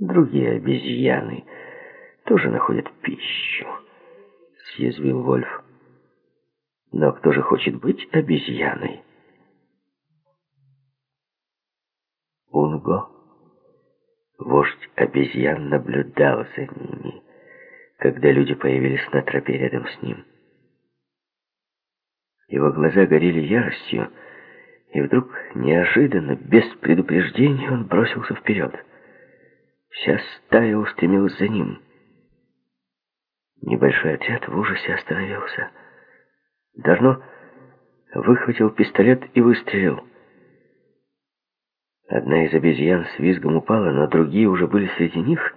Другие обезьяны тоже находят пищу, съязвил Вольф. Но кто же хочет быть обезьяной? Унго, вождь обезьян, наблюдал за ними, когда люди появились на тропе рядом с ним. Его глаза горели яростью, и вдруг, неожиданно, без предупреждения, он бросился вперед. Вся стая устремилась за ним. Небольшой отряд в ужасе остановился. Дарно выхватил пистолет и выстрелил. Одна из обезьян с визгом упала, но другие уже были среди них,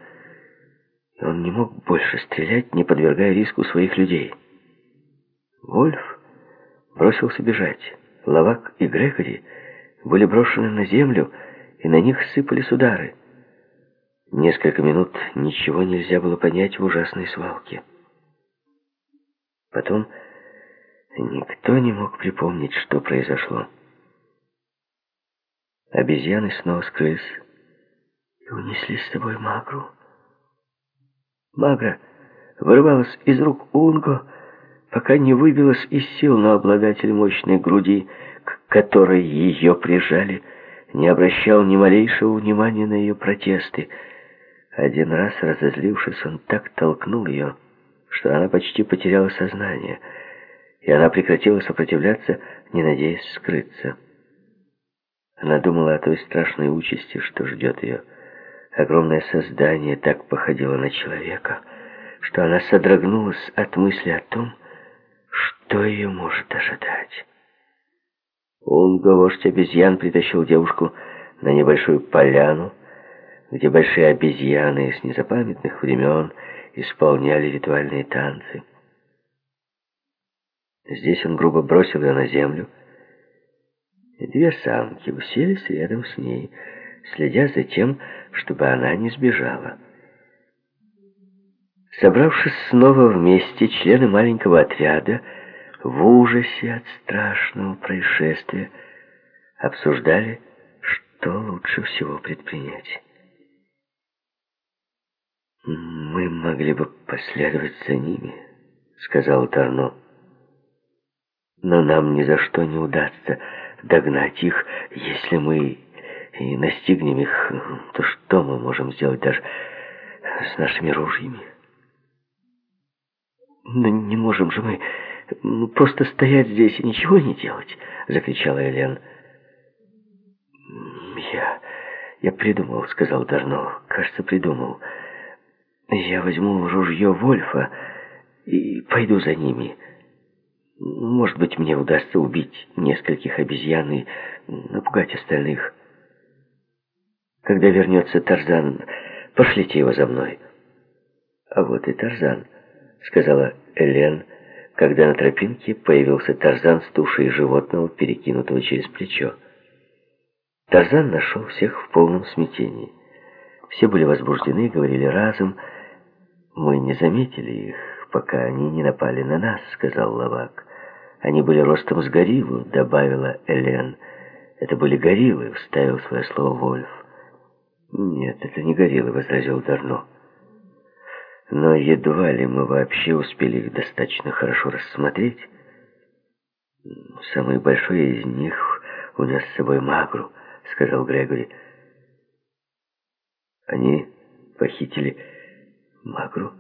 и он не мог больше стрелять, не подвергая риску своих людей. Вольф бросился бежать. Лавак и Грегори были брошены на землю, и на них сыпались удары. Несколько минут ничего нельзя было понять в ужасной свалке. Потом никто не мог припомнить, что произошло. Обезьяны снова скрылись и унесли с собой Магру. Магра вырвалась из рук Унго, пока не выбилась из сил, но обладатель мощной груди, к которой ее прижали, не обращал ни малейшего внимания на ее протесты. Один раз, разозлившись, он так толкнул ее, что она почти потеряла сознание, и она прекратила сопротивляться, не надеясь скрыться. Она думала о той страшной участи, что ждет ее. Огромное создание так походило на человека, что она содрогнулась от мысли о том, что ее может ожидать? Унго, вождь обезьян, притащил девушку на небольшую поляну, где большие обезьяны с незапамятных времен исполняли ритуальные танцы. Здесь он грубо бросил ее на землю, и две самки уселись рядом с ней, следя за тем, чтобы она не сбежала. Собравшись снова вместе, члены маленького отряда в ужасе от страшного происшествия обсуждали, что лучше всего предпринять. «Мы могли бы последовать за ними», — сказал Тарно. «Но нам ни за что не удастся догнать их, если мы и настигнем их, то что мы можем сделать даже с нашими ружьями?» «Но не можем же мы просто стоять здесь и ничего не делать!» — закричала Элен. «Я... я придумал», — сказал Дарно. «Кажется, придумал. Я возьму ружье Вольфа и пойду за ними. Может быть, мне удастся убить нескольких обезьян и напугать остальных. Когда вернется Тарзан, пошлите его за мной». «А вот и Тарзан», — сказала Элен, — когда на тропинке появился Тарзан с тушей животного, перекинутого через плечо. Тарзан нашел всех в полном смятении. Все были возбуждены говорили разом. «Мы не заметили их, пока они не напали на нас», — сказал Лавак. «Они были ростом с гориллу», — добавила Элен. «Это были гориллы», — вставил свое слово Вольф. «Нет, это не гориллы», — возразил Дарно но едва ли мы вообще успели их достаточно хорошо рассмотреть. «Самый большой из них унес с собой Магру», — сказал Грегори. «Они похитили Магру?»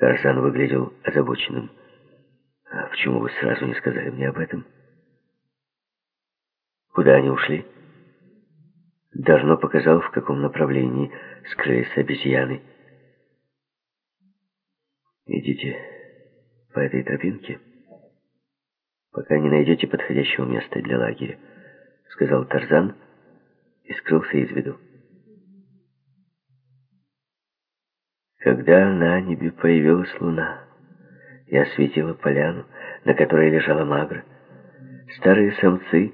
Арсан выглядел озабоченным. «А почему вы сразу не сказали мне об этом?» «Куда они ушли?» Дарно показал, в каком направлении скрылись обезьяны. Идите по этой тропинке, пока не найдете подходящего места для лагеря, сказал Тарзан и скрылся из виду. Когда на небе появилась луна и осветила поляну, на которой лежала Магра, старые самцы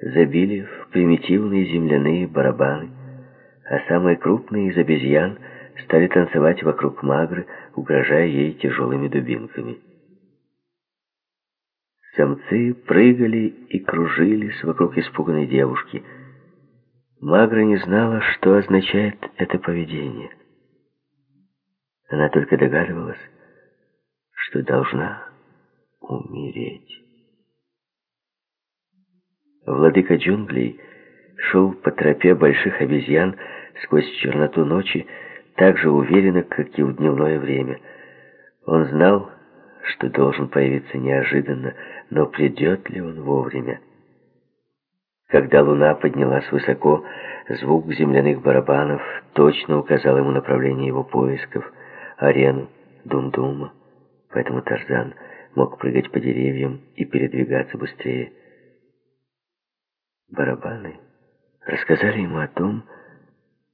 забили в примитивные земляные барабаны, а самые крупные из обезьян стали танцевать вокруг Магры, угрожая ей тяжелыми дубинками. Самцы прыгали и кружились вокруг испуганной девушки. Магра не знала, что означает это поведение. Она только догадывалась, что должна умереть. Владыка джунглей шел по тропе больших обезьян сквозь черноту ночи так же уверенно, как и в дневное время. Он знал, что должен появиться неожиданно, но придет ли он вовремя? Когда луна поднялась высоко, звук земляных барабанов точно указал ему направление его поисков, арену Дум-Дума. Поэтому Тарзан мог прыгать по деревьям и передвигаться быстрее. Барабаны рассказали ему о том,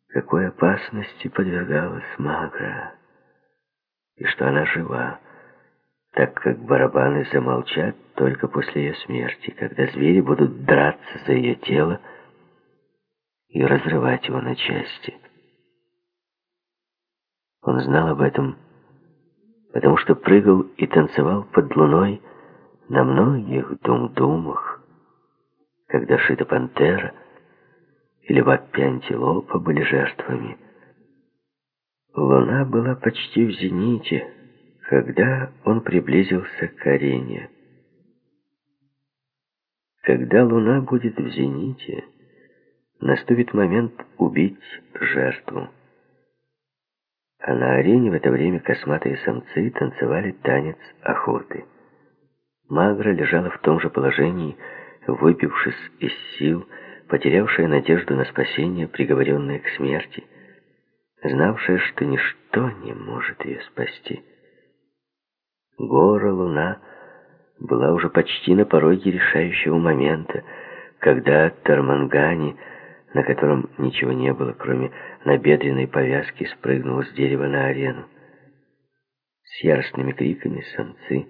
какой опасности подвергалась Магра, и что она жива, так как барабаны замолчат только после ее смерти, когда звери будут драться за ее тело и разрывать его на части. Он знал об этом, потому что прыгал и танцевал под луной на многих дум-думах, когда шита пантера или ваппи антилопа были жертвами. Луна была почти в зените, когда он приблизился к арене. Когда луна будет в зените, наступит момент убить жертву. А на арене в это время косматые самцы танцевали танец охоты. Магра лежала в том же положении, выпившись из сил, потерявшая надежду на спасение, приговоренная к смерти, знавшая, что ничто не может ее спасти. Гора Луна была уже почти на пороге решающего момента, когда Тармангани, на котором ничего не было, кроме набедренной повязки, спрыгнул с дерева на арену. С яростными криками самцы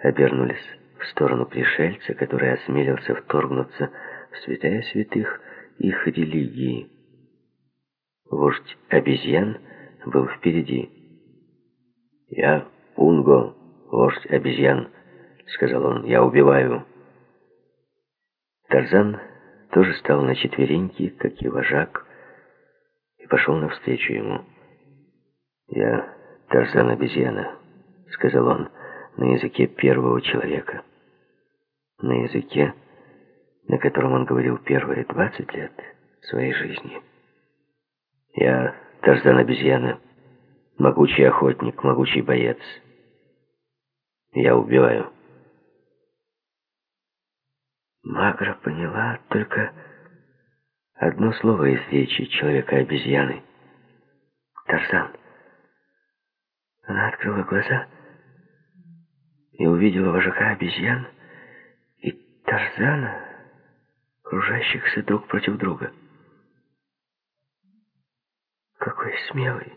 обернулись в сторону пришельца, который осмелился вторгнуться в святая святых их религии. Вождь обезьян был впереди. «Я Пунго», «Вождь обезьян», — сказал он, — «я убиваю». Тарзан тоже стал на четвереньки, как и вожак, и пошел навстречу ему. «Я Тарзан обезьяна», — сказал он на языке первого человека. На языке, на котором он говорил первые двадцать лет своей жизни. «Я Тарзан обезьяна, могучий охотник, могучий боец». Я убиваю. Магра поняла только одно слово из речи человека-обезьяны. Тарзан. Она открыла глаза и увидела вожака обезьян и Тарзана, кружащихся друг против друга. Какой смелый,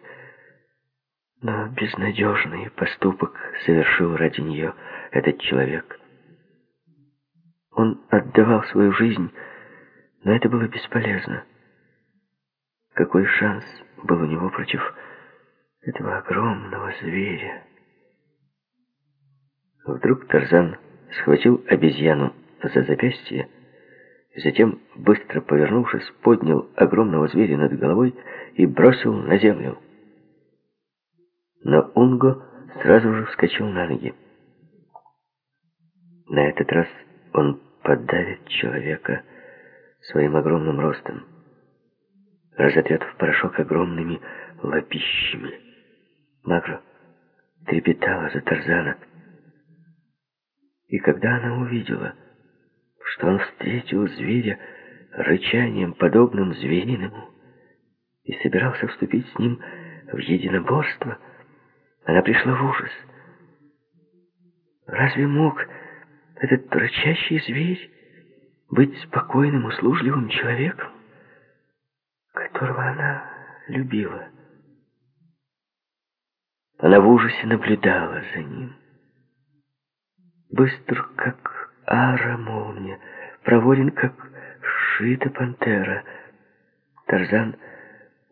но безнадежный поступок совершил ради нее этот человек. Он отдавал свою жизнь, но это было бесполезно. Какой шанс был у него против этого огромного зверя? Вдруг Тарзан схватил обезьяну за запястье, затем, быстро повернувшись, поднял огромного зверя над головой и бросил на землю. Но Унго сразу же вскочил на ноги. На этот раз он подавит человека своим огромным ростом, разотрет в порошок огромными лапищами. Магро трепетала за Тарзана. И когда она увидела, что он встретил зверя рычанием, подобным звериному, и собирался вступить с ним в единоборство, она пришла в ужас. Разве мог этот рычащий зверь быть спокойным, услужливым человеком, которого она любила? Она в ужасе наблюдала за ним. Быстр, как ара молния, проворен, как шита пантера. Тарзан,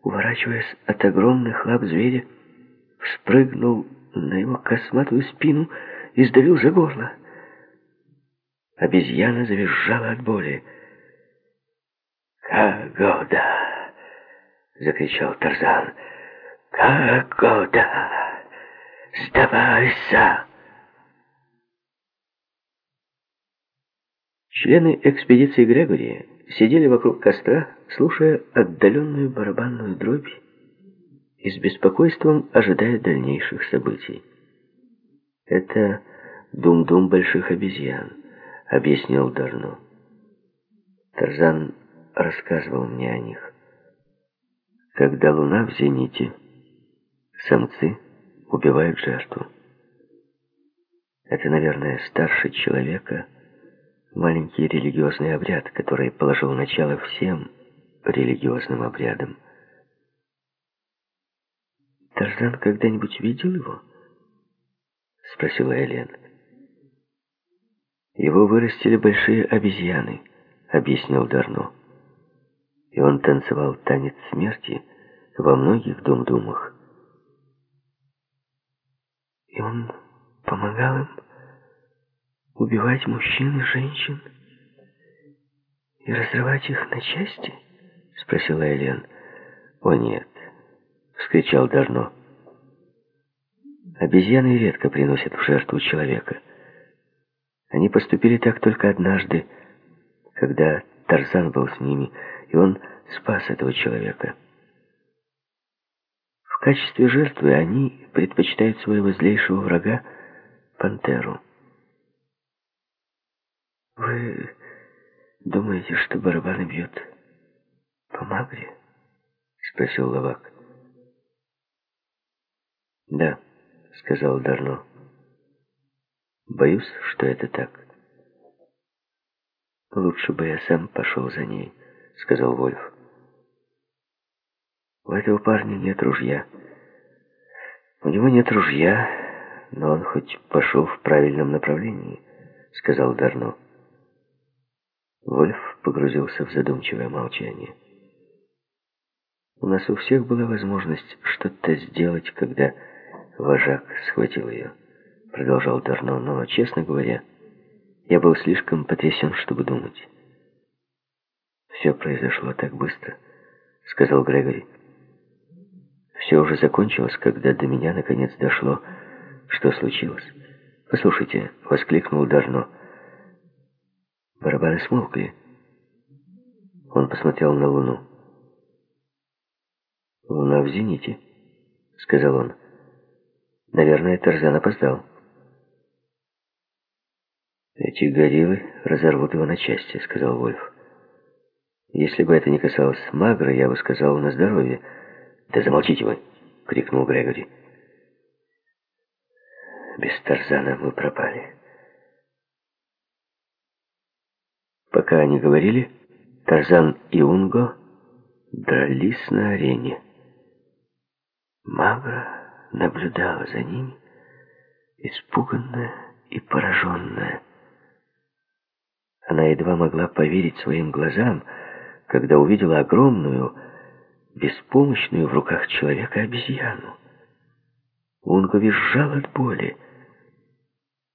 уворачиваясь от огромных лап зверя, спрыгнул на его косматую спину и сдавил за горло. Обезьяна завизжала от боли. «Кагода!» — закричал Тарзан. «Кагода! Сдавайся!» Члены экспедиции Грегори сидели вокруг костра, слушая отдаленную барабанную дробь и с беспокойством ожидая дальнейших событий. «Это дум-дум больших обезьян», — объяснил Дарно. Тарзан рассказывал мне о них. Когда луна в зените, самцы убивают жертву. Это, наверное, старше человека, маленький религиозный обряд, который положил начало всем религиозным обрядам. «Тарзан когда-нибудь видел его?» — спросила Элен. «Его вырастили большие обезьяны», — объяснил Дарно и он танцевал танец смерти во многих дум-думах. И он помогал им убивать мужчин и женщин и разрывать их на части? Спросила Элен. О нет, вскричал Дарно. Обезьяны редко приносят в жертву человека. Они поступили так только однажды, когда Тарзан был с ними, и он спас этого человека. В качестве жертвы они предпочитают своего злейшего врага пантеру. «Вы думаете, что барабаны бьют по Магре?» — спросил Лавак. «Да», — сказал Дарно. «Боюсь, что это так». «Лучше бы я сам пошел за ней», — сказал Вольф. «У этого парня нет ружья. У него нет ружья, но он хоть пошел в правильном направлении», — сказал Дарно. Вольф погрузился в задумчивое молчание. «У нас у всех была возможность что-то сделать, когда вожак схватил ее», — продолжал Дарно, «но, честно говоря, я был слишком потрясен, чтобы думать». «Все произошло так быстро», — сказал Грегори. «Все уже закончилось, когда до меня наконец дошло, что случилось. Послушайте», — воскликнул Дарно. Барабаны смолкли. Он посмотрел на луну. «Луна в зените», — сказал он. «Наверное, Тарзан опоздал». «Эти гориллы разорвут его на части», — сказал Вольф. Если бы это не касалось Магра, я бы сказал на здоровье. «Да замолчите вы!» — крикнул Грегори. Без Тарзана мы пропали. Пока они говорили, Тарзан и Унго дрались на арене. Магра наблюдала за ними, испуганная и пораженная. Она едва могла поверить своим глазам, когда увидела огромную, беспомощную в руках человека обезьяну. Унго визжал от боли.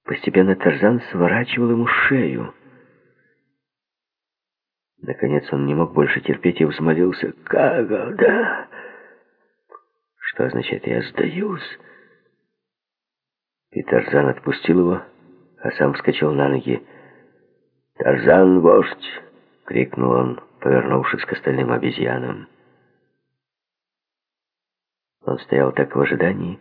Постепенно Тарзан сворачивал ему шею. Наконец он не мог больше терпеть и взмолился «Кага, да?» Что означает «я сдаюсь?» И Тарзан отпустил его, а сам вскочил на ноги. «Тарзан, вождь!» — крикнул он повернувшись к остальным обезьянам. Он стоял так в ожидании,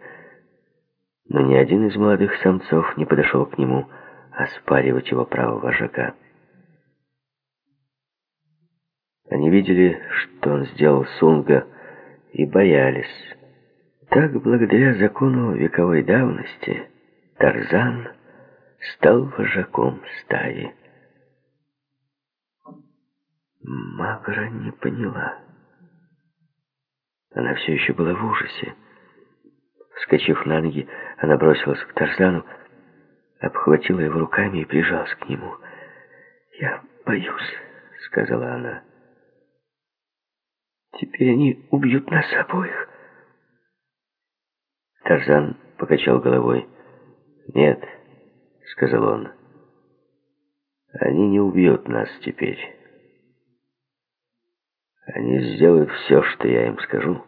но ни один из молодых самцов не подошел к нему оспаривать его право вожака. Они видели, что он сделал Сунга, и боялись. Так, благодаря закону вековой давности, Тарзан стал вожаком стаи. Магра не поняла. Она все еще была в ужасе. Вскочив на ноги, она бросилась к Тарзану, обхватила его руками и прижалась к нему. «Я боюсь», — сказала она. «Теперь они убьют нас обоих». Тарзан покачал головой. «Нет», — сказал он, — «они не убьют нас теперь». Они сделают все, что я им скажу.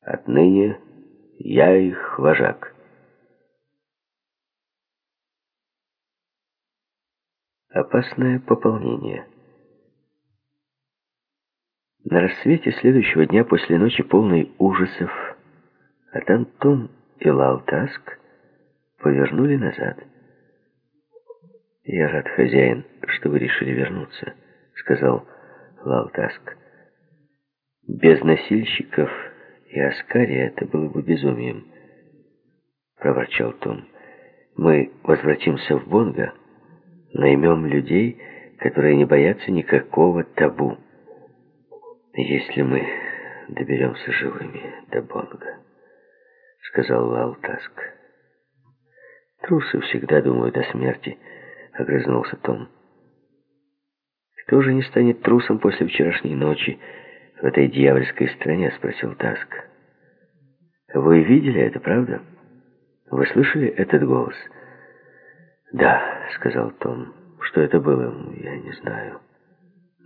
Отныне я их вожак. Опасное пополнение. На рассвете следующего дня после ночи полной ужасов Атан Том и Лал Таск повернули назад. «Я рад, хозяин, что вы решили вернуться», — сказал Лал Таск. «Без носильщиков и аскари это было бы безумием», — проворчал Том. «Мы возвратимся в Бонго, наймем людей, которые не боятся никакого табу, если мы доберемся живыми до Бонга», — сказал Лалтаск. «Трусы всегда думают о смерти», — огрызнулся Том. «Кто же не станет трусом после вчерашней ночи в этой дьявольской стране?» — спросил Таск. «Вы видели это, правда? Вы слышали этот голос?» «Да», — сказал Том. «Что это было, я не знаю».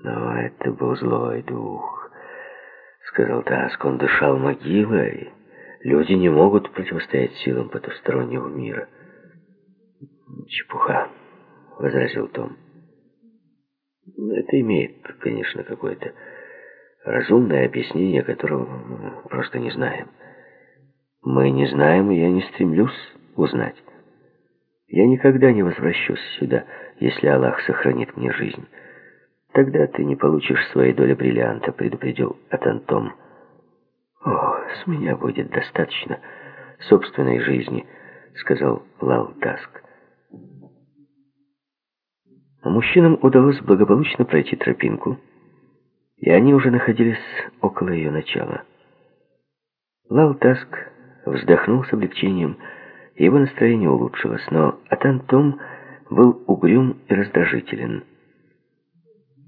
«Но это был злой дух», — сказал Таск. «Он дышал могилой. Люди не могут противостоять силам потустороннего мира». «Чепуха», — возразил Том. «Это имеет, конечно, какое-то разумное объяснение, которого мы просто не знаем. Мы не знаем, и я не стремлюсь узнать. Я никогда не возвращусь сюда, если Аллах сохранит мне жизнь. Тогда ты не получишь своей доли бриллианта», — предупредил Атантом. «О, с меня будет достаточно собственной жизни», — сказал Лал Таск. А мужчинам удалось благополучно пройти тропинку, и они уже находились около ее начала. Лал Таск вздохнул с облегчением, его настроение улучшилось, но Атантом был угрюм и раздражителен.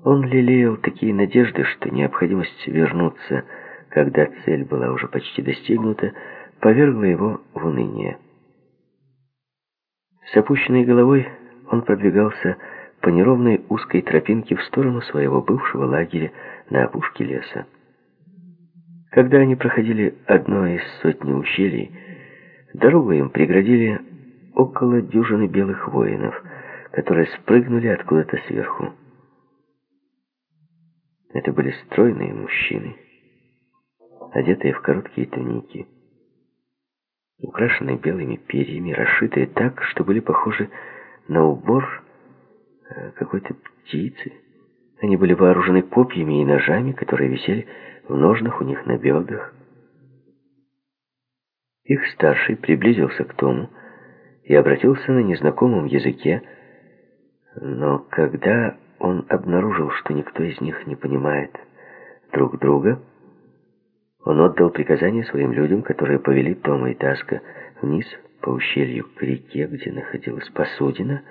Он лелеял такие надежды, что необходимость вернуться, когда цель была уже почти достигнута, повергла его в уныние. С опущенной головой он продвигался по неровной узкой тропинке в сторону своего бывшего лагеря на опушке леса. Когда они проходили одно из сотни ущелий, дорогу им преградили около дюжины белых воинов, которые спрыгнули откуда-то сверху. Это были стройные мужчины, одетые в короткие туники, украшенные белыми перьями, расшитые так, что были похожи на убор какой-то птицы. Они были вооружены копьями и ножами, которые висели в ножнах у них на бедрах. Их старший приблизился к Тому и обратился на незнакомом языке, но когда он обнаружил, что никто из них не понимает друг друга, он отдал приказание своим людям, которые повели Тома и Таска вниз по ущелью к реке, где находилась посудина,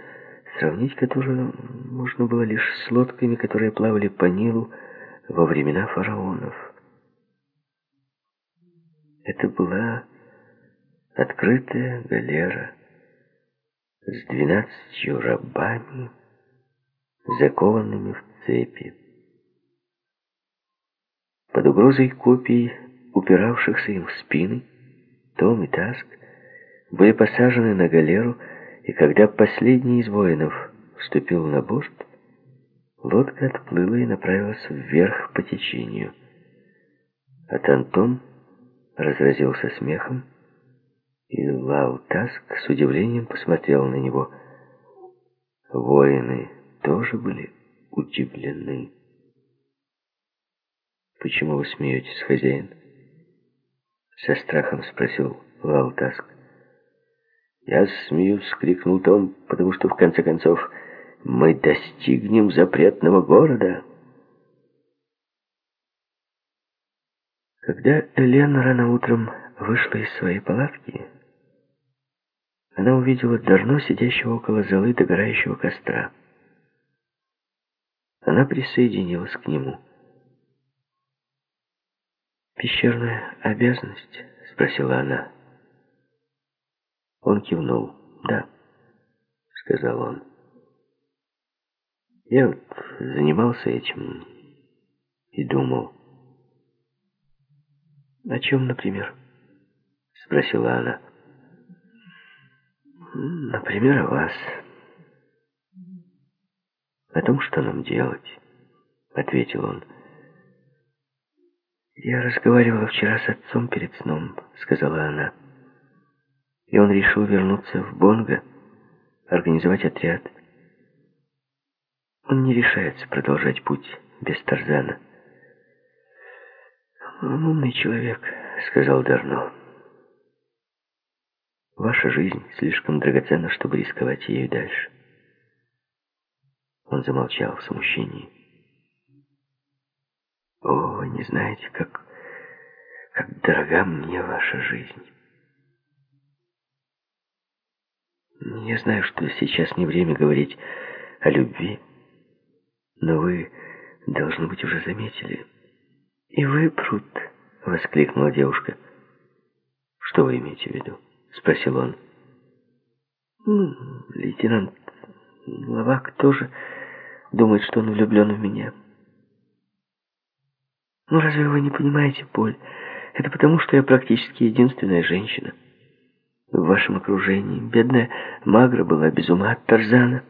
сравнить которую можно было лишь с лодками, которые плавали по Нилу во времена фараонов. Это была открытая галера с двенадцатью рабами, закованными в цепи. Под угрозой копий, упиравшихся им в спины, Том и Таск были посажены на галеру, и когда последний из воинов вступил на борт, лодка отплыла и направилась вверх по течению. Атан Том разразился смехом, и Лал Таск с удивлением посмотрел на него. Воины тоже были удивлены. «Почему вы смеетесь, хозяин?» Со страхом спросил Лаутаск. «Я смеюсь!» — крикнул Том, «потому что, в конце концов, мы достигнем запретного города!» Когда Элен рано утром вышла из своей палатки, она увидела давно сидящего около золы догорающего костра. Она присоединилась к нему. «Пещерная обязанность?» — спросила она. Он кивнул. «Да», — сказал он. «Я вот занимался этим и думал. «О чем, например?» — спросила она. «Например, о вас. О том, что нам делать», — ответил он. «Я разговаривала вчера с отцом перед сном», — сказала она. «И он решил вернуться в Бонго, организовать отряд. Он не решается продолжать путь без Тарзана». «Он умный человек», — сказал Дарно. «Ваша жизнь слишком драгоценна, чтобы рисковать ею дальше». Он замолчал в смущении. «О, вы не знаете, как, как дорога мне ваша жизнь». Я знаю, что сейчас не время говорить о любви, но вы, должно быть, уже заметили. И вы, Брут, — воскликнула девушка. «Что вы имеете в виду?» — спросил он. Ну, «Лейтенант Лавак тоже думает, что он влюблен в меня». «Ну, разве вы не понимаете, Поль? Это потому, что я практически единственная женщина в вашем окружении. Бедная Магра была без ума от Тарзана».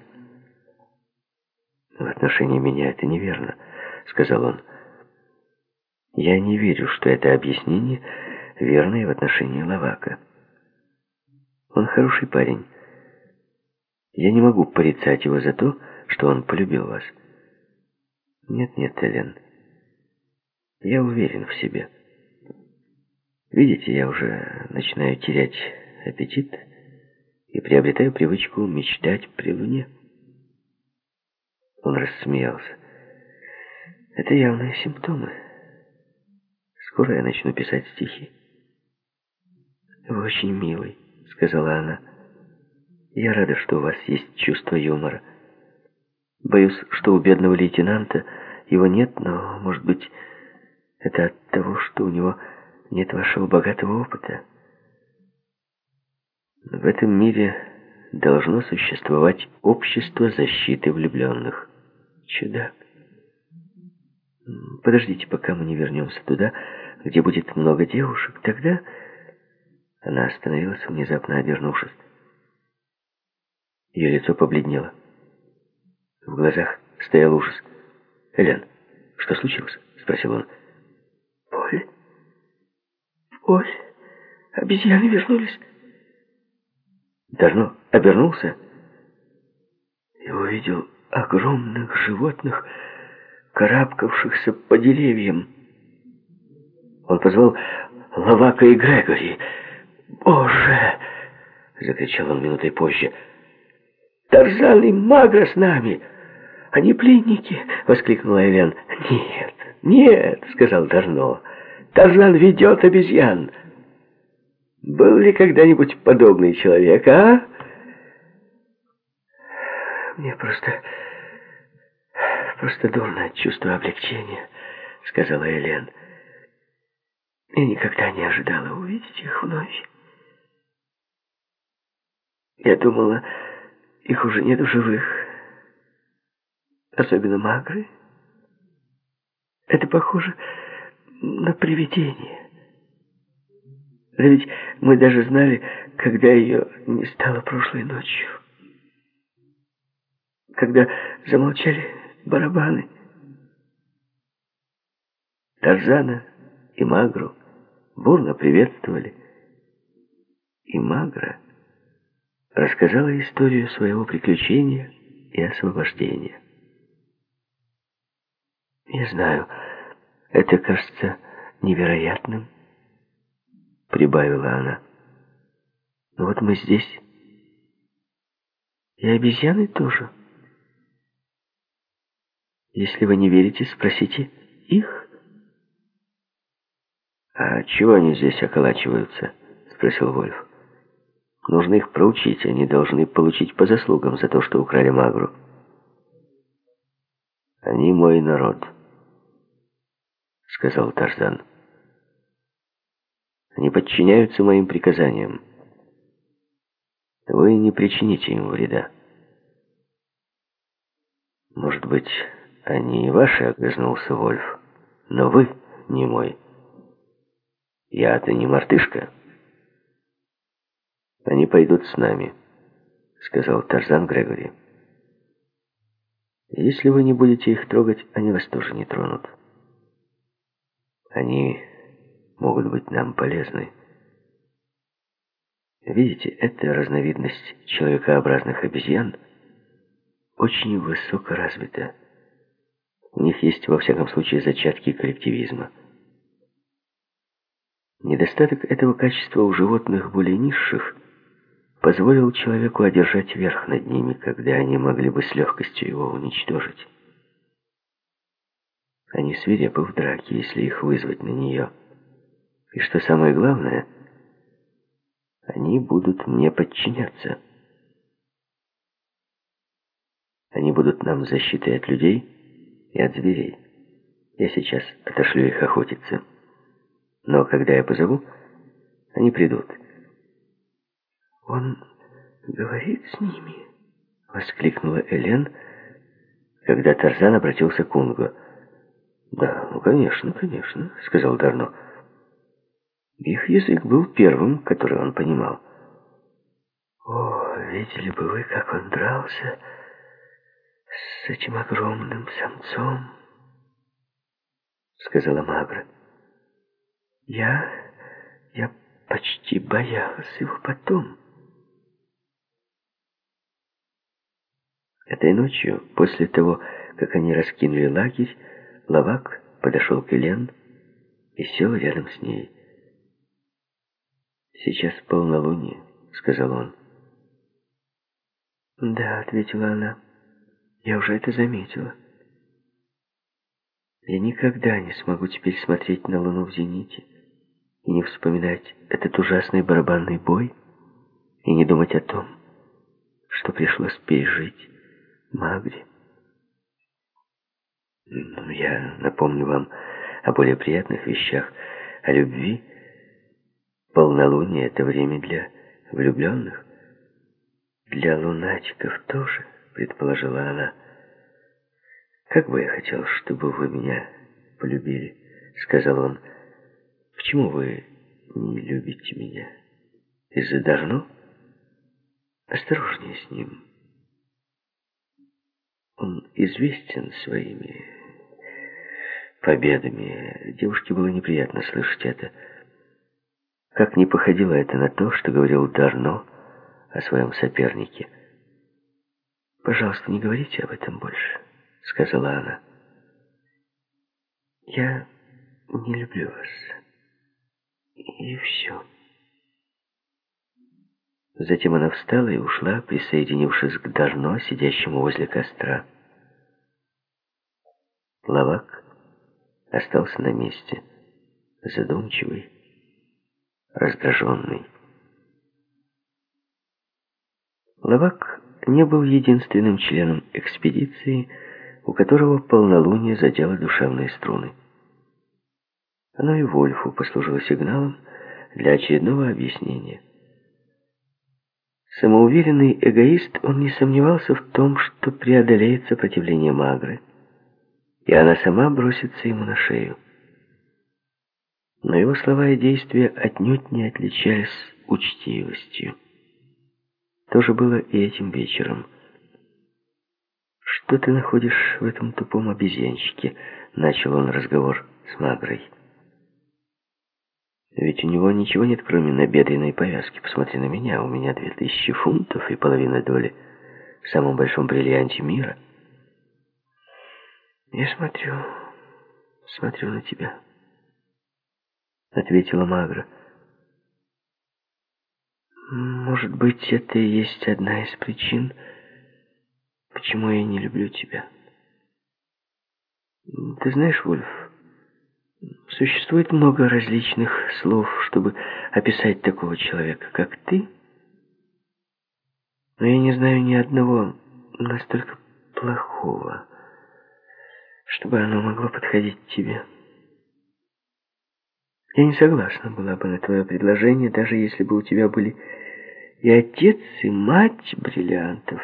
«В отношении меня это неверно», — сказал он. Я не верю, что это объяснение верное в отношении Лавака. Он хороший парень. Я не могу порицать его за то, что он полюбил вас. Нет-нет, Элен. Я уверен в себе. Видите, я уже начинаю терять аппетит и приобретаю привычку мечтать при луне. Он рассмеялся. Это явные симптомы. Скоро я начну писать стихи. «Вы очень милый», — сказала она. «Я рада, что у вас есть чувство юмора. Боюсь, что у бедного лейтенанта его нет, но, может быть, это от того, что у него нет вашего богатого опыта. В этом мире должно существовать общество защиты влюбленных. Чудак. Подождите, пока мы не вернемся туда, где будет много девушек. Тогда... Она остановилась, внезапно обернувшись. Ее лицо побледнело. В глазах стоял ужас. «Элен, что случилось?» — спросил он. «Поль, Поль, обезьяны вернулись». Давно обернулся и увидел огромных животных, карабкавшихся по деревьям. Он позвал Лавака и Грегори. «Боже!» — закричал он минутой позже. «Тарзан и Магра с нами! Они пленники!» — воскликнула Элен. «Нет, нет!» — сказал Дарно. «Тарзан ведет обезьян!» «Был ли когда-нибудь подобный человек, а?» «Мне просто... просто дурно от чувства облегчения», — сказала Элен. Я никогда не ожидала увидеть их вновь. Я думала, их уже нет в живых. Особенно Магры. Это похоже на привидение. Да ведь мы даже знали, когда ее не стало прошлой ночью. Когда замолчали барабаны. Тарзана и Магру бурно приветствовали. И Магра рассказала историю своего приключения и освобождения. «Я знаю, это кажется невероятным», — прибавила она. «Но вот мы здесь, и обезьяны тоже. Если вы не верите, спросите их». «А чего они здесь околачиваются?» — спросил Вольф. «Нужно их проучить, они должны получить по заслугам за то, что украли Магру». «Они мой народ», — сказал Тарзан. «Они подчиняются моим приказаниям. Вы не причините им вреда». «Может быть, они и ваши?» — огрызнулся Вольф. но вы не мой. Я-то не мартышка. Они пойдут с нами, сказал Тарзан Грегори. Если вы не будете их трогать, они вас тоже не тронут. Они могут быть нам полезны. Видите, эта разновидность человекообразных обезьян очень высоко развита. У них есть, во всяком случае, зачатки коллективизма. Недостаток этого качества у животных более низших позволил человеку одержать верх над ними, когда они могли бы с легкостью его уничтожить. Они свирепы в драке, если их вызвать на нее. И что самое главное, они будут мне подчиняться. Они будут нам защитой от людей и от зверей. Я сейчас отошлю их охотиться. Но когда я позову, они придут. «Он говорит с ними?» — воскликнула Элен, когда Тарзан обратился к Унгу. «Да, ну, конечно, конечно», — сказал Дарно. Их язык был первым, который он понимал. «О, видели бы вы, как он дрался с этим огромным самцом», — сказала Магра. «Я... я почти боялась его потом». Этой ночью, после того, как они раскинули лагерь, Лавак подошел к Элен и сел рядом с ней. «Сейчас полнолуние», — сказал он. «Да», — ответила она, — «я уже это заметила. Я никогда не смогу теперь смотреть на луну в зените и не вспоминать этот ужасный барабанный бой и не думать о том, что пришлось пережить Магри. Ну, я напомню вам о более приятных вещах, о любви. Полнолуние — это время для влюбленных. Для лунатиков тоже, предположила она. Как бы я хотел, чтобы вы меня полюбили, сказал он. Почему вы не любите меня? Из-за Дарно? Осторожнее с ним. Он известен своими победами. Девушке было неприятно слышать это. Как не походило это на то, что говорил Дарно о своем сопернике. «Пожалуйста, не говорите об этом больше», — сказала она. «Я не люблю вас. И все». Затем она встала и ушла, присоединившись к Дарно, сидящему возле костра. Лавак остался на месте, задумчивый, раздраженный. Лавак не был единственным членом экспедиции, у которого полнолуние задело душевные струны. Оно и Вольфу послужило сигналом для очередного объяснения. Самоуверенный эгоист, он не сомневался в том, что преодолеет сопротивление Магры, и она сама бросится ему на шею. Но его слова и действия отнюдь не отличались учтивостью. То же было и этим вечером. «Что ты находишь в этом тупом обезьянчике?» — начал он разговор с Магрой. Ведь у него ничего нет, кроме набедренной повязки. Посмотри на меня, у меня две тысячи фунтов и половина доли в самом большом бриллианте мира. Я смотрю, смотрю на тебя, ответила Магра. Может быть, это и есть одна из причин, почему я не люблю тебя. Ты знаешь, Вольф, Существует много различных слов, чтобы описать такого человека, как ты. Но я не знаю ни одного настолько плохого, чтобы оно могло подходить тебе. Я не согласна была бы на твое предложение, даже если бы у тебя были и отец, и мать бриллиантов.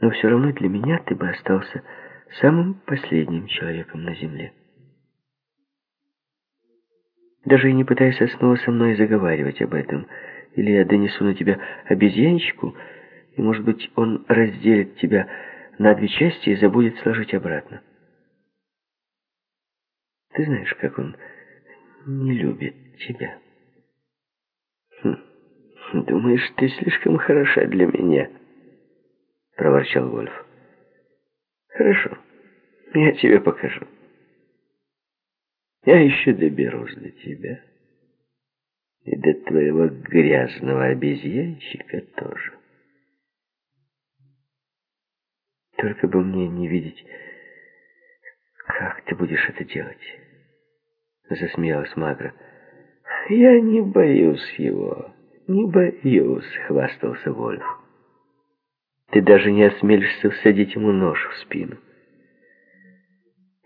Но все равно для меня ты бы остался самым последним человеком на земле. даже и не пытайся снова со мной заговаривать об этом. Или я донесу на тебя обезьянчику, и, может быть, он разделит тебя на две части и забудет сложить обратно. Ты знаешь, как он не любит тебя. Хм, думаешь, ты слишком хороша для меня, проворчал Вольф. Хорошо, я тебе покажу. Я еще доберусь до тебя. И до твоего грязного обезьянчика тоже. Только бы мне не видеть, как ты будешь это делать. Засмеялась Магра. Я не боюсь его, не боюсь, хвастался Вольф. Ты даже не осмелишься всадить ему нож в спину.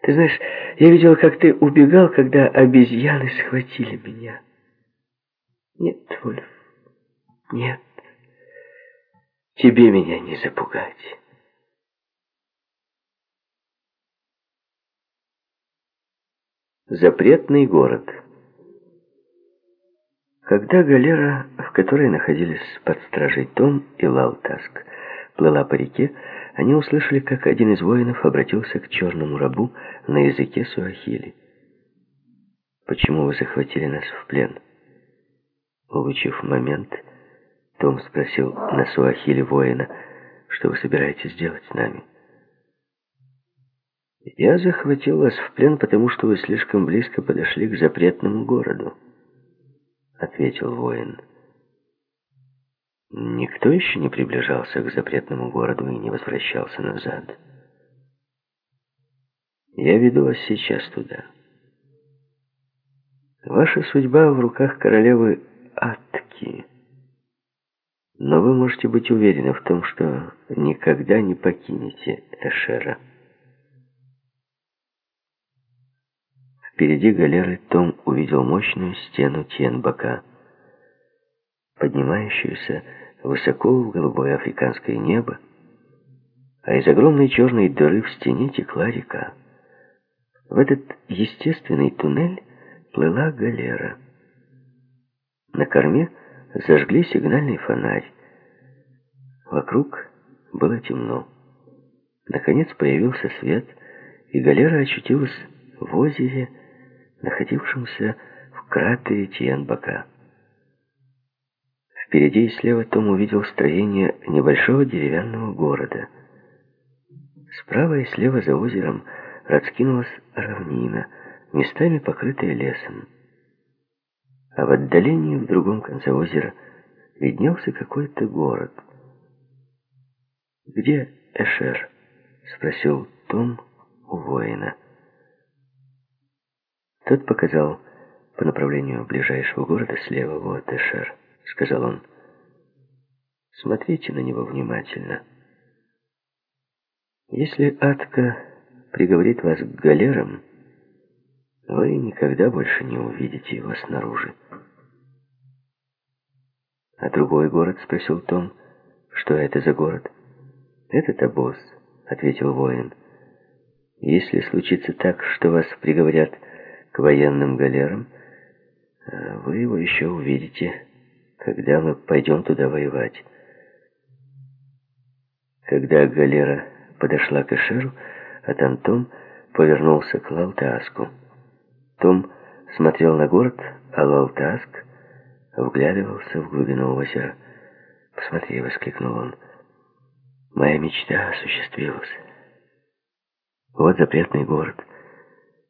Ты знаешь, я видел, как ты убегал, когда обезьяны схватили меня. Нет, Вольф, нет. Тебе меня не запугать. Запретный город. Когда галера, в которой находились под стражей Том и Лалтаск, плыла по реке, они услышали, как один из воинов обратился к черному рабу на языке суахили. «Почему вы захватили нас в плен?» Улучив момент, Том спросил на суахили воина, «Что вы собираетесь делать с нами?» «Я захватил вас в плен, потому что вы слишком близко подошли к запретному городу», — ответил воин. Никто еще не приближался к запретному городу и не возвращался назад. Я веду вас сейчас туда. Ваша судьба в руках королевы Атки. Но вы можете быть уверены в том, что никогда не покинете Эшера. Впереди галеры Том увидел мощную стену Тенбака, поднимающуюся высоко в голубое африканское небо, а из огромной черной дыры в стене текла река. В этот естественный туннель плыла галера. На корме зажгли сигнальный фонарь. Вокруг было темно. Наконец появился свет, и галера очутилась в озере, находившемся в кратере Тиенбака. Впереди и слева Том увидел строение небольшого деревянного города. Справа и слева за озером раскинулась равнина, местами покрытая лесом. А в отдалении в другом конце озера виднелся какой-то город. «Где Эшер?» — спросил Том у воина. Тот показал по направлению ближайшего города слева. «Вот Эшер». — сказал он. «Смотрите на него внимательно. Если Атка приговорит вас к галерам, вы никогда больше не увидите его снаружи». «А другой город?» — спросил Том. «Что это за город?» «Это Табос», — ответил воин. «Если случится так, что вас приговорят к военным галерам, вы его еще увидите» когда мы пойдем туда воевать. Когда галера подошла к Эшеру, Атан Том повернулся к Лал Таску. Том смотрел на город, а Лал Таск вглядывался в глубину озера. «Посмотри!» — воскликнул он. «Моя мечта осуществилась. Вот запретный город.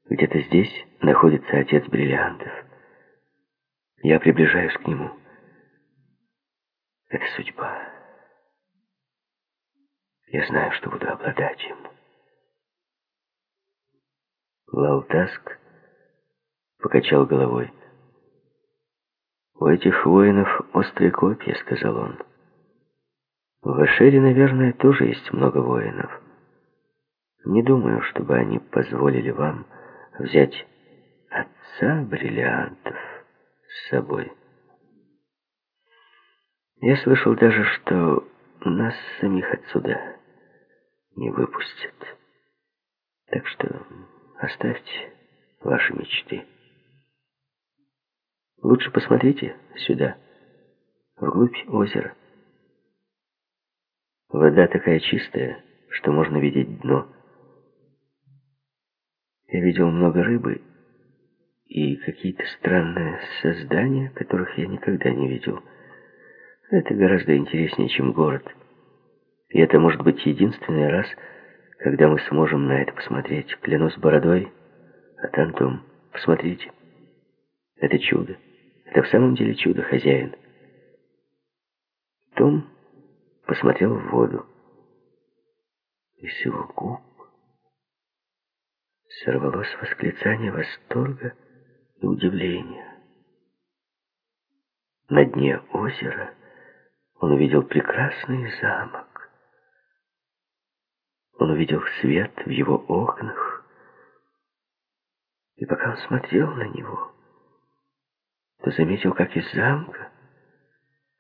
Где-то здесь находится отец бриллиантов. Я приближаюсь к нему». Это судьба. Я знаю, что буду обладать им. Лалтаск покачал головой. «У этих воинов острые копья», — сказал он. «В Ашере, наверное, тоже есть много воинов. Не думаю, чтобы они позволили вам взять отца бриллиантов с собой». Я слышал даже, что нас самих отсюда не выпустят. Так что оставьте ваши мечты. Лучше посмотрите сюда, вглубь озера. Вода такая чистая, что можно видеть дно. Я видел много рыбы и какие-то странные создания, которых я никогда не видел. Это гораздо интереснее, чем город. И это может быть единственный раз, когда мы сможем на это посмотреть. Клянусь бородой, а Тантом, посмотрите. Это чудо. Это в самом деле чудо, хозяин. Том посмотрел в воду. И с его губ сорвалось восклицание восторга и удивления. На дне озера он увидел прекрасный замок. Он увидел свет в его окнах. И пока он смотрел на него, то заметил, как из замка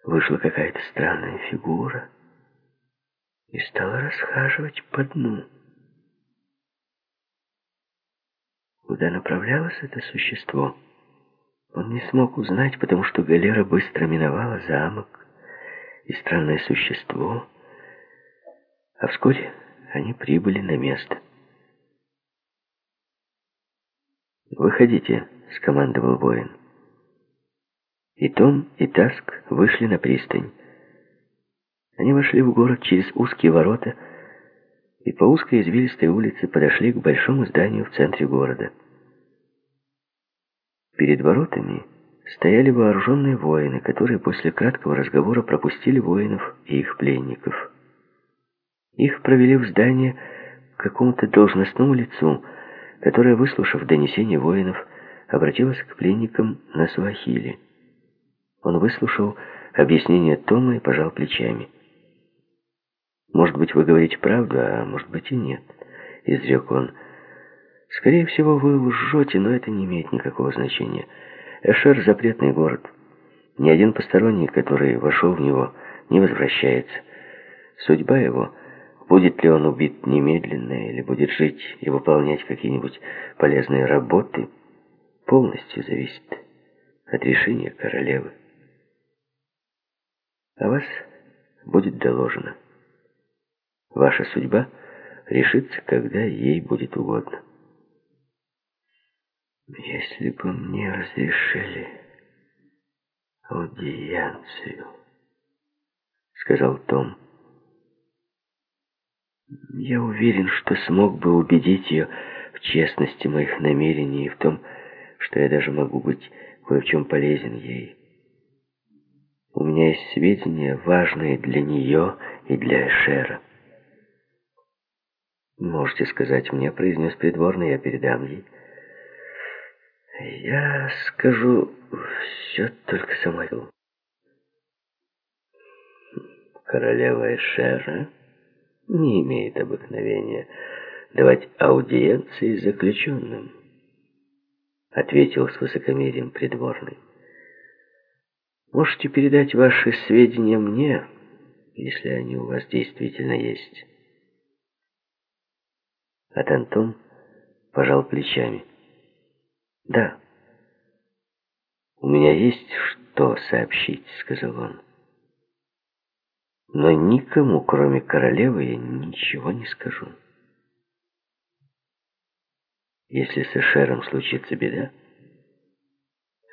вышла какая-то странная фигура и стала расхаживать по дну. Куда направлялось это существо, он не смог узнать, потому что галера быстро миновала замок и странное существо, а вскоре они прибыли на место. «Выходите», — скомандовал воин. И Том, и Таск вышли на пристань. Они вошли в город через узкие ворота и по узкой извилистой улице подошли к большому зданию в центре города. Перед воротами стояли вооруженные воины, которые после краткого разговора пропустили воинов и их пленников. Их провели в здание к какому-то должностному лицу, которое, выслушав донесение воинов, обратилось к пленникам на Суахили. Он выслушал объяснение Тома и пожал плечами. «Может быть, вы говорите правду, а может быть и нет», — изрек он. «Скорее всего, вы лжете, но это не имеет никакого значения. Эшер — запретный город. Ни один посторонний, который вошел в него, не возвращается. Судьба его, будет ли он убит немедленно или будет жить и выполнять какие-нибудь полезные работы, полностью зависит от решения королевы о вас будет доложено. Ваша судьба решится, когда ей будет угодно. Если бы мне разрешили аудиенцию, сказал Том, я уверен, что смог бы убедить ее в честности моих намерений и в том, что я даже могу быть кое в чем полезен ей. У меня есть сведения, важные для нее и для Эшера. «Можете сказать мне», — произнес придворный, — «я передам ей». «Я скажу все только Самуэлу». Королева Эшера не имеет обыкновения давать аудиенции заключенным, ответил с высокомерием придворный. Можете передать ваши сведения мне, если они у вас действительно есть. А Антон пожал плечами. Да, у меня есть что сообщить, сказал он. Но никому, кроме королевы, я ничего не скажу. Если с Эшером случится беда,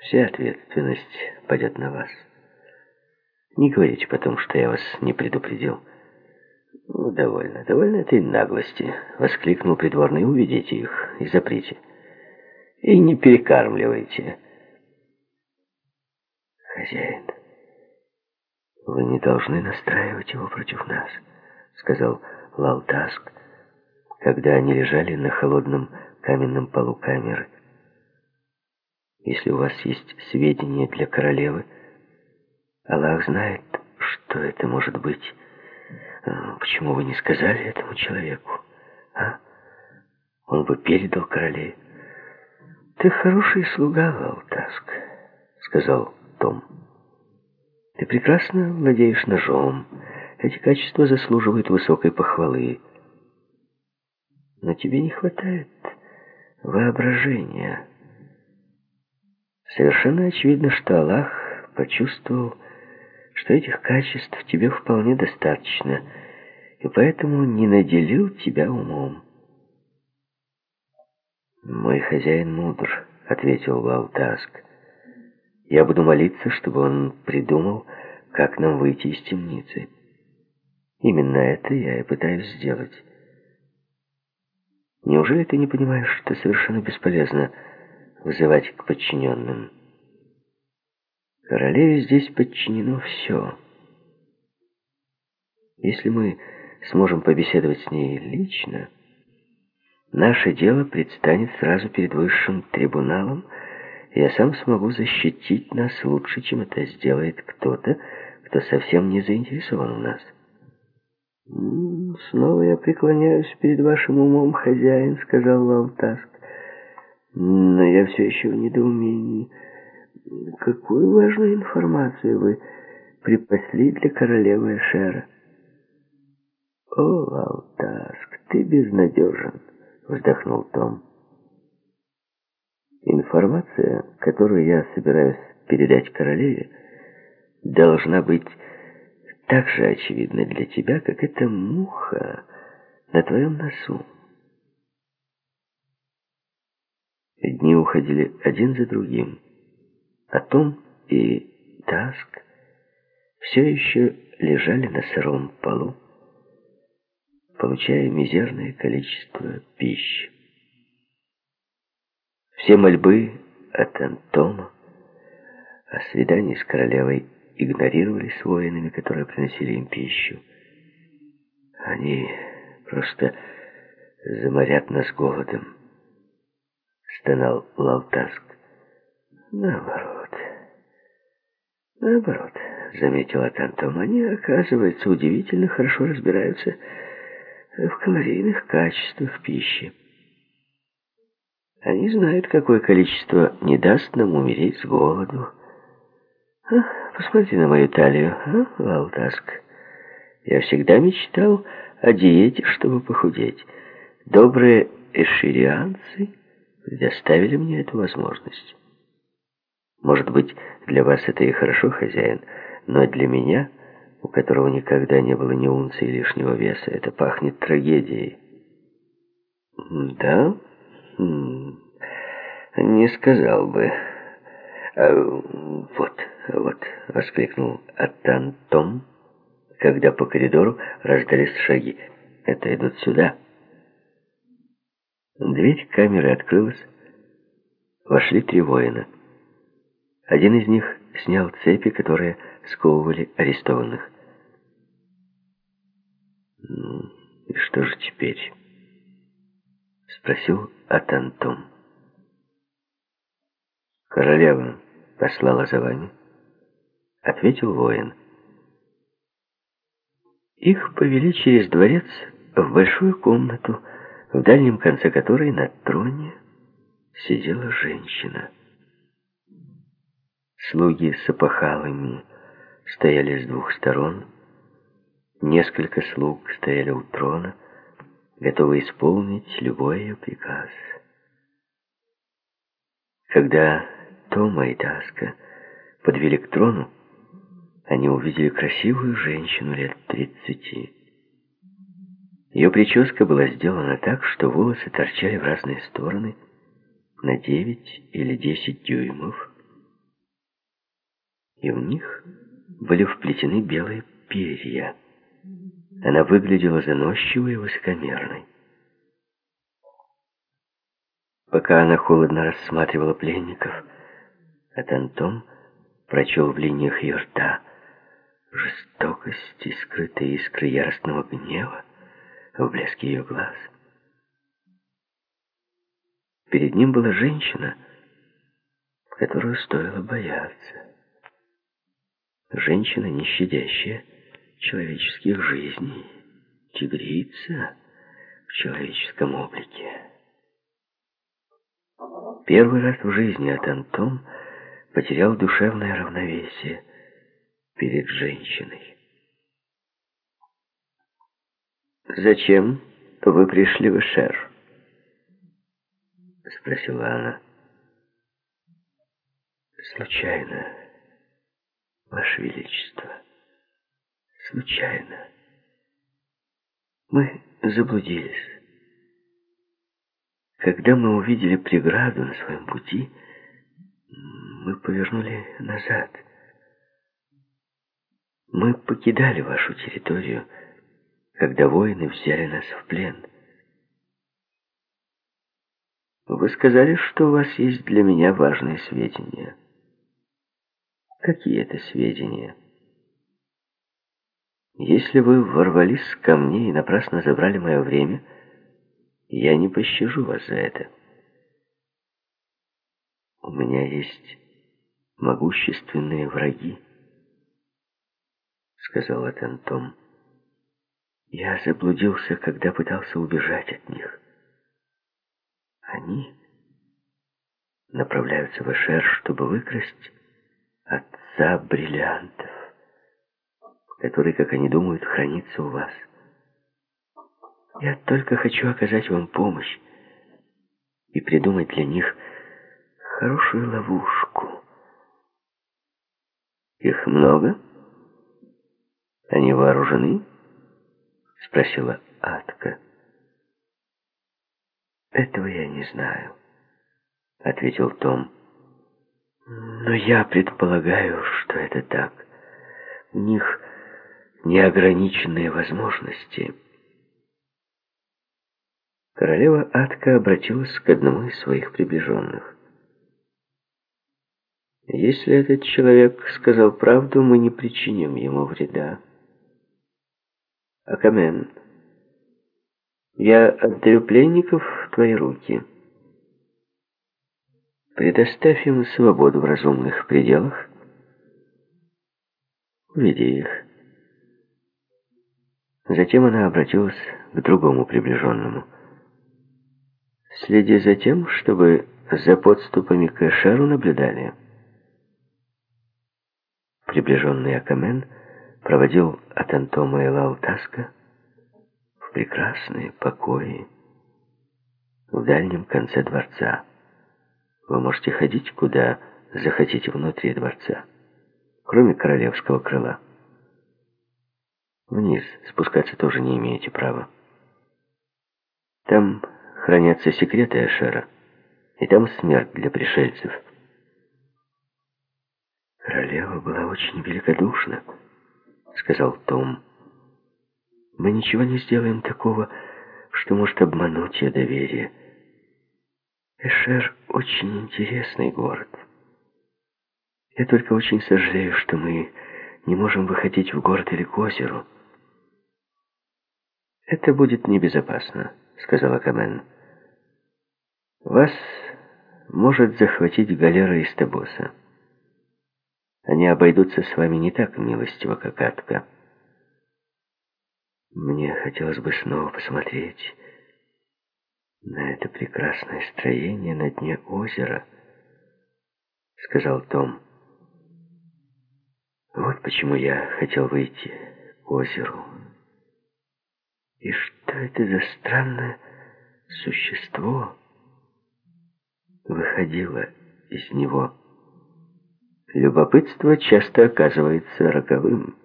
Вся ответственность пойдет на вас. Не говорите потом, что я вас не предупредил. Довольно, довольно этой наглости, воскликнул придворный. Уведите их и заприте. И не перекармливайте. Хозяин, вы не должны настраивать его против нас, сказал Лал Таск, когда они лежали на холодном каменном полу камеры. Если у вас есть сведения для королевы, Аллах знает, что это может быть. А, почему вы не сказали этому человеку, а? Он бы передал королеве. «Ты хороший слуга, Лал Таск», — сказал Том. «Ты прекрасно владеешь ножом. Эти качества заслуживают высокой похвалы. Но тебе не хватает воображения». Совершенно очевидно, что Аллах почувствовал, что этих качеств тебе вполне достаточно, и поэтому не наделил тебя умом. «Мой хозяин мудр», — ответил Лаутаск. «Я буду молиться, чтобы он придумал, как нам выйти из темницы. Именно это я и пытаюсь сделать. Неужели ты не понимаешь, что совершенно бесполезно вызывать к подчиненным?» Королеве здесь подчинено все. Если мы сможем побеседовать с ней лично, наше дело предстанет сразу перед высшим трибуналом, я сам смогу защитить нас лучше, чем это сделает кто-то, кто совсем не заинтересован в нас. «Снова я преклоняюсь перед вашим умом, хозяин», — сказал Лал Таск. «Но я все еще в недоумении». Какую важную информацию вы припасли для королевы Эшера? О, Лал Таск, ты безнадежен, вздохнул Том. Информация, которую я собираюсь передать королеве, должна быть так же очевидна для тебя, как эта муха на твоем носу. Дни уходили один за другим. Атом и Таск все еще лежали на сыром полу, получая мизерное количество пищи. Все мольбы от Антома о свидании с королевой игнорировались воинами, которые приносили им пищу. Они просто заморят нас голодом, стонал Лалтаск. Наоборот. Наоборот, заметила Тантом, они, оказывается, удивительно хорошо разбираются в калорийных качествах пищи. Они знают, какое количество не даст нам умереть с голоду. А, посмотри на мою талию, а, Валтаск. Я всегда мечтал о диете, чтобы похудеть. Добрые эширианцы предоставили мне эту возможность. Может быть, для вас это и хорошо, хозяин, но для меня, у которого никогда не было ни унции лишнего веса, это пахнет трагедией. Да? Не сказал бы. А, вот, вот, воскликнул Аттан Том, когда по коридору раздались шаги. Это идут сюда. Дверь камеры открылась. Вошли три воина. Один из них снял цепи, которые сковывали арестованных. «Ну, и что же теперь?» — спросил Атантом. «Королева послала за вами?» — ответил воин. Их повели через дворец в большую комнату, в дальнем конце которой на троне сидела женщина. Слуги с опахалами стояли с двух сторон. Несколько слуг стояли у трона, готовы исполнить любой ее приказ. Когда Тома и Таска подвели к трону, они увидели красивую женщину лет тридцати. Ее прическа была сделана так, что волосы торчали в разные стороны на девять или десять дюймов, и в них были вплетены белые перья. Она выглядела заносчивой и высокомерной. Пока она холодно рассматривала пленников, Атантом прочел в линиях ее рта жестокость и скрытые искры яростного гнева в блеске ее глаз. Перед ним была женщина, которую стоило бояться. Женщина, не щадящая человеческих жизней. Тигрица в человеческом облике. Первый раз в жизни Атантом потерял душевное равновесие перед женщиной. «Зачем вы пришли в Эшер?» — спросила она. Случайно, Ваше Величество, случайно. Мы заблудились. Когда мы увидели преграду на своем пути, мы повернули назад. Мы покидали вашу территорию, когда воины взяли нас в плен. Вы сказали, что у вас есть для меня важные сведения. Какие это сведения? Если вы ворвались ко мне и напрасно забрали мое время, я не пощажу вас за это. У меня есть могущественные враги, сказал Атентом. Я заблудился, когда пытался убежать от них. Они направляются в Эшер, чтобы выкрасть отца бриллиантов, который, как они думают, хранится у вас. Я только хочу оказать вам помощь и придумать для них хорошую ловушку. Их много? Они вооружены? Спросила Атка. Этого я не знаю, ответил Том. Но я предполагаю, что это так. У них неограниченные возможности. Королева Атка обратилась к одному из своих приближенных. «Если этот человек сказал правду, мы не причиним ему вреда. Акамен, я отдаю пленников в твои руки». Предоставь им свободу в разумных пределах. Уведи их. Затем она обратилась к другому приближенному. Следи за тем, чтобы за подступами к Эшеру наблюдали. Приближенный Акамен проводил от Антома и Лаутаска в прекрасные покои в дальнем конце дворца. Вы можете ходить куда захотите внутри дворца, кроме королевского крыла. Вниз спускаться тоже не имеете права. Там хранятся секреты Эшера, и там смерть для пришельцев. Королева была очень великодушна, сказал Том. Мы ничего не сделаем такого, что может обмануть ее доверие. Эшер очень интересный город. Я только очень сожалею, что мы не можем выходить в город или к озеру. Это будет небезопасно, сказала Камен. Вас может захватить галера из Табоса. Они обойдутся с вами не так милостиво, как Атка. Мне хотелось бы снова посмотреть на это прекрасное строение на дне озера, сказал Том. Вот почему я хотел выйти к озеру. И что это за странное существо выходило из него? Любопытство часто оказывается роковым,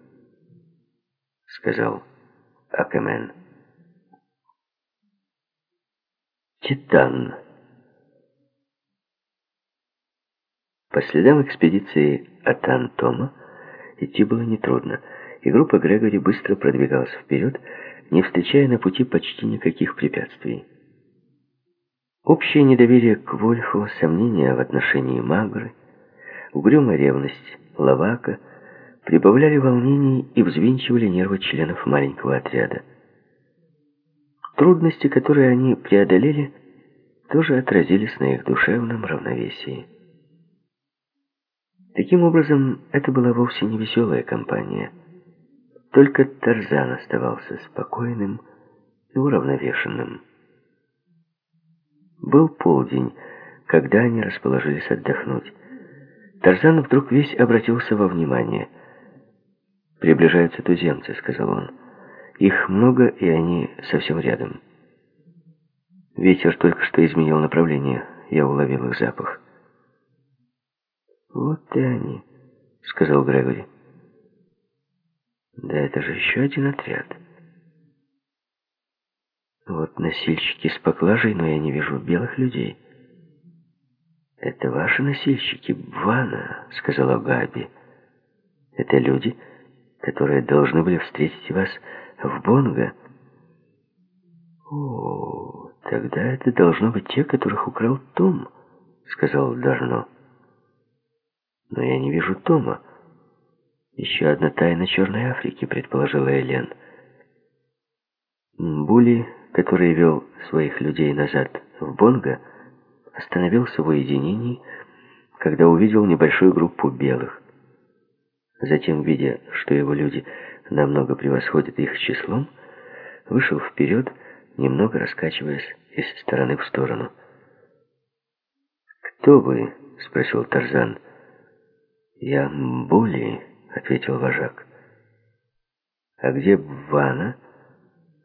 сказал Акамен. Титан. По следам экспедиции от Антома идти было нетрудно, и группа Грегори быстро продвигалась вперед, не встречая на пути почти никаких препятствий. Общее недоверие к Вольфу, сомнения в отношении Магры, угрюмая ревность Лавака прибавляли волнений и взвинчивали нервы членов маленького отряда. Трудности, которые они преодолели, тоже отразились на их душевном равновесии. Таким образом, это была вовсе не веселая компания. Только Тарзан оставался спокойным и уравновешенным. Был полдень, когда они расположились отдохнуть. Тарзан вдруг весь обратился во внимание. «Приближаются туземцы», — сказал он. Их много, и они совсем рядом. Ветер только что изменил направление. Я уловил их запах. «Вот и они», — сказал Грегори. «Да это же еще один отряд». «Вот носильщики с поклажей, но я не вижу белых людей». «Это ваши носильщики, Бвана», — сказала Габи. «Это люди, которые должны были встретить вас в Бонго». «О, тогда это должно быть те, которых украл Том», — сказал Дарно. «Но я не вижу Тома. Еще одна тайна Черной Африки», — предположила Элен. Були, который вел своих людей назад в Бонго, остановился в уединении, когда увидел небольшую группу белых. Затем, видя, что его люди намного превосходят их числом, вышел вперед, немного раскачиваясь из стороны в сторону. «Кто вы?» — спросил Тарзан. «Я Були», — ответил вожак. «А где Вана?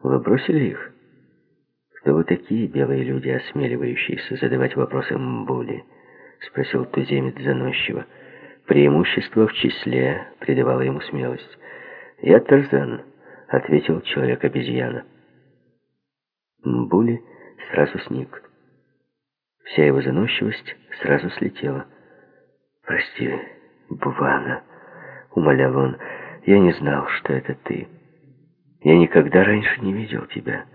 Вы бросили их?» «Кто вы такие, белые люди, осмеливающиеся задавать вопросы Мбули?» — спросил туземец заносчиво. Преимущество в числе придавало ему смелость. «Я Тарзан», — ответил человек-обезьяна. Мбули сразу сник. Вся его заносчивость сразу слетела. «Прости, Бувана», — умолял он, — «я не знал, что это ты. Я никогда раньше не видел тебя».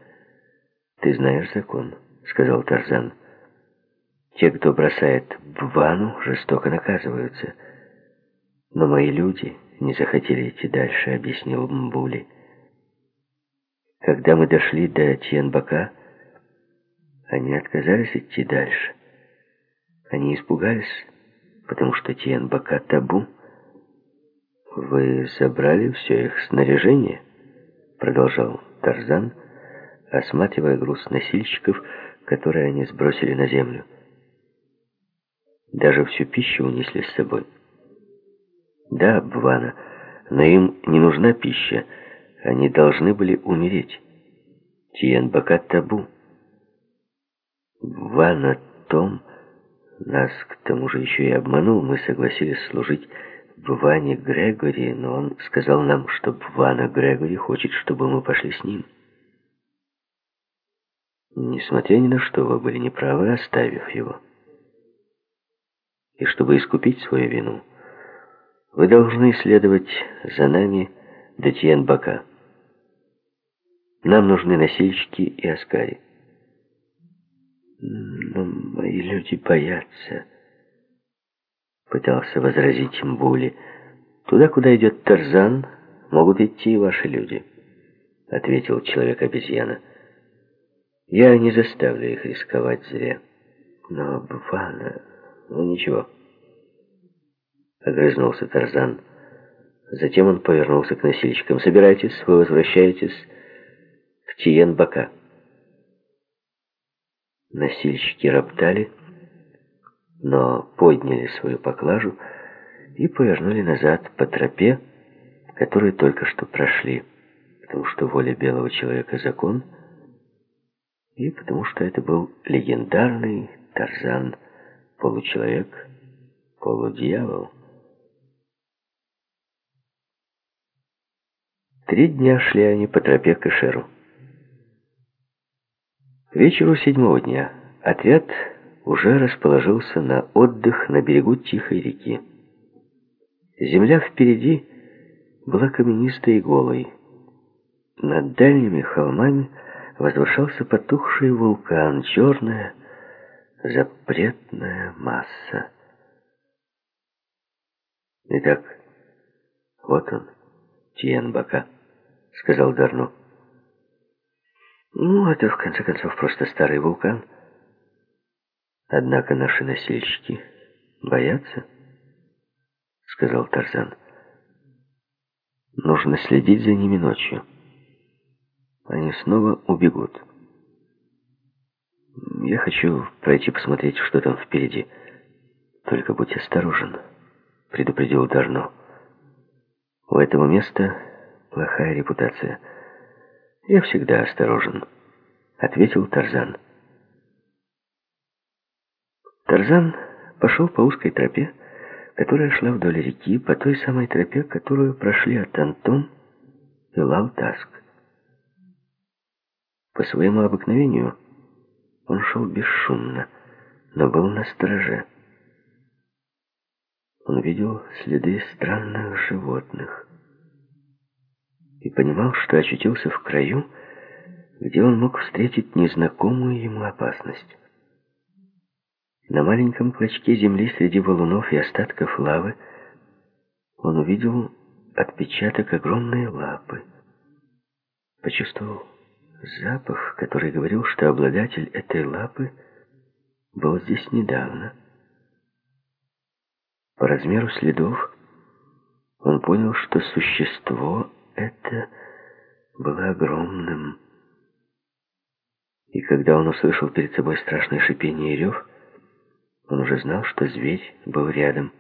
«Ты знаешь закон», — сказал Тарзан. «Те, кто бросает Бвану, жестоко наказываются. Но мои люди не захотели идти дальше», — объяснил Мбули. Когда мы дошли до Тьенбака, они отказались идти дальше. Они испугались, потому что Тьенбака табу. «Вы забрали все их снаряжение?» Продолжал Тарзан, осматривая груз носильщиков, которые они сбросили на землю. Даже всю пищу унесли с собой. Да, Бвана, но им не нужна пища, они должны были умереть. Тиенбака табу. Вана Том нас к тому же еще и обманул. Мы согласились служить Бване Грегори, но он сказал нам, что Бвана Грегори хочет, чтобы мы пошли с ним. Несмотря ни на что, вы были неправы, оставив его. И чтобы искупить свою вину, вы должны следовать за нами до Тьенбака. Нам нужны носильщики и аскари. Но мои люди боятся. Пытался возразить Мбули. Туда, куда идет Тарзан, могут идти и ваши люди, ответил человек-обезьяна. Я не заставлю их рисковать зря. Но буквально... Ну ничего. Огрызнулся Тарзан. Затем он повернулся к носильщикам. «Собирайтесь, вы возвращаетесь в Тиен-Бака». Носильщики роптали, но подняли свою поклажу и повернули назад по тропе, которую только что прошли, потому что воля белого человека — закон, и потому что это был легендарный Тарзан, получеловек, полудьявол. Три дня шли они по тропе к Эшеру. К вечеру седьмого дня отряд уже расположился на отдых на берегу Тихой реки. Земля впереди была каменистой и голой. Над дальними холмами возвышался потухший вулкан, черная, запретная масса. Итак, вот он, Тиенбака, сказал Дарно. Ну, это, в конце концов, просто старый вулкан. Однако наши носильщики боятся, сказал Тарзан. Нужно следить за ними ночью. Они снова убегут. Я хочу пройти посмотреть, что там впереди. Только будь осторожен, предупредил Дарно. У этого места плохая репутация. «Я всегда осторожен», — ответил Тарзан. Тарзан пошел по узкой тропе, которая шла вдоль реки по той самой тропе, которую прошли от Антон и Лалтаск. По своему обыкновению он шел бесшумно, но был на стороже. Он видел следы странных животных и понимал, что очутился в краю, где он мог встретить незнакомую ему опасность. На маленьком клочке земли среди валунов и остатков лавы он увидел отпечаток огромной лапы. Почувствовал запах, который говорил, что обладатель этой лапы был здесь недавно. По размеру следов он понял, что существо это было огромным. И когда он услышал перед собой страшное шипение и рев, он уже знал, что зверь был рядом.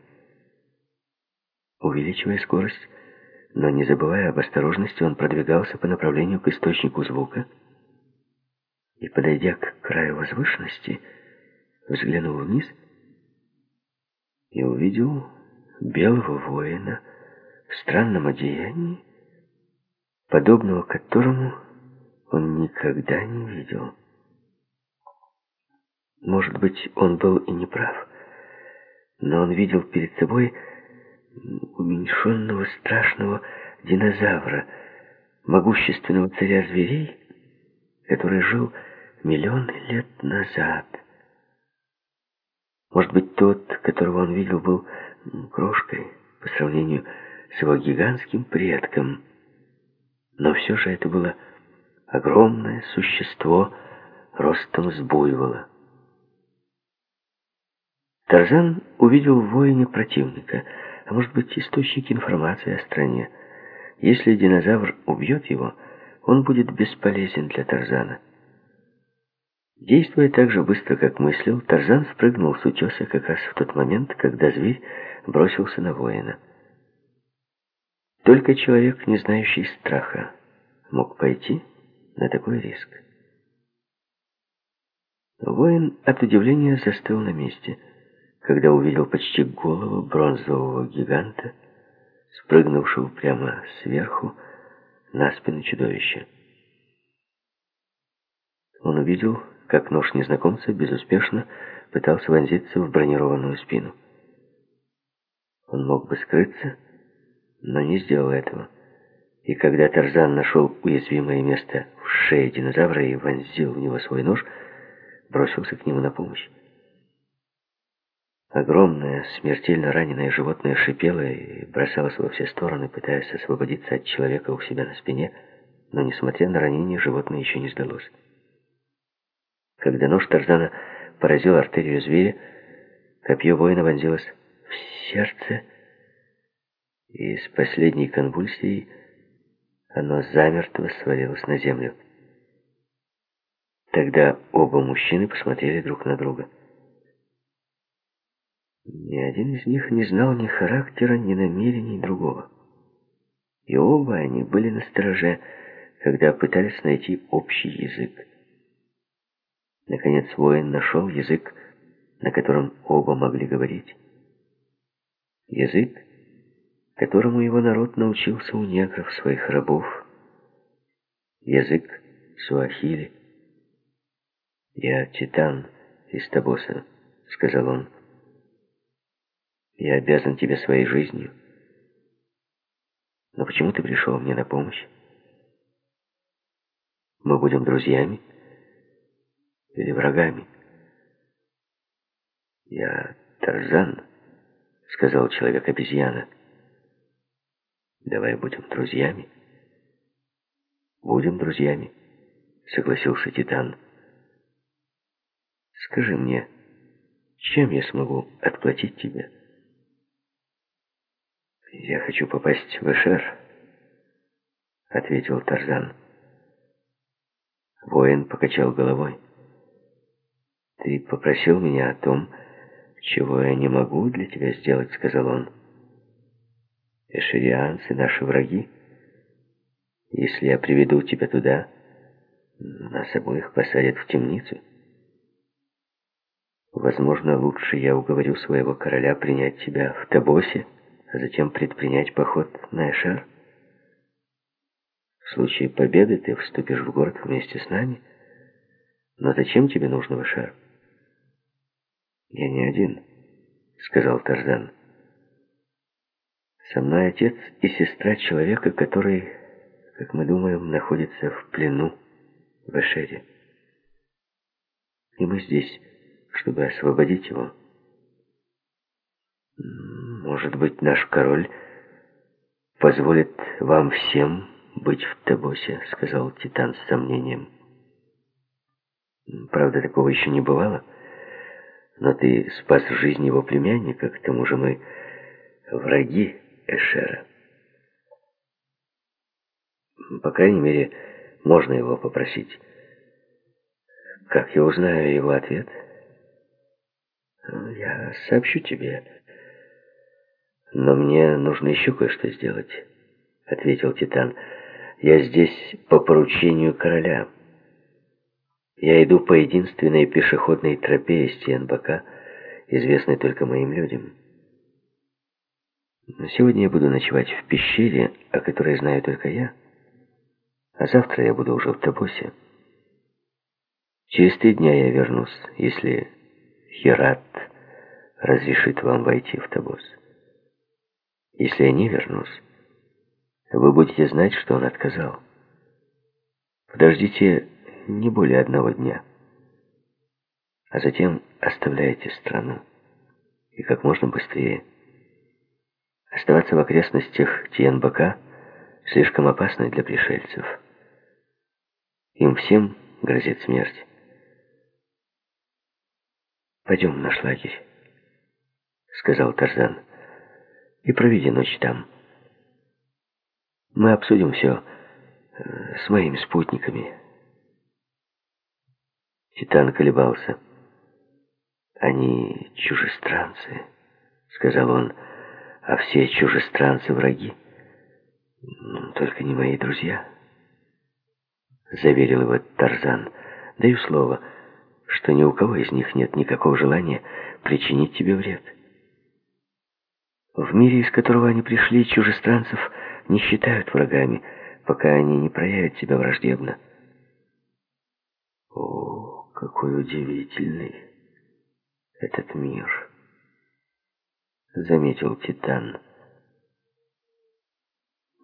Увеличивая скорость, но не забывая об осторожности, он продвигался по направлению к источнику звука и, подойдя к краю возвышенности, взглянул вниз и увидел белого воина в странном одеянии, подобного которому он никогда не видел. Может быть, он был и не прав, но он видел перед собой уменьшенного страшного динозавра, могущественного царя зверей, который жил миллионы лет назад. Может быть, тот, которого он видел, был крошкой по сравнению с его гигантским предком. Но все же это было огромное существо ростом с буйвола. Тарзан увидел в воине противника, а может быть, источник информации о стране. Если динозавр убьет его, он будет бесполезен для Тарзана. Действуя так же быстро, как мыслил, Тарзан спрыгнул с утеса как раз в тот момент, когда зверь бросился на воина. Только человек, не знающий страха, мог пойти на такой риск. Воин от удивления застыл на месте – когда увидел почти голову бронзового гиганта, спрыгнувшего прямо сверху на спину чудовища. Он увидел, как нож незнакомца безуспешно пытался вонзиться в бронированную спину. Он мог бы скрыться, но не сделал этого. И когда Тарзан нашел уязвимое место в шее динозавра и вонзил в него свой нож, бросился к нему на помощь. Огромное, смертельно раненое животное шипело и бросалось во все стороны, пытаясь освободиться от человека у себя на спине, но, несмотря на ранение, животное еще не сдалось. Когда нож Тарзана поразил артерию зверя, копье воина вонзилось в сердце, и с последней конвульсией оно замертво свалилось на землю. Тогда оба мужчины посмотрели друг на друга. Ни один из них не знал ни характера, ни намерений другого. И оба они были на стороже, когда пытались найти общий язык. Наконец воин нашел язык, на котором оба могли говорить. Язык, которому его народ научился у негров своих рабов. Язык суахили. «Я Титан из Табоса», — сказал он. Я обязан тебе своей жизнью. Но почему ты пришел мне на помощь? Мы будем друзьями или врагами? Я Тарзан, сказал человек-обезьяна. Давай будем друзьями. Будем друзьями, согласился Титан. Скажи мне, чем я смогу отплатить тебе? «Я хочу попасть в Эшер», — ответил Тарзан. Воин покачал головой. «Ты попросил меня о том, чего я не могу для тебя сделать», — сказал он. «Эшерианцы — наши враги. Если я приведу тебя туда, нас обоих посадят в темницу». Возможно, лучше я уговорю своего короля принять тебя в Табосе, а затем предпринять поход на Эшар. В случае победы ты вступишь в город вместе с нами. Но зачем тебе нужно в Эшар? Я не один, сказал Тарзан. Со мной отец и сестра человека, который, как мы думаем, находится в плену в Эшере. И мы здесь чтобы освободить его. Может быть, наш король позволит вам всем быть в Табосе, сказал Титан с сомнением. Правда, такого еще не бывало. Но ты спас жизнь его племянника, к тому же мы враги Эшера. По крайней мере, можно его попросить. Как я узнаю его ответ? — я сообщу тебе. Но мне нужно еще кое-что сделать, ответил Титан. Я здесь по поручению короля. Я иду по единственной пешеходной тропе из Тиенбака, известной только моим людям. Но сегодня я буду ночевать в пещере, о которой знаю только я, а завтра я буду уже в Табосе. Через три дня я вернусь, если Херат разрешит вам войти в Табос. Если я не вернусь, вы будете знать, что он отказал. Подождите не более одного дня, а затем оставляйте страну. И как можно быстрее. Оставаться в окрестностях Тиенбака слишком опасно для пришельцев. Им всем грозит смерть. «Пойдем в наш лагерь», — сказал Тарзан, — «и проведи ночь там. Мы обсудим все э, с моими спутниками». Титан колебался. «Они чужестранцы», — сказал он, — «а все чужестранцы враги. Только не мои друзья», — заверил его Тарзан. «Даю слово» что ни у кого из них нет никакого желания причинить тебе вред. В мире, из которого они пришли, чужестранцев не считают врагами, пока они не проявят себя враждебно. О, какой удивительный этот мир, заметил Титан.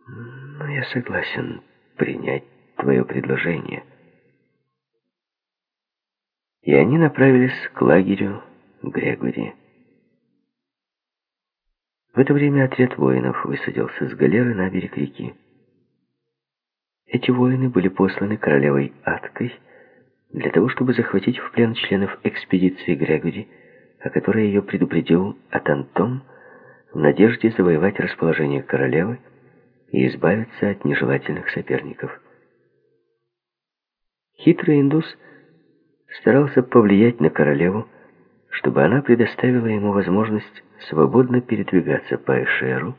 Но я согласен принять твое предложение и они направились к лагерю Грегори. В это время отряд воинов высадился с галеры на берег реки. Эти воины были посланы королевой Аткой для того, чтобы захватить в плен членов экспедиции Грегори, о которой ее предупредил Атантом в надежде завоевать расположение королевы и избавиться от нежелательных соперников. Хитрый индус – старался повлиять на королеву, чтобы она предоставила ему возможность свободно передвигаться по Эшеру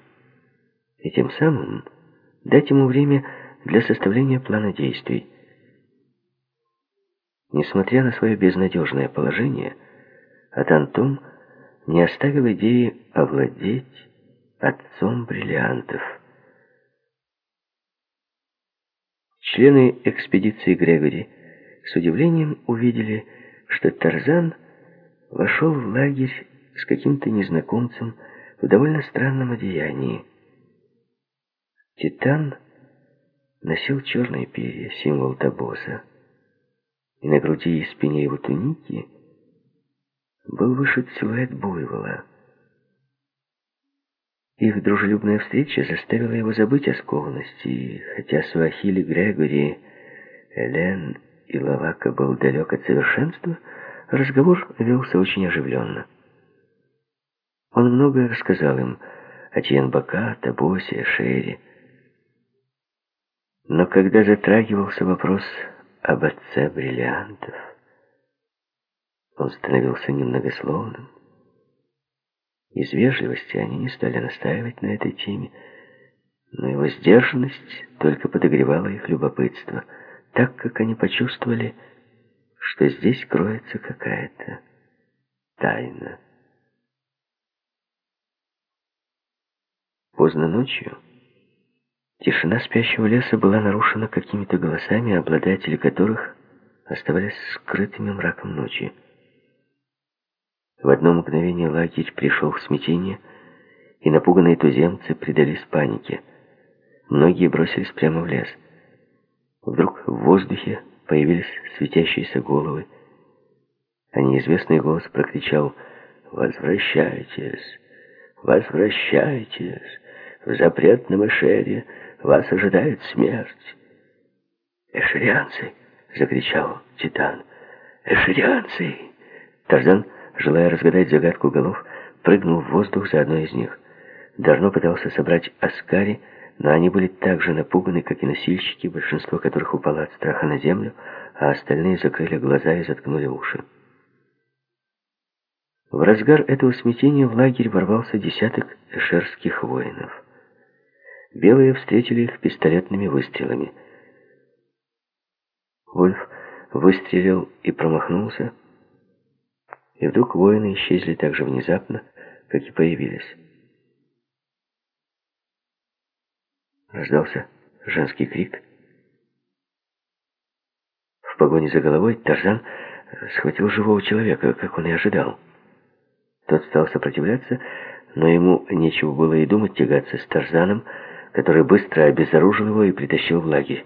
и тем самым дать ему время для составления плана действий. Несмотря на свое безнадежное положение, Атантум не оставил идеи овладеть отцом бриллиантов. Члены экспедиции Грегори с удивлением увидели, что Тарзан вошел в лагерь с каким-то незнакомцем в довольно странном одеянии. Титан носил черные перья, символ Табоса, и на груди и спине его туники был вышит силуэт буйвола. Их дружелюбная встреча заставила его забыть о скованности, и хотя Суахили Грегори, Элен и Лавака был далек от совершенства, разговор велся очень оживленно. Он многое рассказал им о Тьенбака, Табосе, Шере. Но когда затрагивался вопрос об отце бриллиантов, он становился немногословным. Из вежливости они не стали настаивать на этой теме, но его сдержанность только подогревала их любопытство — так как они почувствовали, что здесь кроется какая-то тайна. Поздно ночью тишина спящего леса была нарушена какими-то голосами, обладатели которых оставались скрытыми мраком ночи. В одно мгновение лагерь пришел в смятение, и напуганные туземцы предались панике. Многие бросились прямо в лес. Вдруг в воздухе появились светящиеся головы, а неизвестный голос прокричал «Возвращайтесь! Возвращайтесь! В запретном эшере вас ожидает смерть!» «Эшерианцы!» — закричал Титан. «Эшерианцы!» Тарзан желая разгадать загадку голов, прыгнул в воздух за одной из них. Дарно пытался собрать Аскари, но они были так же напуганы, как и носильщики, большинство которых упало от страха на землю, а остальные закрыли глаза и заткнули уши. В разгар этого смятения в лагерь ворвался десяток эшерских воинов. Белые встретили их пистолетными выстрелами. Вольф выстрелил и промахнулся, и вдруг воины исчезли так же внезапно, как и появились. Раздался женский крик. В погоне за головой Тарзан схватил живого человека, как он и ожидал. Тот стал сопротивляться, но ему нечего было и думать тягаться с Тарзаном, который быстро обезоружил его и притащил в лагерь.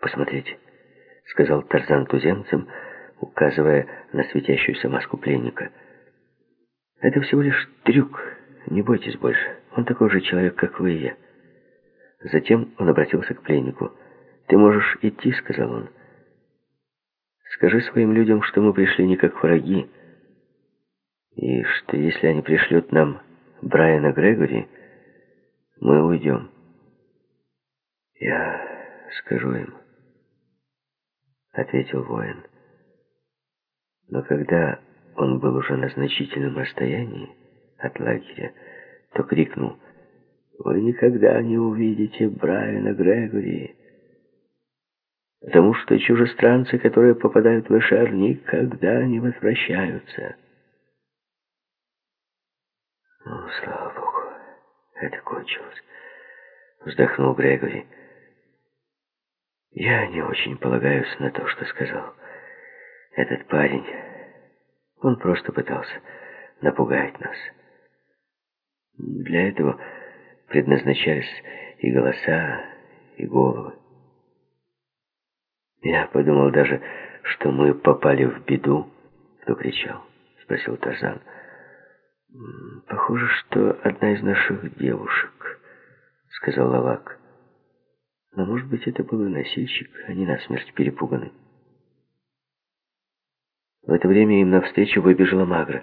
«Посмотрите», — сказал Тарзан туземцам, — указывая на светящуюся маску пленника. «Это всего лишь трюк, не бойтесь больше. Он такой же человек, как вы и я». Затем он обратился к пленнику. «Ты можешь идти», — сказал он. «Скажи своим людям, что мы пришли не как враги, и что если они пришлют нам Брайана Грегори, мы уйдем». «Я скажу им», — ответил воин. Но когда он был уже на значительном расстоянии от лагеря, то крикнул «Вы никогда не увидите Брайана Грегори!» потому что чужестранцы, которые попадают в Эшер, никогда не возвращаются. Ну, слава богу, это кончилось. Вздохнул Грегори. Я не очень полагаюсь на то, что сказал. Этот парень, он просто пытался напугать нас. Для этого предназначались и голоса, и головы. Я подумал даже, что мы попали в беду. Кто кричал? Спросил Тарзан. Похоже, что одна из наших девушек, сказал Лавак. Но, может быть, это был и носильщик, они насмерть перепуганы. В это время им навстречу выбежала Магра.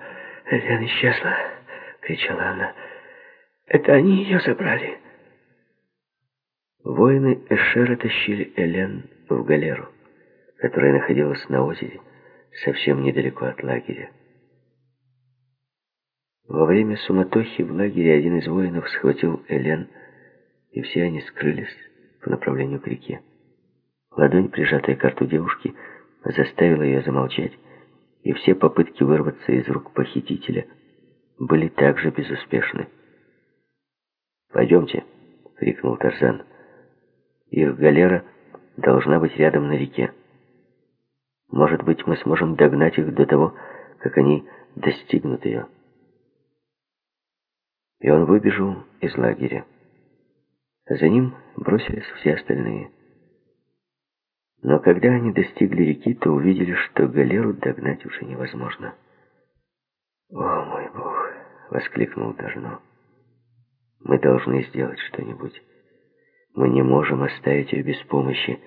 «Элен исчезла!» — кричала она. «Это они ее забрали!» Воины Эшера тащили Элен в галеру, которая находилась на озере, совсем недалеко от лагеря. Во время суматохи в лагере один из воинов схватил Элен, и все они скрылись по направлению к реке. Ладонь, прижатая к рту девушки, заставила ее замолчать, и все попытки вырваться из рук похитителя были также безуспешны. «Пойдемте!» — крикнул Тарзан. «Их галера должна быть рядом на реке. Может быть, мы сможем догнать их до того, как они достигнут ее». И он выбежал из лагеря. За ним бросились все остальные. Но когда они достигли реки, то увидели, что галеру догнать уже невозможно. «О, мой Бог!» — воскликнул Дарно. «Мы должны сделать что-нибудь. Мы не можем оставить ее без помощи».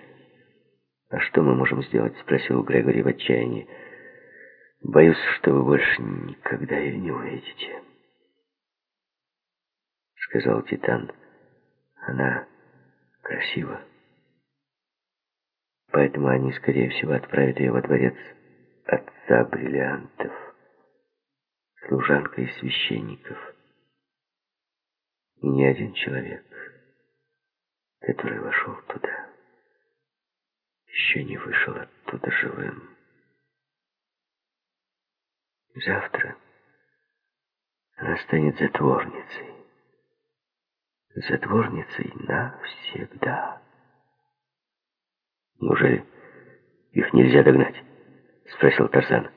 «А что мы можем сделать?» — спросил Грегори в отчаянии. «Боюсь, что вы больше никогда ее не увидите», — сказал Титан. «Она красива». Поэтому они, скорее всего, отправят ее во дворец отца бриллиантов, служанка и священников. И ни один человек, который вошел туда, еще не вышел оттуда живым. Завтра она станет затворницей. Затворницей навсегда. Неужели их нельзя догнать? Спросил Тарзан.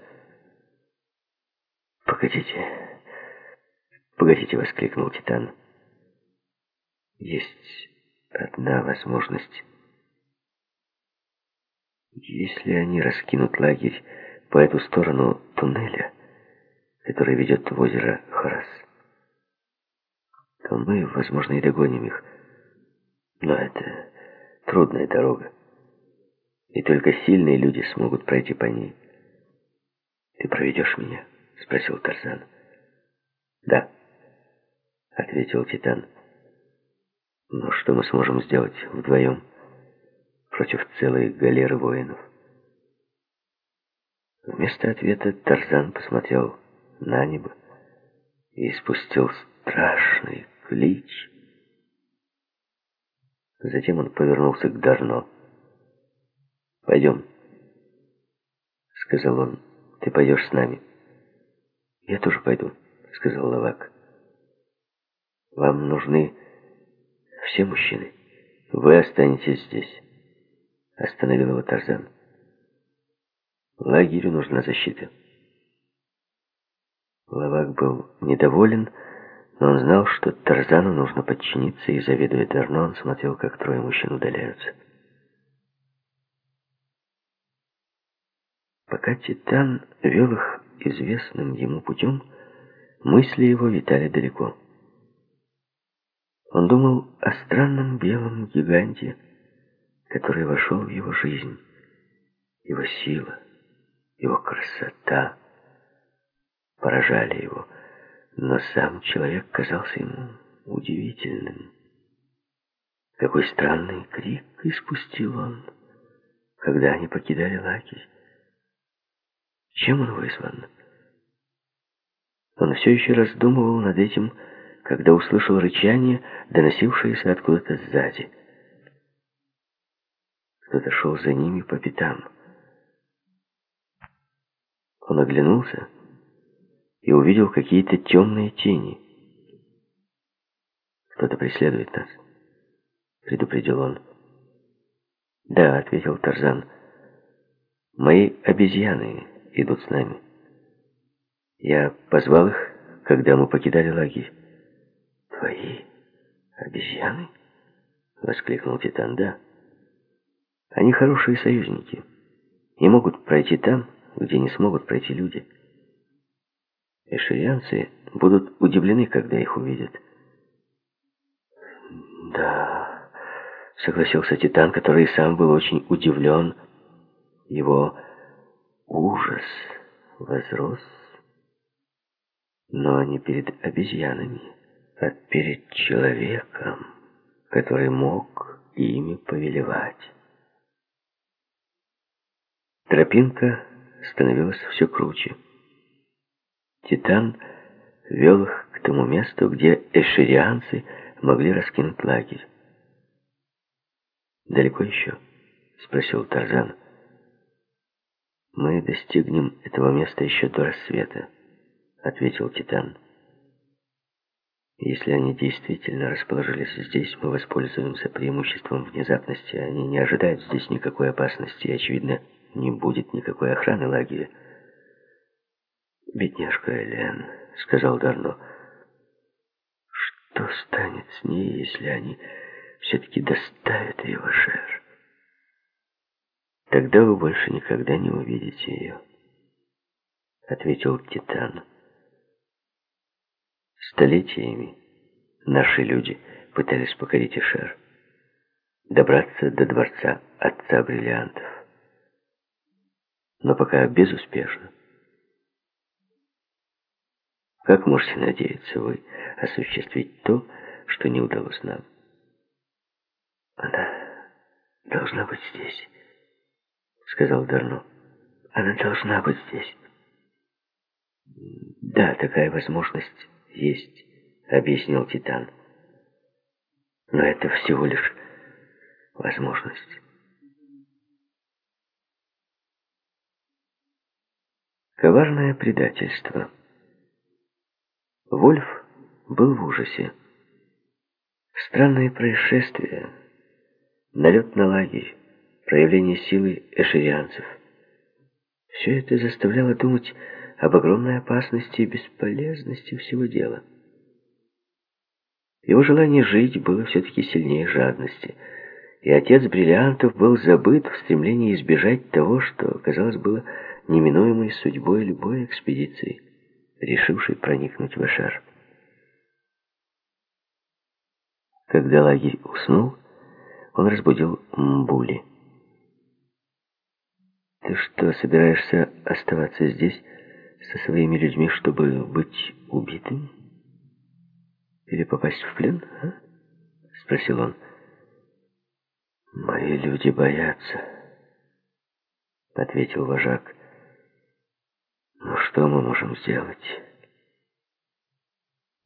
Погодите. Погодите, воскликнул Титан. Есть одна возможность. Если они раскинут лагерь по эту сторону туннеля, который ведет в озеро Харас, то мы, возможно, и догоним их. Но это трудная дорога, и только сильные люди смогут пройти по ней. «Ты проведешь меня?» — спросил Тарзан. «Да», — ответил Титан. «Но что мы сможем сделать вдвоем против целой галеры воинов?» Вместо ответа Тарзан посмотрел на небо и спустил страшный клич. Затем он повернулся к Дарно. «Пойдем», — сказал он, — «ты пойдешь с нами». «Я тоже пойду», — сказал Лавак. «Вам нужны все мужчины. Вы останетесь здесь», — остановил его Тарзан. «Лагерю нужна защита». Лавак был недоволен, но он знал, что Тарзану нужно подчиниться, и, заведуя Дарно, он смотрел, как трое мужчин удаляются. Пока Титан вел их известным ему путем, мысли его витали далеко. Он думал о странном белом гиганте, который вошел в его жизнь, его сила, его красота — поражали его, но сам человек казался ему удивительным. Какой странный крик испустил он, когда они покидали лагерь. Чем он вызван? Он все еще раздумывал над этим, когда услышал рычание, доносившееся откуда-то сзади. Кто-то шел за ними по пятам. Он оглянулся и увидел какие-то темные тени. «Кто-то преследует нас», — предупредил он. «Да», — ответил Тарзан, — «мои обезьяны идут с нами. Я позвал их, когда мы покидали лагерь». «Твои обезьяны?» — воскликнул Титан. «Да. Они хорошие союзники и могут пройти там, где не смогут пройти люди». Эшерианцы будут удивлены, когда их увидят. Да, согласился Титан, который сам был очень удивлен. Его ужас возрос, но не перед обезьянами, а перед человеком, который мог ими повелевать. Тропинка становилась все круче. Титан вел их к тому месту, где эшерианцы могли раскинуть лагерь. «Далеко еще?» — спросил Тарзан. «Мы достигнем этого места еще до рассвета», — ответил Титан. «Если они действительно расположились здесь, мы воспользуемся преимуществом внезапности. Они не ожидают здесь никакой опасности, и, очевидно, не будет никакой охраны лагеря. «Бедняжка Элен», — сказал Дарно. «Что станет с ней, если они все-таки доставят ее в Ашер?» «Тогда вы больше никогда не увидите ее», — ответил Титан. Столетиями наши люди пытались покорить Ашер, добраться до дворца отца бриллиантов, но пока безуспешно. Как можете надеяться вы осуществить то, что не удалось нам? Она должна быть здесь, сказал Дарно. Она должна быть здесь. Да, такая возможность есть, объяснил Титан. Но это всего лишь возможность. Коварное предательство. Вольф был в ужасе. Странные происшествия, налет на лагерь, проявление силы эшерианцев. Все это заставляло думать об огромной опасности и бесполезности всего дела. Его желание жить было все-таки сильнее жадности, и отец бриллиантов был забыт в стремлении избежать того, что, казалось, было неминуемой судьбой любой экспедиции, решившей проникнуть в Эшар. Когда лагерь уснул, он разбудил Мбули. «Ты что, собираешься оставаться здесь со своими людьми, чтобы быть убитым? Или попасть в плен, а?» — спросил он. «Мои люди боятся», — ответил вожак. «Ну что мы можем сделать?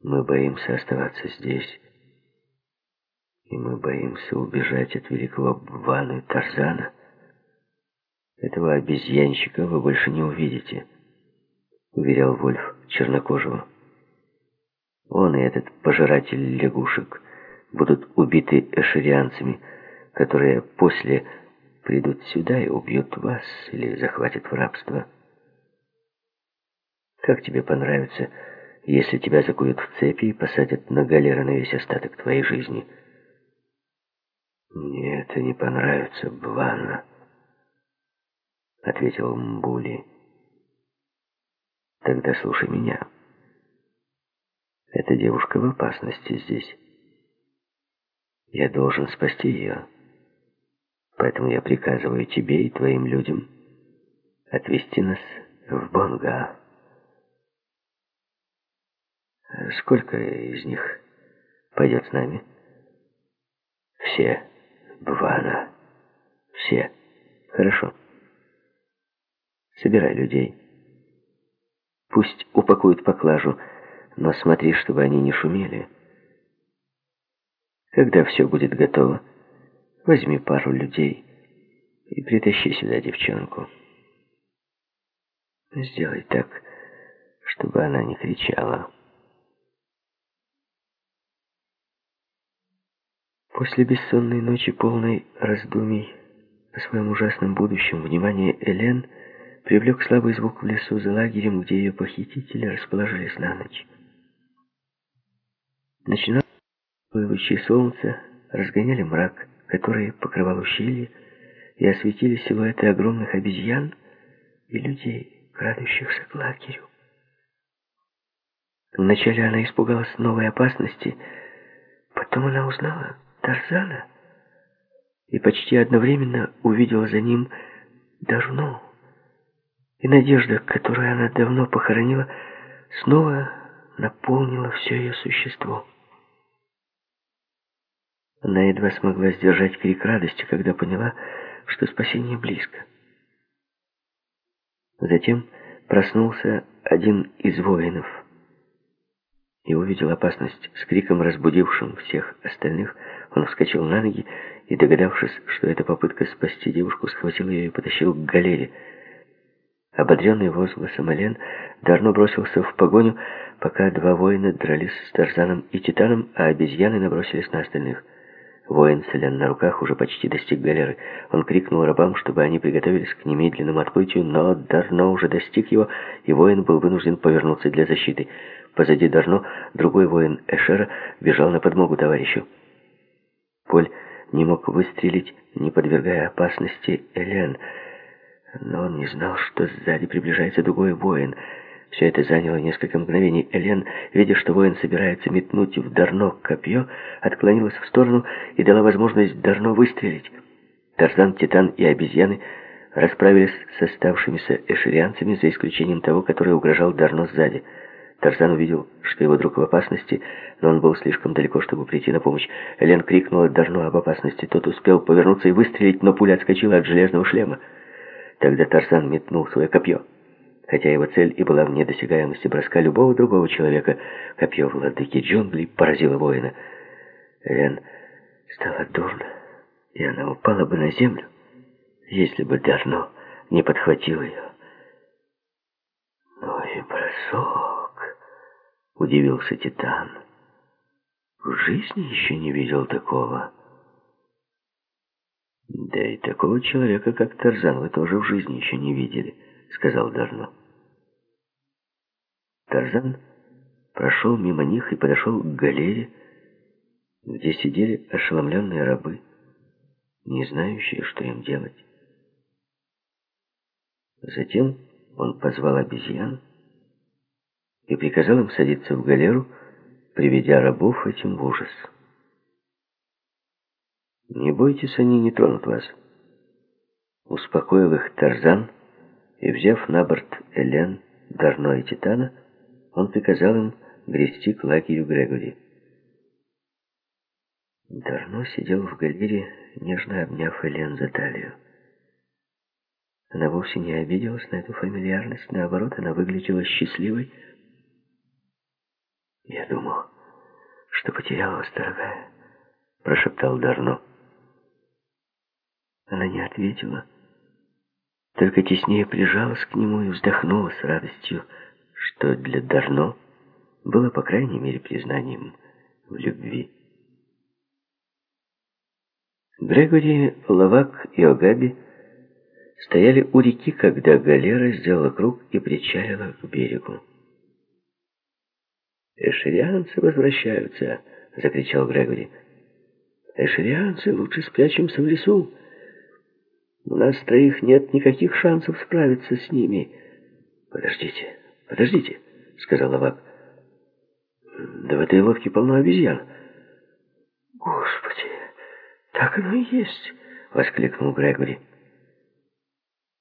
Мы боимся оставаться здесь» и мы боимся убежать от великого Бвана Тарзана. Этого обезьянщика вы больше не увидите, уверял Вольф Чернокожего. Он и этот пожиратель лягушек будут убиты эшерианцами, которые после придут сюда и убьют вас или захватят в рабство. Как тебе понравится, если тебя закуют в цепи и посадят на галеры на весь остаток твоей жизни?» «Мне это не понравится, Бланна», — ответил Мбули. «Тогда слушай меня. Эта девушка в опасности здесь. Я должен спасти ее. Поэтому я приказываю тебе и твоим людям отвезти нас в Бонга. Сколько из них пойдет с нами?» «Все». Бвана. Все. Хорошо. Собирай людей. Пусть упакуют поклажу, но смотри, чтобы они не шумели. Когда все будет готово, возьми пару людей и притащи сюда девчонку. Сделай так, чтобы она не кричала. После бессонной ночи, полной раздумий о своем ужасном будущем, внимание Элен привлек слабый звук в лесу за лагерем, где ее похитители расположились на ночь. Начинал лучи солнца, разгоняли мрак, который покрывал ущелье, и осветили силуэты огромных обезьян и людей, крадущихся к лагерю. Вначале она испугалась новой опасности, потом она узнала, Тарзана и почти одновременно увидела за ним Дарну. И надежда, которую она давно похоронила, снова наполнила все ее существо. Она едва смогла сдержать крик радости, когда поняла, что спасение близко. Затем проснулся один из воинов и увидел опасность с криком, разбудившим всех остальных, он вскочил на ноги и, догадавшись, что это попытка спасти девушку, схватил ее и потащил к галере. Ободренный возгласом Олен, Дарно бросился в погоню, пока два воина дрались с Тарзаном и Титаном, а обезьяны набросились на остальных. Воин с Элен на руках уже почти достиг галеры. Он крикнул рабам, чтобы они приготовились к немедленному отплытию, но Дарно уже достиг его, и воин был вынужден повернуться для защиты. Позади Дарно другой воин Эшера бежал на подмогу товарищу. Поль не мог выстрелить, не подвергая опасности Элен, но он не знал, что сзади приближается другой воин. Все это заняло несколько мгновений. Элен, видя, что воин собирается метнуть в Дарно копье, отклонилась в сторону и дала возможность Дарно выстрелить. Тарзан, Титан и обезьяны расправились с оставшимися эшерианцами, за исключением того, который угрожал Дарно сзади. Тарзан увидел, что его друг в опасности, но он был слишком далеко, чтобы прийти на помощь. Элен крикнула Дарну об опасности. Тот успел повернуться и выстрелить, но пуля отскочила от железного шлема. Тогда Тарзан метнул свое копье. Хотя его цель и была вне досягаемости броска любого другого человека, копье владыки джунглей поразило воина. Элен стало дурно, и она упала бы на землю, если бы Дарно не подхватил ее. бросок!» — удивился Титан. «В жизни еще не видел такого». «Да и такого человека, как Тарзан, вы тоже в жизни еще не видели», — сказал Дарно. Тарзан прошел мимо них и подошел к галере, где сидели ошеломленные рабы, не знающие, что им делать. Затем он позвал обезьян и приказал им садиться в галеру, приведя рабов этим в ужас. «Не бойтесь, они не тронут вас». Успокоил их Тарзан и, взяв на борт Элен, Дарно и Титана, он приказал им грести к лагерю Грегори. Дарно сидел в галере, нежно обняв Элен за талию. Она вовсе не обиделась на эту фамильярность, наоборот, она выглядела счастливой. «Я думал, что потеряла вас, дорогая», — прошептал Дарно. Она не ответила, только теснее прижалась к нему и вздохнула с радостью, что для Дарно было, по крайней мере, признанием в любви. Грегори, Лавак и Огаби стояли у реки, когда галера сделала круг и причалила к берегу. «Эшерианцы возвращаются!» — закричал Грегори. «Эшерианцы, лучше спрячемся в лесу. У нас троих нет никаких шансов справиться с ними». «Подождите, подождите!» — сказал Лавак. «Да в этой лодке полно обезьян». «Господи, так оно и есть!» — воскликнул Грегори.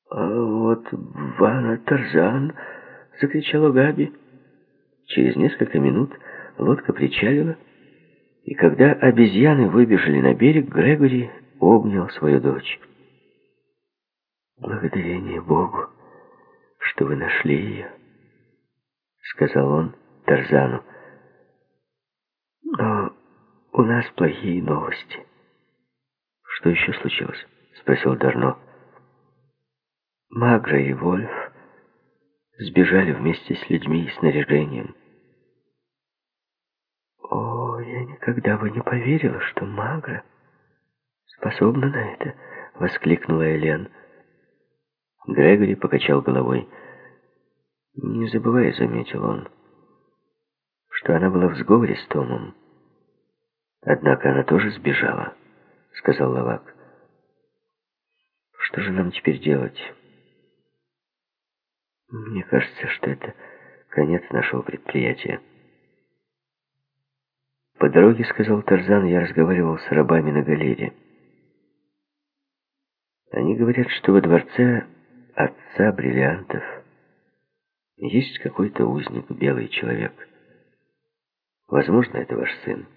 «А вот Вана Тарзан!» — закричала Габи. Через несколько минут лодка причалила, и когда обезьяны выбежали на берег, Грегори обнял свою дочь. «Благодарение Богу, что вы нашли ее», — сказал он Тарзану. «Но у нас плохие новости». «Что еще случилось?» — спросил Дарно. Магра и Вольф сбежали вместе с людьми и снаряжением. «О, я никогда бы не поверила, что Магра способна на это!» — воскликнула Элен. Грегори покачал головой. «Не забывай», — заметил он, — «что она была в сговоре с Томом. Однако она тоже сбежала», — сказал Лавак. «Что же нам теперь делать?» Мне кажется, что это конец нашего предприятия. По дороге, сказал Тарзан, я разговаривал с рабами на галере. Они говорят, что во дворце отца бриллиантов есть какой-то узник, белый человек. Возможно, это ваш сын.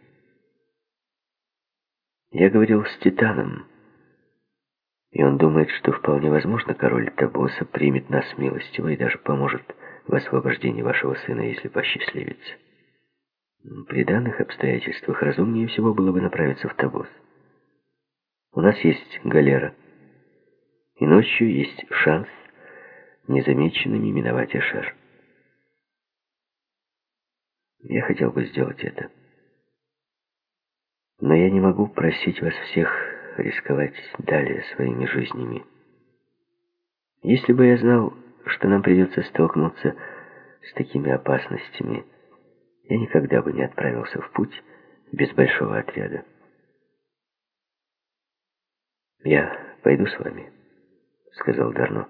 Я говорил с Титаном. И он думает, что вполне возможно, король Табоса примет нас милостиво и даже поможет в освобождении вашего сына, если посчастливится. При данных обстоятельствах разумнее всего было бы направиться в Табос. У нас есть галера, и ночью есть шанс незамеченными миновать Эшер. Я хотел бы сделать это. Но я не могу просить вас всех рисковать далее своими жизнями. Если бы я знал, что нам придется столкнуться с такими опасностями, я никогда бы не отправился в путь без большого отряда. «Я пойду с вами», — сказал Дарно.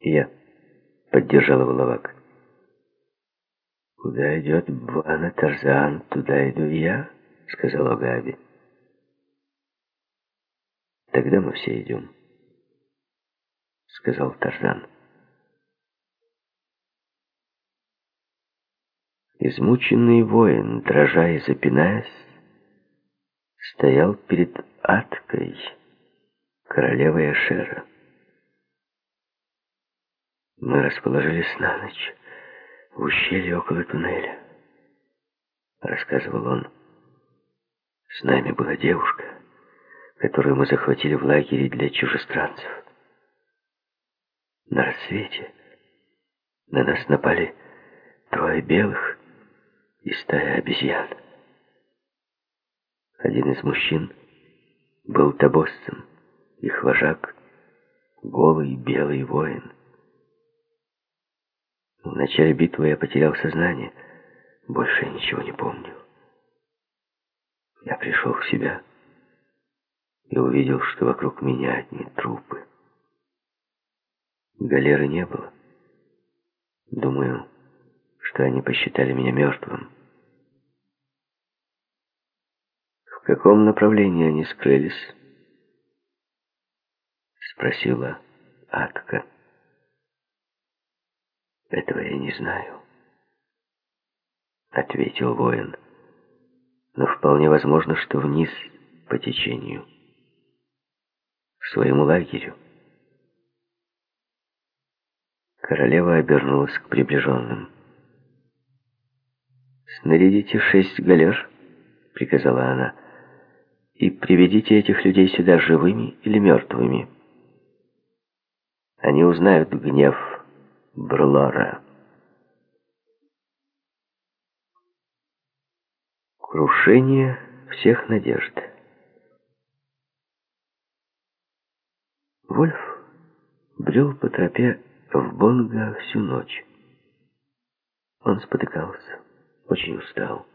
«Я», — поддержал его Лавак. «Куда идет Бана Тарзан, туда иду я», — сказал Агаби. Тогда мы все идем, сказал Тарзан. Измученный воин, дрожа и запинаясь, стоял перед Аткой, королевой Ашера. Мы расположились на ночь в ущелье около туннеля, рассказывал он. С нами была девушка, которую мы захватили в лагере для чужестранцев. На рассвете на нас напали трое белых и стая обезьян. Один из мужчин был табосцем, их вожак, голый белый воин. В начале битвы я потерял сознание, больше ничего не помню. Я пришел в себя и увидел, что вокруг меня одни трупы. Галеры не было. Думаю, что они посчитали меня мертвым. В каком направлении они скрылись? Спросила Атка. Этого я не знаю. Ответил воин. Но вполне возможно, что вниз по течению. К своему лагерю. Королева обернулась к приближенным. «Снарядите шесть галер», — приказала она, — «и приведите этих людей сюда живыми или мертвыми. Они узнают гнев Брлора». Крушение всех надежд. Вольф брел по тропе в Бонго всю ночь. Он спотыкался, очень устал.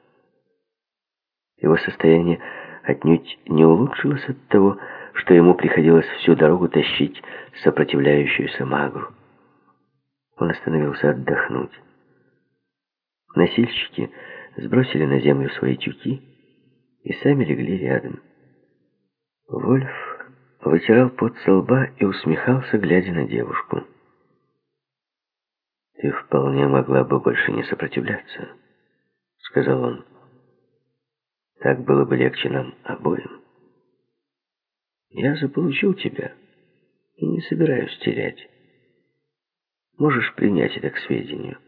Его состояние отнюдь не улучшилось от того, что ему приходилось всю дорогу тащить сопротивляющуюся магру. Он остановился отдохнуть. Носильщики сбросили на землю свои тюки и сами легли рядом. Вольф вытирал пот со лба и усмехался, глядя на девушку. «Ты вполне могла бы больше не сопротивляться», — сказал он. «Так было бы легче нам обоим. Я заполучил тебя и не собираюсь терять. Можешь принять это к сведению».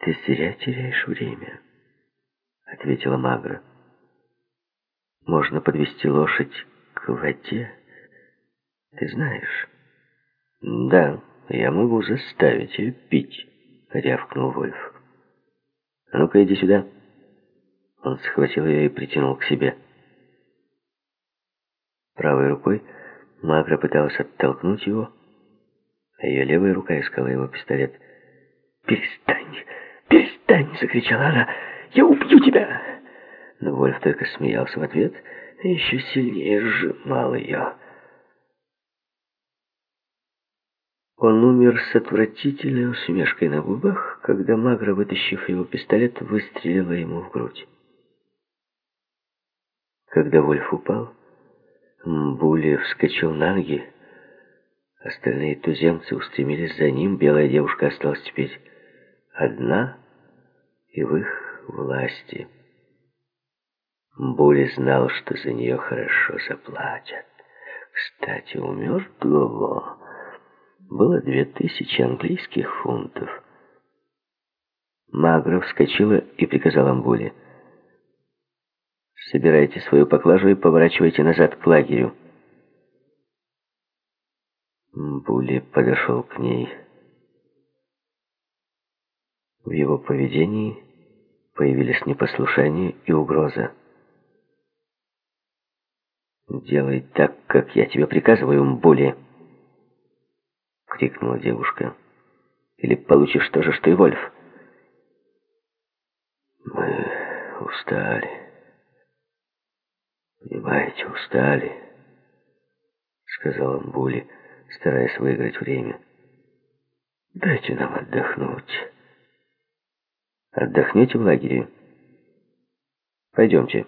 «Ты зря теряешь время», — ответила Магра. «Можно подвести лошадь к воде, ты знаешь». «Да». «Я могу заставить ее пить», — рявкнул Вольф. «А ну-ка, иди сюда». Он схватил ее и притянул к себе. Правой рукой Магра пыталась оттолкнуть его, ее левая рука искала его пистолет. «Перестань! Перестань!» — закричала она. «Я убью тебя!» Но Вольф только смеялся в ответ и еще сильнее сжимал ее. Он умер с отвратительной усмешкой на губах, когда Магра, вытащив его пистолет, выстрелила ему в грудь. Когда Вольф упал, Мбули вскочил на ноги. Остальные туземцы устремились за ним. Белая девушка осталась теперь одна и в их власти. Мбули знал, что за нее хорошо заплатят. Кстати, у мертвого было две тысячи английских фунтов. Магра вскочила и приказала Амбуле. «Собирайте свою поклажу и поворачивайте назад к лагерю». Були подошел к ней. В его поведении появились непослушание и угроза. «Делай так, как я тебе приказываю, Мбули!» — крикнула девушка. «Или получишь то же, что и Вольф?» «Мы устали. Понимаете, устали», — сказал Амбули, стараясь выиграть время. «Дайте нам отдохнуть». «Отдохнете в лагере?» «Пойдемте».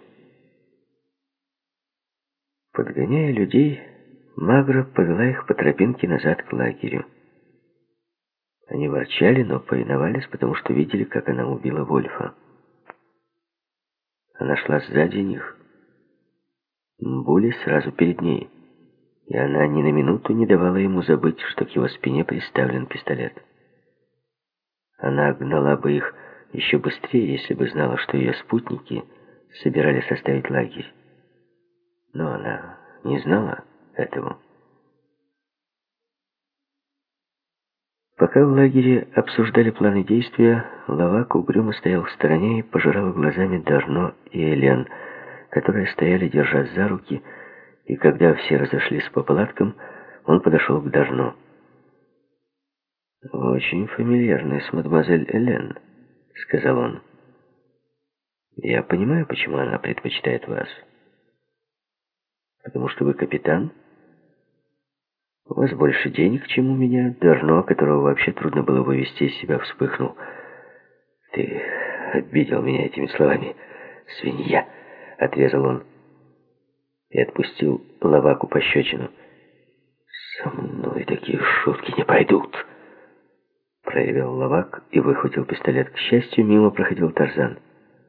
Подгоняя людей, Магра повела их по тропинке назад к лагерю. Они ворчали, но повиновались, потому что видели, как она убила Вольфа. Она шла сзади них. Були сразу перед ней, и она ни на минуту не давала ему забыть, что к его спине приставлен пистолет. Она гнала бы их еще быстрее, если бы знала, что ее спутники собирались оставить лагерь. Но она не знала этого. Пока в лагере обсуждали планы действия, Лавак угрюмо стоял в стороне и пожирал глазами Дарно и Элен, которые стояли, держась за руки, и когда все разошлись по палаткам, он подошел к Дарно. «Очень фамильярный с мадемуазель Элен», — сказал он. «Я понимаю, почему она предпочитает вас. Потому что вы капитан?» У вас больше денег, чем у меня. Дарно, которого вообще трудно было вывести из себя, вспыхнул. Ты обидел меня этими словами. Свинья, отрезал он. И отпустил лаваку пощечину. Со мной такие шутки не пойдут. Проявил лавак и выхватил пистолет. К счастью, мимо проходил Тарзан.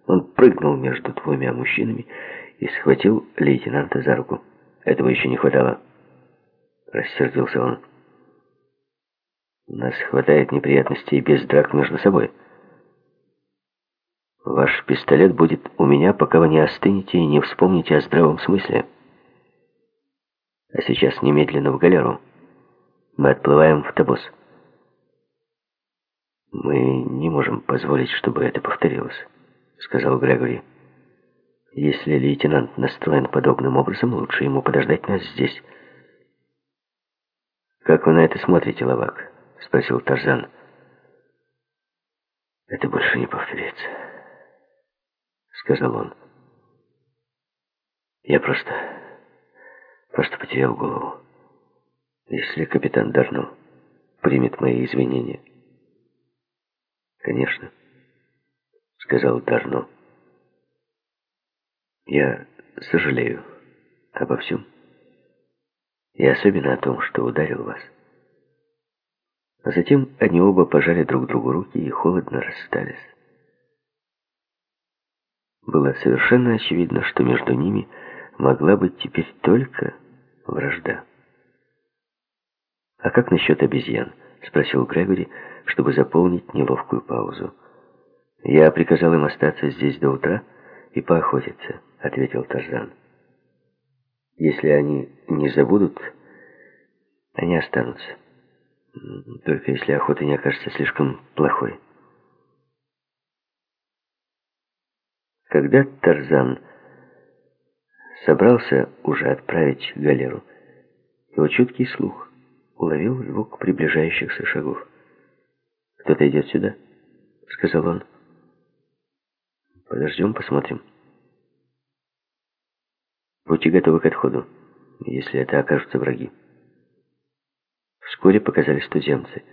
Он прыгнул между двумя мужчинами и схватил лейтенанта за руку. Этого еще не хватало. Рассердился он. У нас хватает неприятностей без драк между собой. Ваш пистолет будет у меня, пока вы не остынете и не вспомните о здравом смысле. А сейчас немедленно в галеру. Мы отплываем в Табос. Мы не можем позволить, чтобы это повторилось, сказал Грегори. Если лейтенант настроен подобным образом, лучше ему подождать нас здесь. «Как вы на это смотрите, Лавак?» — спросил Тарзан. «Это больше не повторится», — сказал он. «Я просто... просто потерял голову. Если капитан Дарно примет мои извинения...» «Конечно», — сказал Дарно. «Я сожалею обо всем». И особенно о том, что ударил вас. А затем они оба пожали друг другу руки и холодно расстались. Было совершенно очевидно, что между ними могла быть теперь только вражда. «А как насчет обезьян?» — спросил Грегори, чтобы заполнить неловкую паузу. «Я приказал им остаться здесь до утра и поохотиться», — ответил Тарзан. Если они не забудут, они останутся. Только если охота не окажется слишком плохой. Когда Тарзан собрался уже отправить галеру, его чуткий слух уловил звук приближающихся шагов. «Кто-то идет сюда», — сказал он. «Подождем, посмотрим». Будьте готовы к отходу, если это окажутся враги. Вскоре показались туземцы.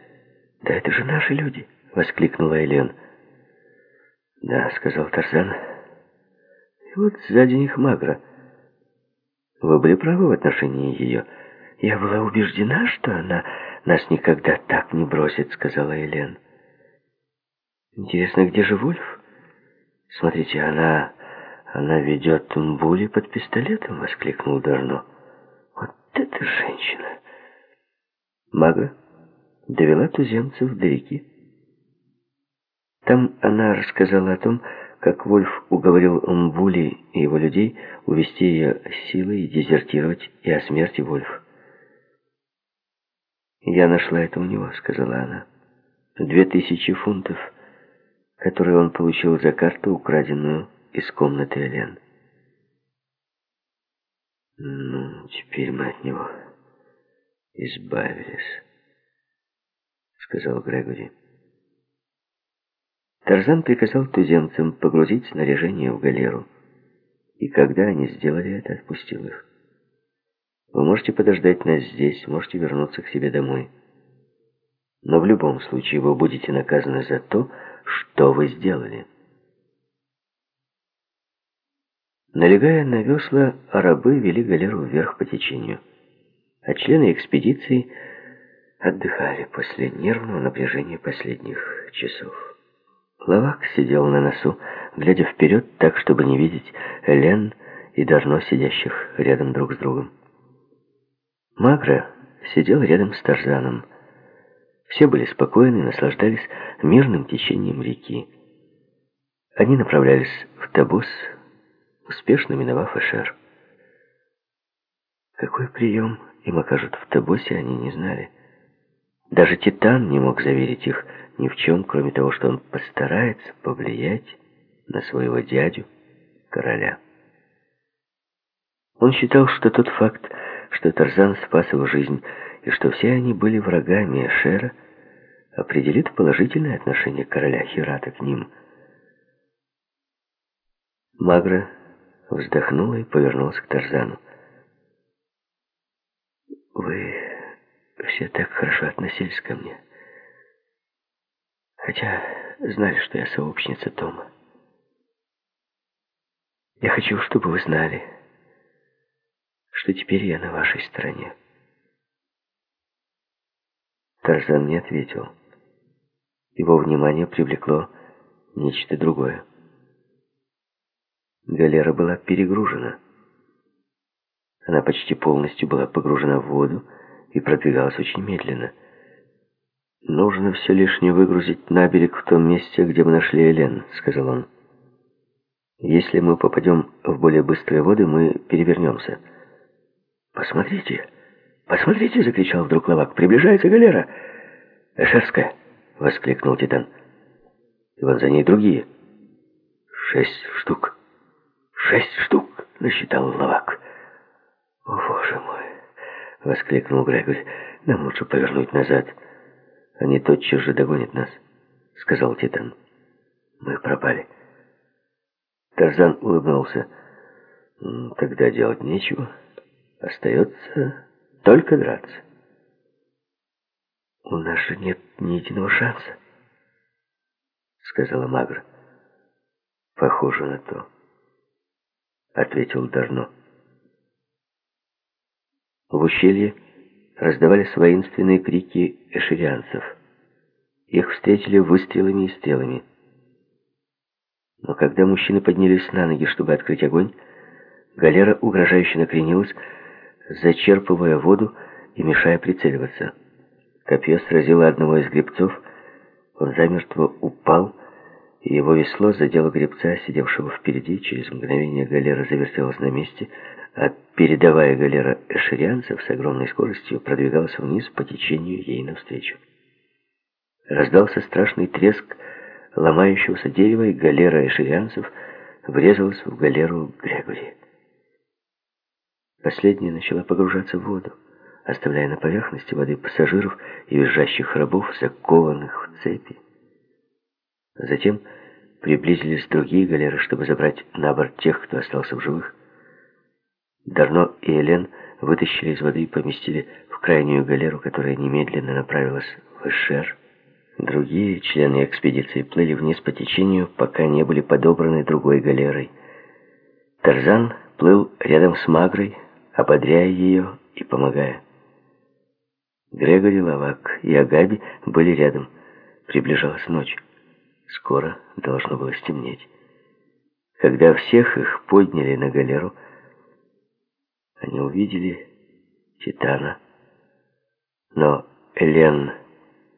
«Да это же наши люди!» — воскликнула Элен. «Да», — сказал Тарзан. «И вот сзади них Магра. Вы были правы в отношении ее. Я была убеждена, что она нас никогда так не бросит», — сказала Элен. «Интересно, где же Вольф? Смотрите, она «Она ведет Тумбули под пистолетом!» — воскликнул Дарно. «Вот это женщина!» Мага довела туземцев до реки. Там она рассказала о том, как Вольф уговорил Умбули и его людей увести ее силой и дезертировать, и о смерти Вольф. «Я нашла это у него», — сказала она. «Две тысячи фунтов, которые он получил за карту, украденную из комнаты Элен. «Ну, теперь мы от него избавились», — сказал Грегори. Тарзан приказал туземцам погрузить снаряжение в галеру, и когда они сделали это, отпустил их. «Вы можете подождать нас здесь, можете вернуться к себе домой. Но в любом случае вы будете наказаны за то, что вы сделали». Налегая на весла, арабы вели галеру вверх по течению, а члены экспедиции отдыхали после нервного напряжения последних часов. Лавак сидел на носу, глядя вперед так, чтобы не видеть Лен и Дарно, сидящих рядом друг с другом. Магра сидел рядом с Тарзаном. Все были спокойны и наслаждались мирным течением реки. Они направлялись в Табус, успешно миновав Эшер. Какой прием им окажут в Табосе, они не знали. Даже Титан не мог заверить их ни в чем, кроме того, что он постарается повлиять на своего дядю, короля. Он считал, что тот факт, что Тарзан спас его жизнь, и что все они были врагами Эшера, определит положительное отношение короля Хирата к ним. Магра вздохнула и повернулась к Тарзану. «Вы все так хорошо относились ко мне, хотя знали, что я сообщница Тома. Я хочу, чтобы вы знали, что теперь я на вашей стороне». Тарзан не ответил. Его внимание привлекло нечто другое. Галера была перегружена. Она почти полностью была погружена в воду и продвигалась очень медленно. «Нужно все лишнее выгрузить на берег в том месте, где мы нашли Элен», — сказал он. «Если мы попадем в более быстрые воды, мы перевернемся». «Посмотрите! Посмотрите!» — закричал вдруг Лавак. «Приближается галера!» «Эшерская!» — воскликнул Титан. «И вот за ней другие. Шесть штук. Шесть штук!» — насчитал Лавак. «О, боже мой!» — воскликнул Грегори. «Нам лучше повернуть назад. Они тотчас же догонят нас», — сказал Титан. «Мы пропали». Тарзан улыбнулся. «Тогда делать нечего. Остается только драться». «У нас же нет ни единого шанса», — сказала Магра. «Похоже на то», — ответил Дарно. В ущелье раздавались воинственные крики эшерианцев. Их встретили выстрелами и стрелами. Но когда мужчины поднялись на ноги, чтобы открыть огонь, галера угрожающе накренилась, зачерпывая воду и мешая прицеливаться. Копье сразило одного из гребцов, он замертво упал, его весло задело гребца, сидевшего впереди. Через мгновение галера завертелась на месте, а передовая галера эшерианцев с огромной скоростью продвигалась вниз по течению ей навстречу. Раздался страшный треск ломающегося дерева, и галера эшерианцев врезалась в галеру Грегори. Последняя начала погружаться в воду, оставляя на поверхности воды пассажиров и визжащих рабов, закованных в цепи. Затем приблизились другие галеры, чтобы забрать на борт тех, кто остался в живых. Дарно и Элен вытащили из воды и поместили в крайнюю галеру, которая немедленно направилась в Эшер. Другие члены экспедиции плыли вниз по течению, пока не были подобраны другой галерой. Тарзан плыл рядом с Магрой, ободряя ее и помогая. Грегори, Лавак и Агаби были рядом. Приближалась ночь. Скоро должно было стемнеть. Когда всех их подняли на галеру, они увидели Титана. Но Элен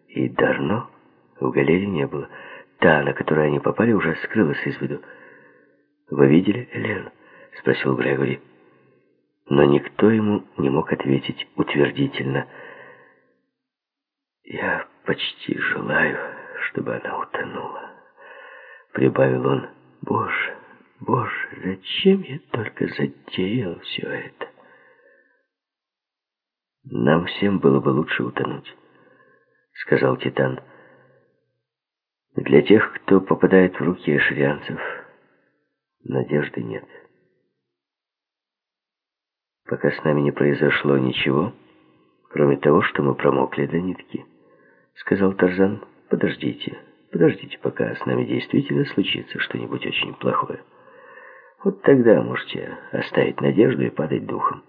и Дарно в галерее не было. Та, на которую они попали, уже скрылась из виду. «Вы видели Элен?» — спросил Грегори. Но никто ему не мог ответить утвердительно. «Я почти желаю, чтобы она утонула», — прибавил он. «Боже, боже, зачем я только затеял все это?» «Нам всем было бы лучше утонуть», — сказал Титан. «Для тех, кто попадает в руки эшрианцев, надежды нет. Пока с нами не произошло ничего, кроме того, что мы промокли до нитки», — сказал Тарзан. «Подождите, подождите, пока с нами действительно случится что-нибудь очень плохое. Вот тогда можете оставить надежду и падать духом».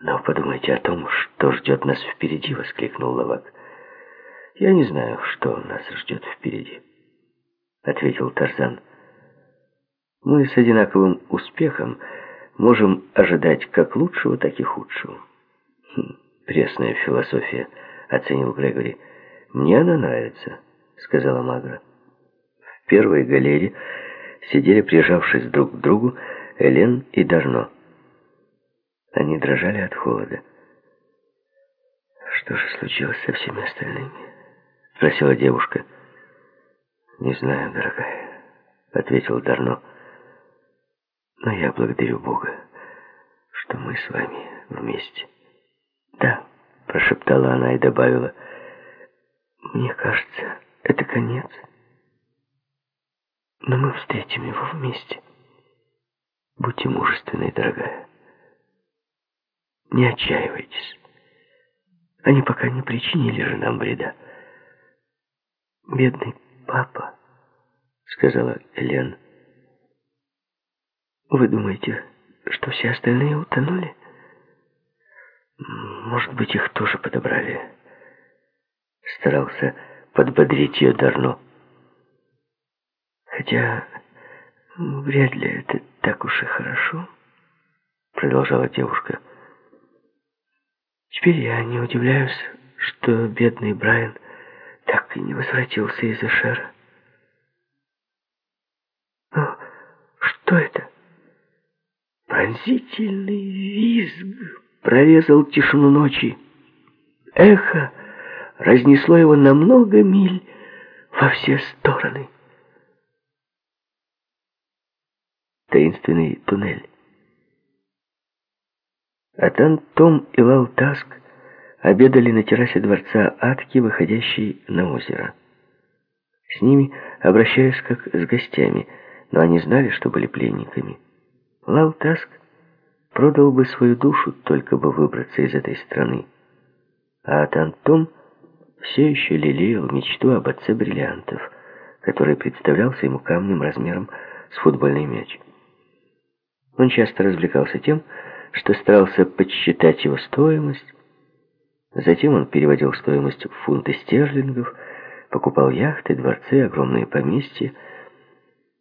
«Но подумайте о том, что ждет нас впереди», — воскликнул Лавак. «Я не знаю, что нас ждет впереди», — ответил Тарзан. «Мы с одинаковым успехом можем ожидать как лучшего, так и худшего». Хм, «Пресная философия», — оценил Грегори. «Мне она нравится», — сказала Магра. В первой галере сидели, прижавшись друг к другу, Элен и Дарно. Они дрожали от холода. что же случилось со всеми остальными? Спросила девушка. Не знаю, дорогая, ответил Дарно. Но я благодарю Бога, что мы с вами вместе. Да, прошептала она и добавила. Мне кажется, это конец. Но мы встретим его вместе. Будьте мужественны, дорогая. Не отчаивайтесь. Они пока не причинили же нам вреда. Бедный папа, сказала Элен. Вы думаете, что все остальные утонули? Может быть, их тоже подобрали. Старался подбодрить ее Дарно. Хотя вряд ли это так уж и хорошо, продолжала девушка. Теперь я не удивляюсь, что бедный Брайан так и не возвратился из Эшера. Но что это? Пронзительный визг прорезал тишину ночи. Эхо разнесло его на много миль во все стороны. Таинственный туннель. Атан Том и Лал Таск обедали на террасе дворца Атки, выходящей на озеро. С ними обращаясь как с гостями, но они знали, что были пленниками. Лал Таск продал бы свою душу, только бы выбраться из этой страны. А Атан Том все еще лелеял мечту об отце бриллиантов, который представлялся ему камнем размером с футбольный мяч. Он часто развлекался тем, что старался подсчитать его стоимость. Затем он переводил стоимость в фунты стерлингов, покупал яхты, дворцы, огромные поместья.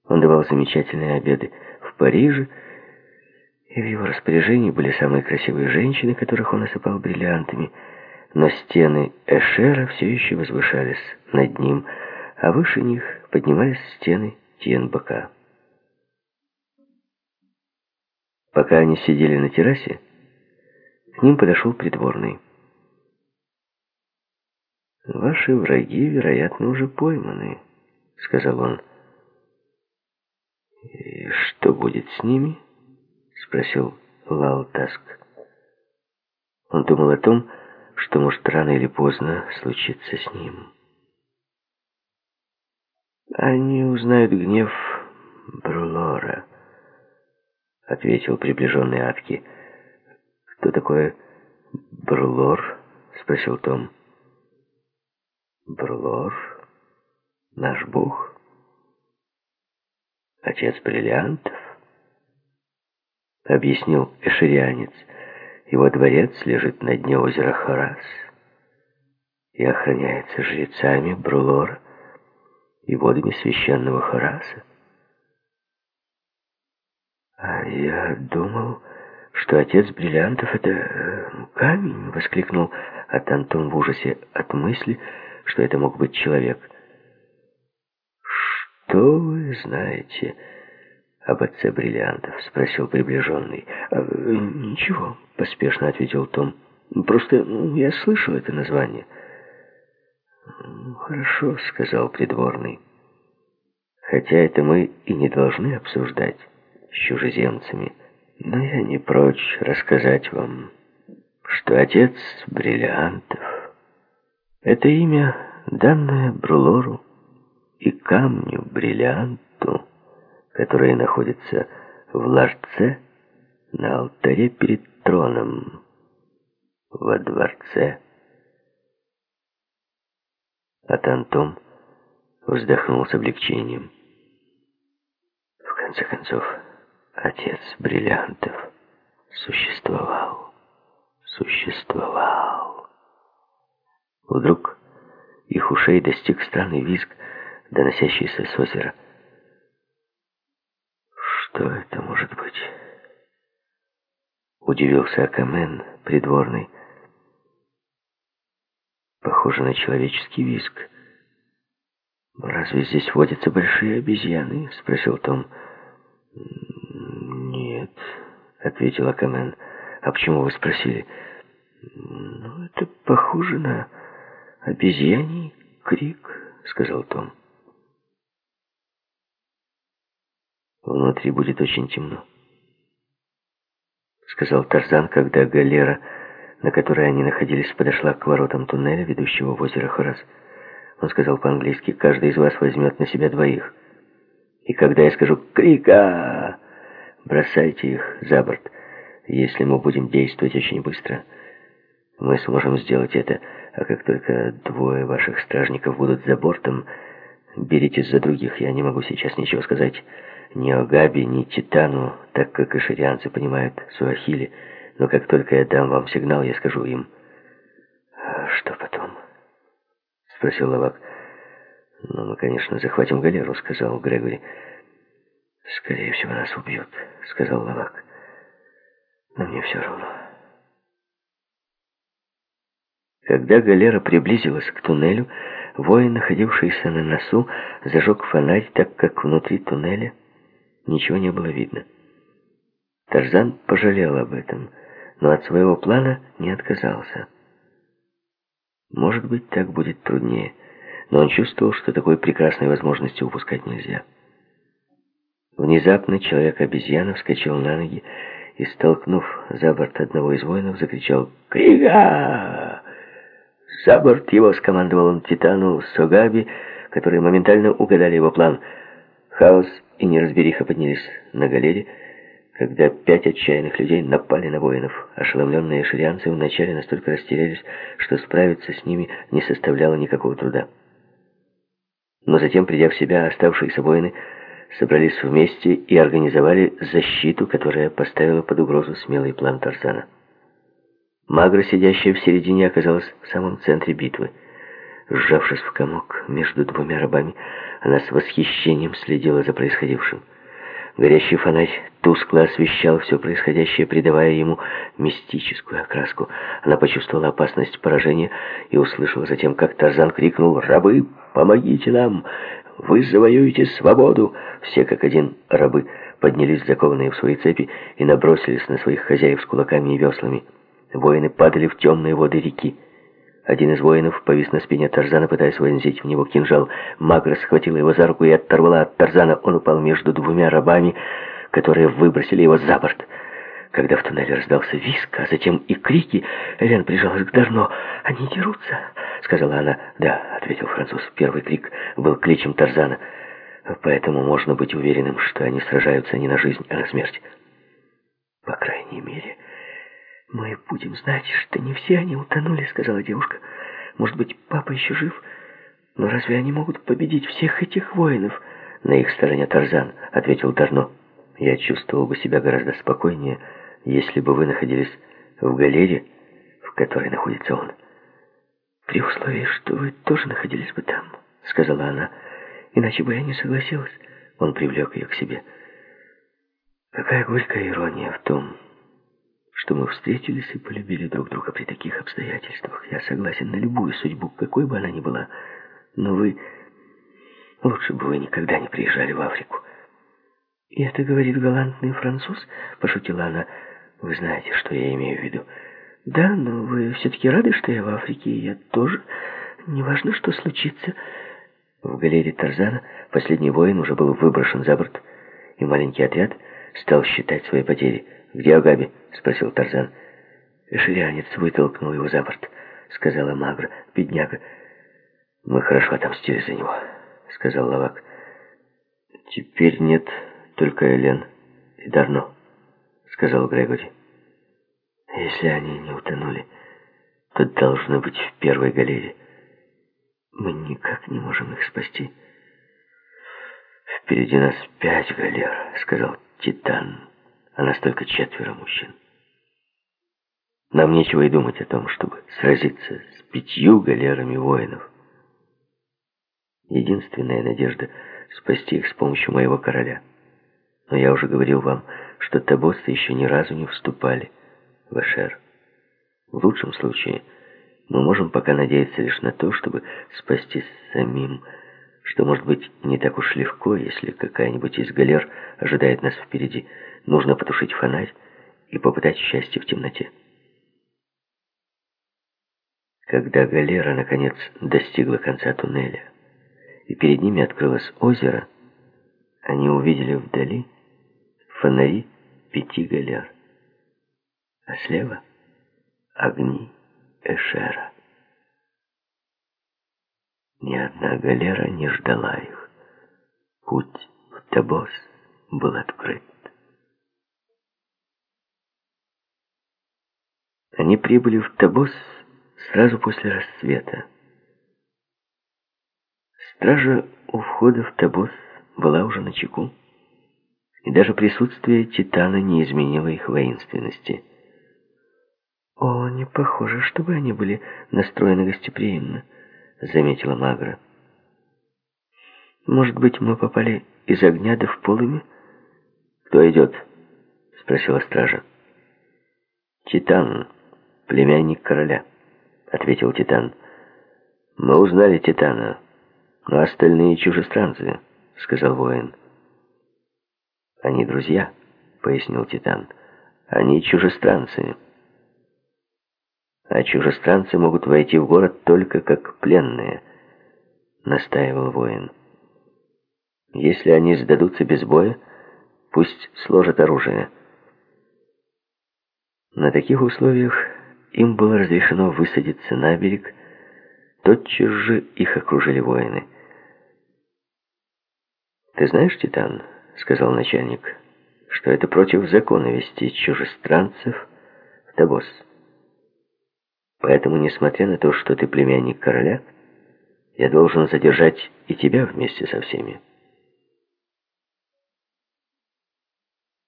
Он давал замечательные обеды в Париже, и в его распоряжении были самые красивые женщины, которых он осыпал бриллиантами. Но стены Эшера все еще возвышались над ним, а выше них поднимались стены Тьенбака. Пока они сидели на террасе, к ним подошел придворный. «Ваши враги, вероятно, уже пойманы», — сказал он. «И что будет с ними?» — спросил Лаутаск. Он думал о том, что может рано или поздно случиться с ним. «Они узнают гнев Брулора», — ответил приближенный Атки. «Кто такой Брлор?» — спросил Том. «Брлор? Наш бог? Отец бриллиантов?» — объяснил эшерианец. «Его дворец лежит на дне озера Харас и охраняется жрецами Брлора и водами священного Хараса. «А я думал, что отец бриллиантов — это э, камень!» — воскликнул Атантон в ужасе от мысли, что это мог быть человек. «Что вы знаете об отце бриллиантов?» — спросил приближенный. «А, «Ничего», — поспешно ответил Том. «Просто я слышал это название». «Хорошо», — сказал придворный. «Хотя это мы и не должны обсуждать» с чужеземцами. Но я не прочь рассказать вам, что отец Бриллиантов — это имя, данное Брулору и камню Бриллианту, который находится в ларце на алтаре перед троном во дворце. А Тантом вздохнул с облегчением. В конце концов, Отец бриллиантов существовал, существовал. Вдруг их ушей достиг странный визг, доносящийся с озера. Что это может быть? Удивился Акамен, придворный. Похоже на человеческий визг. «Разве здесь водятся большие обезьяны?» — спросил Том. «Нет», — ответила Камен. «А почему вы спросили?» «Ну, это похоже на обезьяний крик», — сказал Том. «Внутри будет очень темно», — сказал Тарзан, когда галера, на которой они находились, подошла к воротам туннеля, ведущего в озеро Хорас. Он сказал по-английски, «Каждый из вас возьмет на себя двоих. И когда я скажу «Крика!», бросайте их за борт. Если мы будем действовать очень быстро, мы сможем сделать это, а как только двое ваших стражников будут за бортом, беритесь за других. Я не могу сейчас ничего сказать ни о Габи, ни Титану, так как и ширианцы понимают суахили, но как только я дам вам сигнал, я скажу им. «А что потом?» — спросил Лавак. «Ну, мы, конечно, захватим галеру», — сказал Грегори. «Скорее всего, нас убьют», — сказал Лавак. «Но мне все равно». Когда галера приблизилась к туннелю, воин, находившийся на носу, зажег фонарь, так как внутри туннеля ничего не было видно. Тарзан пожалел об этом, но от своего плана не отказался. Может быть, так будет труднее, но он чувствовал, что такой прекрасной возможности упускать нельзя. Внезапно человек-обезьяна вскочил на ноги и, столкнув за борт одного из воинов, закричал «Крига!» «За борт его!» — скомандовал он Титану Согаби, которые моментально угадали его план. Хаос и неразбериха поднялись на галере, когда пять отчаянных людей напали на воинов. Ошеломленные ширианцы вначале настолько растерялись, что справиться с ними не составляло никакого труда. Но затем, придя в себя, оставшиеся воины собрались вместе и организовали защиту, которая поставила под угрозу смелый план Тарзана. Магра, сидящая в середине, оказалась в самом центре битвы. Сжавшись в комок между двумя рабами, она с восхищением следила за происходившим. Горящий фонарь тускло освещал все происходящее, придавая ему мистическую окраску. Она почувствовала опасность поражения и услышала затем, как Тарзан крикнул «Рабы, помогите нам! Вы завоюете свободу!» Все как один рабы поднялись, закованные в свои цепи, и набросились на своих хозяев с кулаками и веслами. Воины падали в темные воды реки. Один из воинов повис на спине Тарзана, пытаясь вонзить в него кинжал. Магра схватила его за руку и оторвала от Тарзана. Он упал между двумя рабами, которые выбросили его за борт. Когда в туннеле раздался виск, а затем и крики, Элен прижалась к Дарно. «Они дерутся», — сказала она. «Да», — ответил француз. Первый крик был кличем Тарзана. Поэтому можно быть уверенным, что они сражаются не на жизнь, а на смерть. «По крайней мере...» «Мы будем знать, что не все они утонули», — сказала девушка. «Может быть, папа еще жив? Но разве они могут победить всех этих воинов?» «На их стороне Тарзан», — ответил Дарно. «Я чувствовал бы себя гораздо спокойнее, если бы вы находились в галере, в которой находится он». «При условии, что вы тоже находились бы там», — сказала она. «Иначе бы я не согласилась». Он привлек ее к себе. «Какая горькая ирония в том, что мы встретились и полюбили друг друга при таких обстоятельствах. Я согласен на любую судьбу, какой бы она ни была. Но вы... Лучше бы вы никогда не приезжали в Африку. «И это говорит галантный француз?» — пошутила она. «Вы знаете, что я имею в виду». «Да, но вы все-таки рады, что я в Африке, и я тоже. Неважно, что случится». В галерее Тарзана последний воин уже был выброшен за борт, и маленький отряд стал считать свои потери. «Где Агаби?» — спросил Тарзан. «Ширянец вытолкнул его за борт», — сказала Магра, бедняга. «Мы хорошо отомстили за него», — сказал Лавак. «Теперь нет только Элен и Дарно», — сказал Грегори. «Если они не утонули, то должны быть в первой галере. Мы никак не можем их спасти». «Впереди нас пять галер», — сказал Титан а нас только четверо мужчин. Нам нечего и думать о том, чтобы сразиться с пятью галерами воинов. Единственная надежда — спасти их с помощью моего короля. Но я уже говорил вам, что табосцы еще ни разу не вступали в Эшер. В лучшем случае мы можем пока надеяться лишь на то, чтобы спастись самим, что может быть не так уж легко, если какая-нибудь из галер ожидает нас впереди. Нужно потушить фонарь и попытать счастье в темноте. Когда галера, наконец, достигла конца туннеля, и перед ними открылось озеро, они увидели вдали фонари пяти галер, а слева — огни Эшера. Ни одна галера не ждала их. Путь в Табос был открыт. Они прибыли в Табос сразу после рассвета. Стража у входа в Табос была уже на чеку, и даже присутствие Титана не изменило их воинственности. «О, не похоже, чтобы они были настроены гостеприимно», — заметила Магра. «Может быть, мы попали из огня да в полыми?» «Кто идет?» — спросила стража. «Титан, племянник короля», — ответил Титан. «Мы узнали Титана, но остальные чужестранцы», — сказал воин. «Они друзья», — пояснил Титан. «Они чужестранцы». «А чужестранцы могут войти в город только как пленные», — настаивал воин. «Если они сдадутся без боя, пусть сложат оружие». На таких условиях им было разрешено высадиться на берег, тотчас же их окружили воины. «Ты знаешь, Титан?» — сказал начальник, — что это против закона вести чужестранцев в Табос. Поэтому, несмотря на то, что ты племянник короля, я должен задержать и тебя вместе со всеми.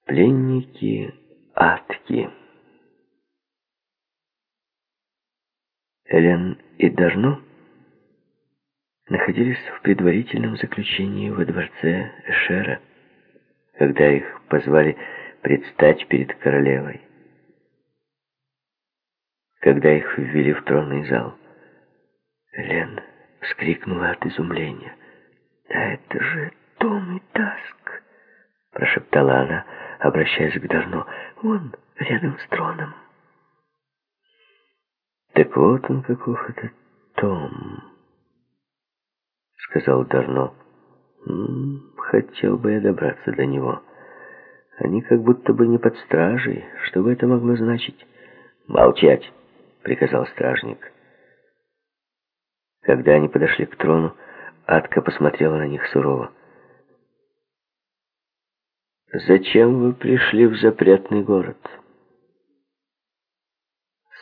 Пленники Атки. Элен и Дарно находились в предварительном заключении во дворце Эшера, когда их позвали предстать перед королевой. Когда их ввели в тронный зал, Лен вскрикнула от изумления. «Да это же Том и Таск!» прошептала она, обращаясь к Дарно. «Он рядом с троном». «Так вот он каков этот Том!» сказал Дарно. «Хотел бы я добраться до него. Они как будто бы не под стражей. Что бы это могло значить?» «Молчать!» — приказал стражник. Когда они подошли к трону, Атка посмотрела на них сурово. «Зачем вы пришли в запретный город?»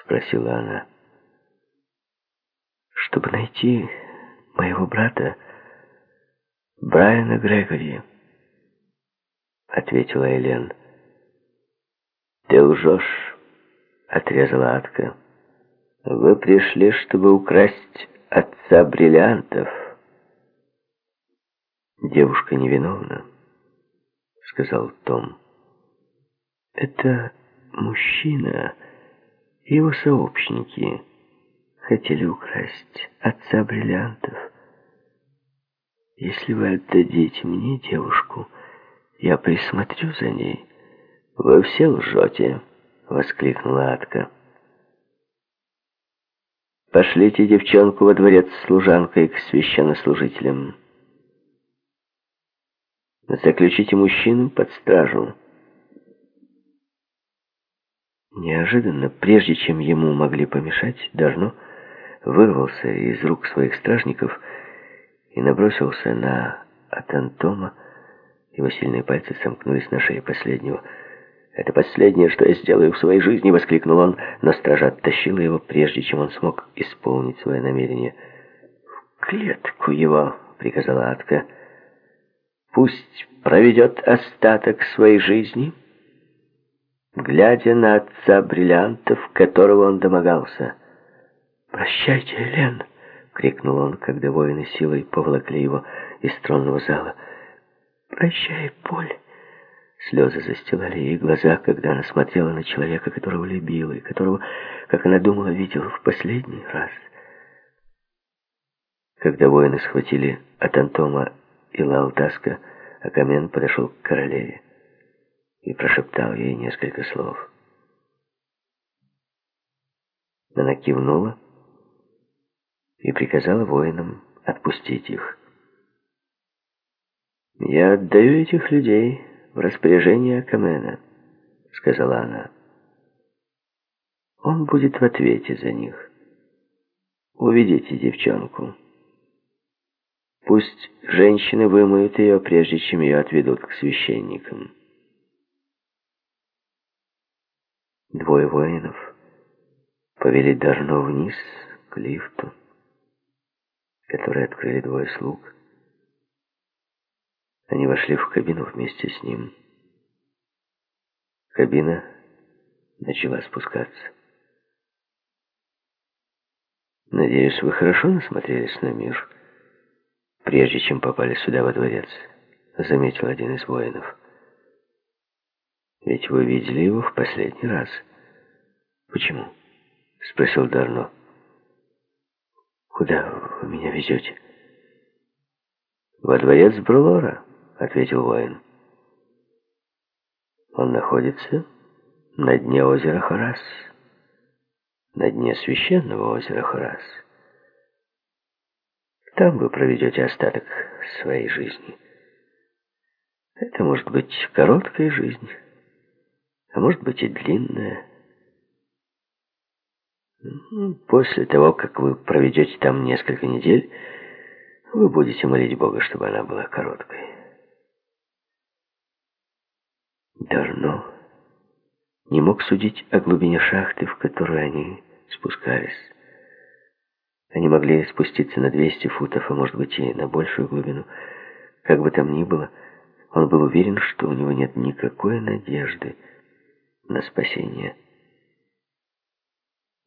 Спросила она. «Чтобы найти моего брата Брайана Грегори, ответила Элен. Ты лжешь, отрезала Атка. Вы пришли, чтобы украсть отца бриллиантов. Девушка невиновна, сказал Том. Это мужчина и его сообщники хотели украсть отца бриллиантов. Если вы отдадите мне девушку, я присмотрю за ней. Вы все лжете, воскликнула Атка. Пошлите девчонку во дворец с служанкой к священнослужителям. Заключите мужчину под стражу. Неожиданно, прежде чем ему могли помешать, Дарно вырвался из рук своих стражников и набросился на Атантома. Его сильные пальцы сомкнулись на шее последнего. «Это последнее, что я сделаю в своей жизни!» — воскликнул он, но стража оттащила его, прежде чем он смог исполнить свое намерение. «В клетку его!» — приказала Атка. «Пусть проведет остаток своей жизни, глядя на отца бриллиантов, которого он домогался». «Прощайте, Элен!» — крикнул он, когда воины силой поволокли его из тронного зала. «Прощай, Поль!» Слезы застилали ей глаза, когда она смотрела на человека, которого любила, и которого, как она думала, видела в последний раз. Когда воины схватили от Антома и Лалтаска, Акамен подошел к королеве и прошептал ей несколько слов. Она кивнула, и приказала воинам отпустить их. «Я отдаю этих людей в распоряжение Камена», — сказала она. «Он будет в ответе за них. Уведите девчонку. Пусть женщины вымоют ее, прежде чем ее отведут к священникам». Двое воинов повели Дарно вниз к лифту, который открыли двое слуг. Они вошли в кабину вместе с ним. Кабина начала спускаться. «Надеюсь, вы хорошо насмотрелись на мир, прежде чем попали сюда во дворец», — заметил один из воинов. «Ведь вы видели его в последний раз». «Почему?» — спросил Дарно. «Куда вы меня везете?» «Во дворец Брулора», — ответил воин. «Он находится на дне озера Харас, на дне священного озера Харас. Там вы проведете остаток своей жизни. Это может быть короткая жизнь, а может быть и длинная». После того, как вы проведете там несколько недель, вы будете молить Бога, чтобы она была короткой. Дарно не мог судить о глубине шахты, в которую они спускались. Они могли спуститься на 200 футов, а может быть и на большую глубину. Как бы там ни было, он был уверен, что у него нет никакой надежды на спасение.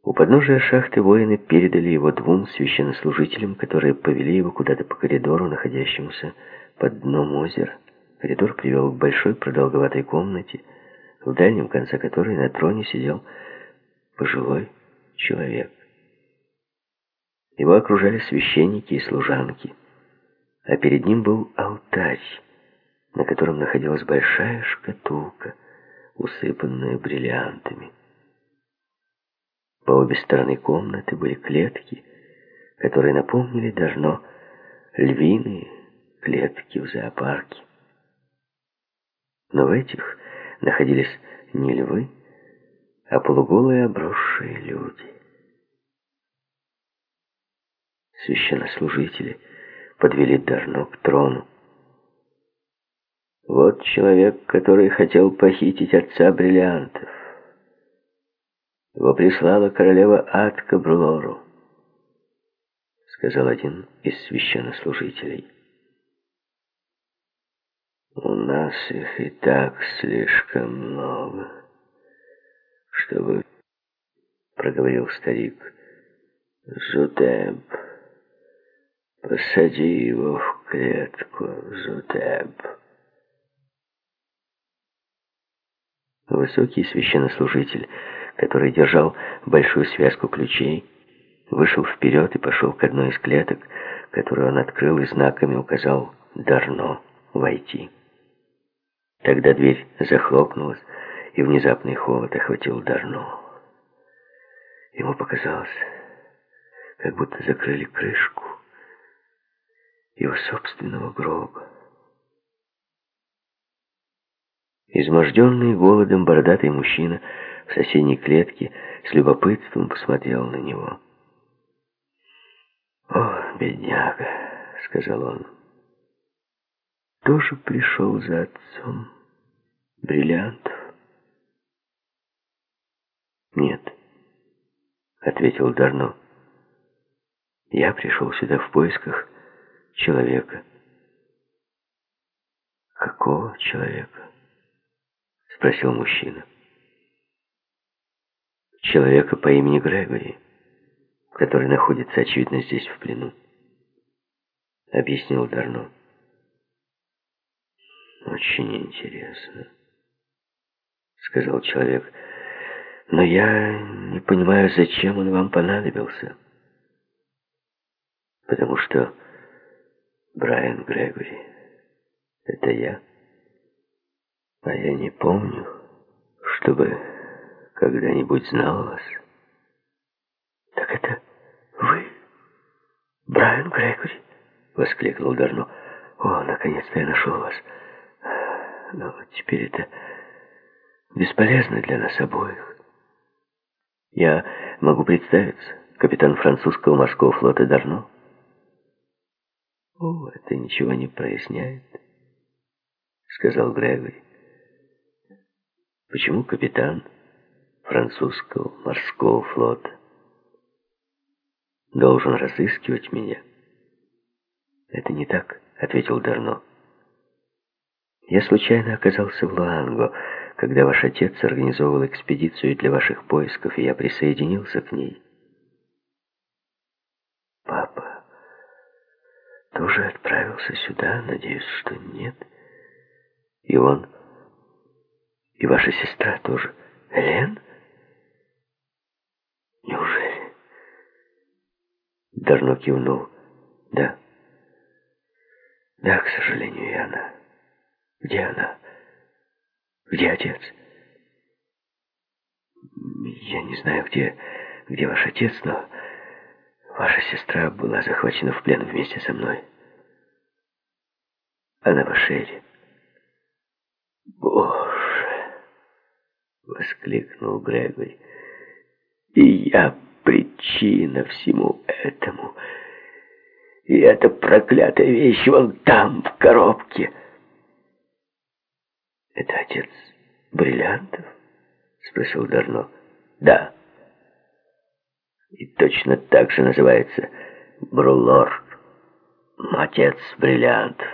У подножия шахты воины передали его двум священнослужителям, которые повели его куда-то по коридору, находящемуся под дном озера. Коридор привел к большой продолговатой комнате, в дальнем конце которой на троне сидел пожилой человек. Его окружали священники и служанки, а перед ним был алтарь, на котором находилась большая шкатулка, усыпанная бриллиантами. По обе стороны комнаты были клетки, которые напомнили должно львиные клетки в зоопарке. Но в этих находились не львы, а полуголые обросшие люди. Священнослужители подвели Дарно к трону. Вот человек, который хотел похитить отца бриллиантов. Его прислала королева Атка Брулору, сказал один из священнослужителей. У нас их и так слишком много, чтобы, проговорил старик, Зутеб, посади его в клетку, Зутеб. Высокий священнослужитель который держал большую связку ключей, вышел вперед и пошел к одной из клеток, которую он открыл и знаками указал «Дарно» войти. Тогда дверь захлопнулась, и внезапный холод охватил Дарно. Ему показалось, как будто закрыли крышку его собственного гроба. Изможденный голодом бородатый мужчина в соседней клетке с любопытством посмотрел на него. «О, бедняга!» — сказал он. «Тоже пришел за отцом бриллиантов?» «Нет», — ответил Дарно. «Я пришел сюда в поисках человека». «Какого человека?» — спросил мужчина человека по имени Грегори, который находится, очевидно, здесь в плену. Объяснил Дарно. Очень интересно, сказал человек. Но я не понимаю, зачем он вам понадобился. Потому что Брайан Грегори — это я. А я не помню, чтобы когда-нибудь знал вас. Так это вы? «Брайан Грегори!» — воскликнул Дарно. «О, наконец-то я нашел вас. Но теперь это бесполезно для нас обоих. Я могу представиться, капитан французского морского флота Дарно». «О, это ничего не проясняет», — сказал Грегори. «Почему капитан французского морского флота?» должен разыскивать меня. Это не так, ответил Дарно. Я случайно оказался в Луанго, когда ваш отец организовывал экспедицию для ваших поисков, и я присоединился к ней. Папа тоже отправился сюда, надеюсь, что нет. И он, и ваша сестра тоже. Элен? Дарно кивнул. «Да». «Да, к сожалению, и она. Где она? Где отец?» «Я не знаю, где, где ваш отец, но ваша сестра была захвачена в плен вместе со мной. Она в Ашере». «Боже!» — воскликнул Грегори. «И я причина всему этому. И эта проклятая вещь вон там, в коробке. Это отец бриллиантов? Спросил Дарно. Да. И точно так же называется Брулор. Отец бриллиантов.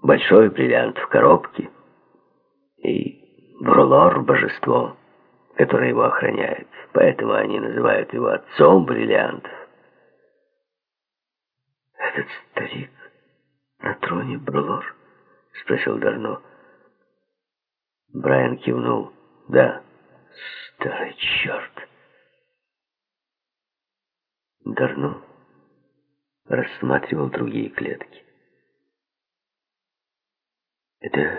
Большой бриллиант в коробке. И Брулор — божество который его охраняет. Поэтому они называют его отцом бриллиантов. «Этот старик на троне Брулор?» — спросил Дарно. Брайан кивнул. «Да, старый черт!» Дарно рассматривал другие клетки. «Это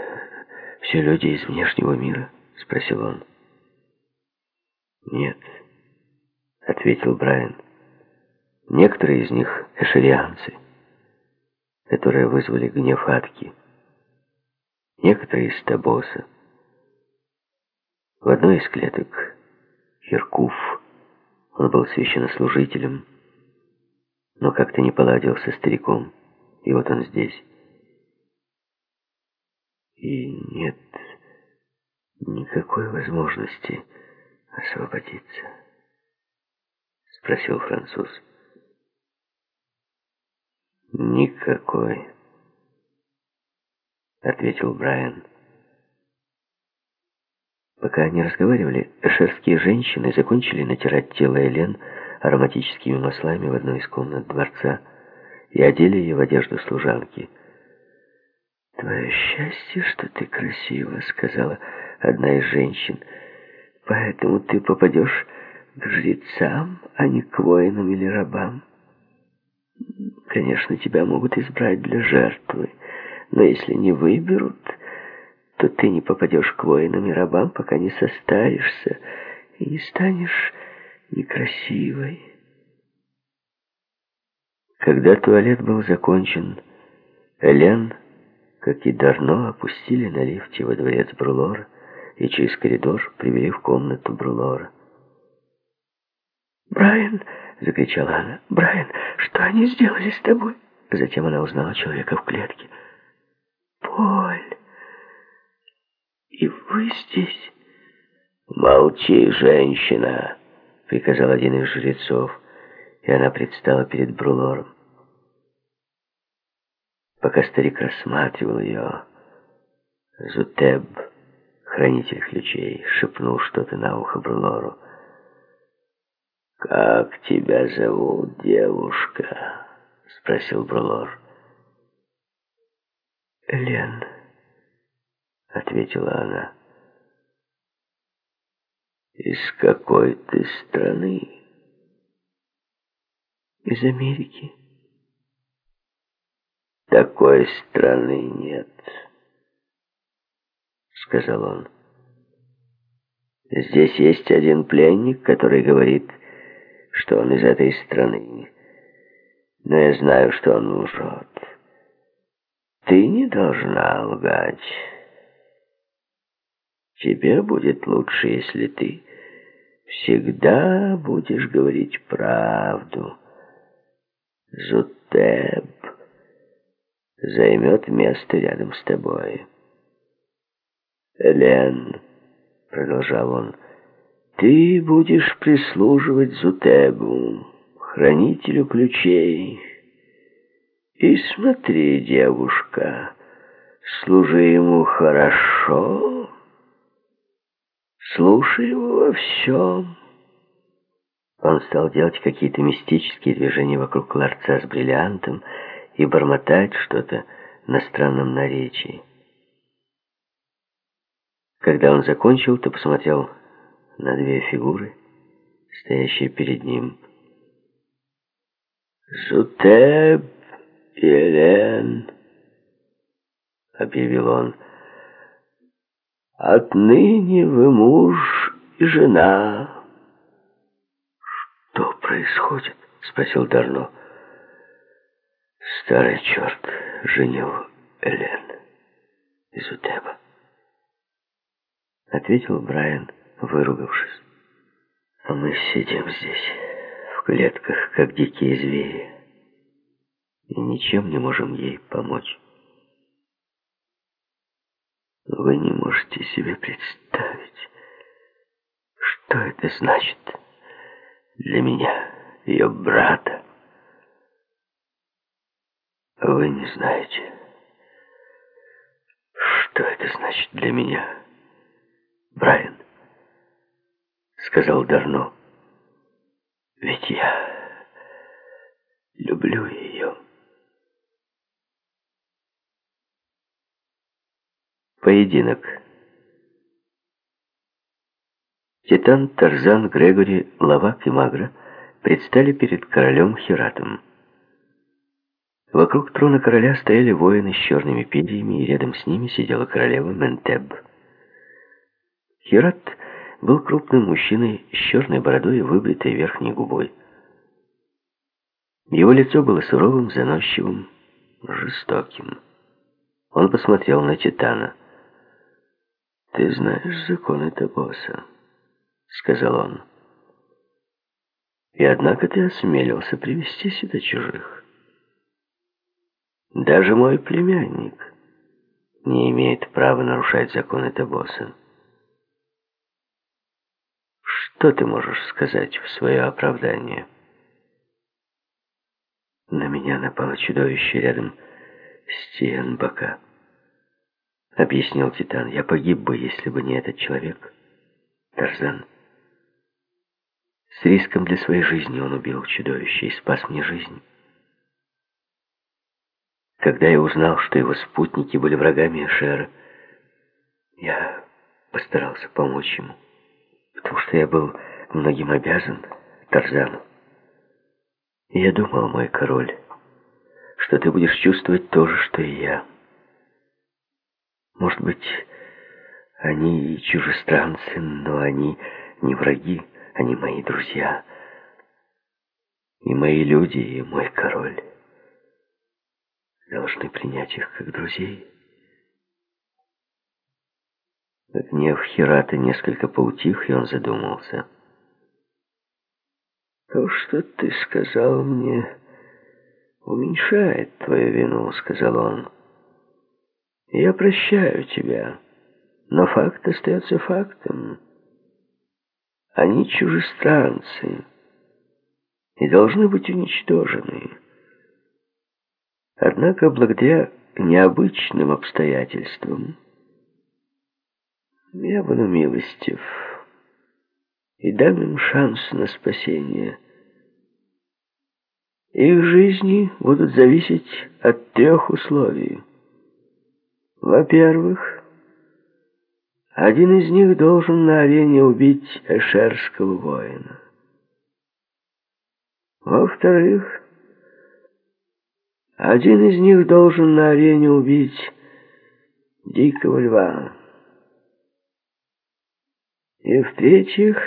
все люди из внешнего мира?» — спросил он. «Нет», — ответил Брайан. «Некоторые из них — эшерианцы, которые вызвали гнев Атки. Некоторые из Табоса. В одной из клеток Херкуф, он был священнослужителем, но как-то не поладил со стариком, и вот он здесь. И нет никакой возможности освободиться?» — спросил француз. «Никакой», — ответил Брайан. Пока они разговаривали, эшерские женщины закончили натирать тело Элен ароматическими маслами в одной из комнат дворца и одели ее в одежду служанки. «Твое счастье, что ты красива», — сказала одна из женщин, — Поэтому ты попадешь к жрецам, а не к воинам или рабам. Конечно, тебя могут избрать для жертвы, но если не выберут, то ты не попадешь к воинам и рабам, пока не состаришься и не станешь некрасивой. Когда туалет был закончен, Элен, как и Дарно, опустили на лифте во дворец Брулора и через коридор привели в комнату Брулора. «Брайан!» — закричала она. «Брайан, что они сделали с тобой?» Затем она узнала человека в клетке. «Поль! И вы здесь?» «Молчи, женщина!» — приказал один из жрецов, и она предстала перед Брулором. Пока старик рассматривал ее, Зутеб Хранитель ключей шепнул что-то на ухо Брулору. «Как тебя зовут, девушка?» — спросил Брулор. «Лен», — ответила она. «Из какой ты страны?» «Из Америки». «Такой страны нет» сказал он. Здесь есть один пленник, который говорит, что он из этой страны. но я знаю, что он лжет. Ты не должна лгать. Тебе будет лучше, если ты всегда будешь говорить правду. Зутеб займет место рядом с тобой. Элен, продолжал он, ты будешь прислуживать Зутебу, хранителю ключей. И смотри, девушка, служи ему хорошо, слушай его во всем. Он стал делать какие-то мистические движения вокруг ларца с бриллиантом и бормотать что-то на странном наречии. Когда он закончил, то посмотрел на две фигуры, стоящие перед ним. «Зутеб и Элен», — объявил он, — «отныне вы муж и жена». «Что происходит?» — спросил Дарно. «Старый черт женил Элен из Утеба», — ответил Брайан, выругавшись. «А мы сидим здесь, в клетках, как дикие звери, и ничем не можем ей помочь». Вы не можете себе представить, что это значит для меня, ее брата. Вы не знаете, что это значит для меня, Брайан, сказал Дарно. Ведь я люблю ее. Поединок. Титан, Тарзан, Грегори, Лавак и Магра предстали перед королем Хиратом. Вокруг трона короля стояли воины с черными перьями, и рядом с ними сидела королева Ментеб. Хират был крупным мужчиной с черной бородой и выбритой верхней губой. Его лицо было суровым, заносчивым, жестоким. Он посмотрел на Титана. «Ты знаешь законы Табоса?» — сказал он. «И однако ты осмелился привести сюда чужих. Даже мой племянник не имеет права нарушать законы Табоса. Что ты можешь сказать в свое оправдание?» На меня напало чудовище рядом с Тиенбака. Объяснил Титан. Я погиб бы, если бы не этот человек. Тарзан. С риском для своей жизни он убил чудовище и спас мне жизнь. Когда я узнал, что его спутники были врагами Эшера, я постарался помочь ему, потому что я был многим обязан Тарзану. И я думал, мой король, что ты будешь чувствовать то же, что и я. Может быть, они и чужестранцы, но они не враги. Они мои друзья. И мои люди, и мой король должны принять их как друзей. Гнев Хирата несколько поутих, и он задумался. «То, что ты сказал мне, уменьшает твою вину», — сказал он. «Я прощаю тебя, но факт остается фактом». Они чужестранцы и должны быть уничтожены. Однако, благодаря необычным обстоятельствам, я буду милостив и дам им шанс на спасение. Их жизни будут зависеть от трех условий. Во-первых, один из них должен на арене убить эшерского воина. Во-вторых, один из них должен на арене убить дикого льва. И в-третьих,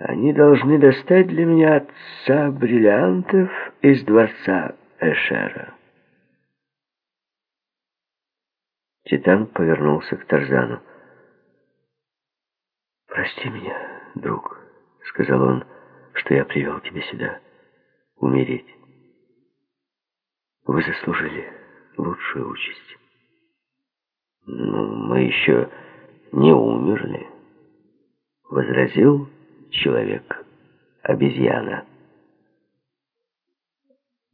Они должны достать для меня отца бриллиантов из дворца Эшера. Титан повернулся к Тарзану. «Прости меня, друг», — сказал он, — «что я привел тебя сюда. Умереть. Вы заслужили лучшую участь». «Ну, мы еще не умерли», — возразил человек-обезьяна.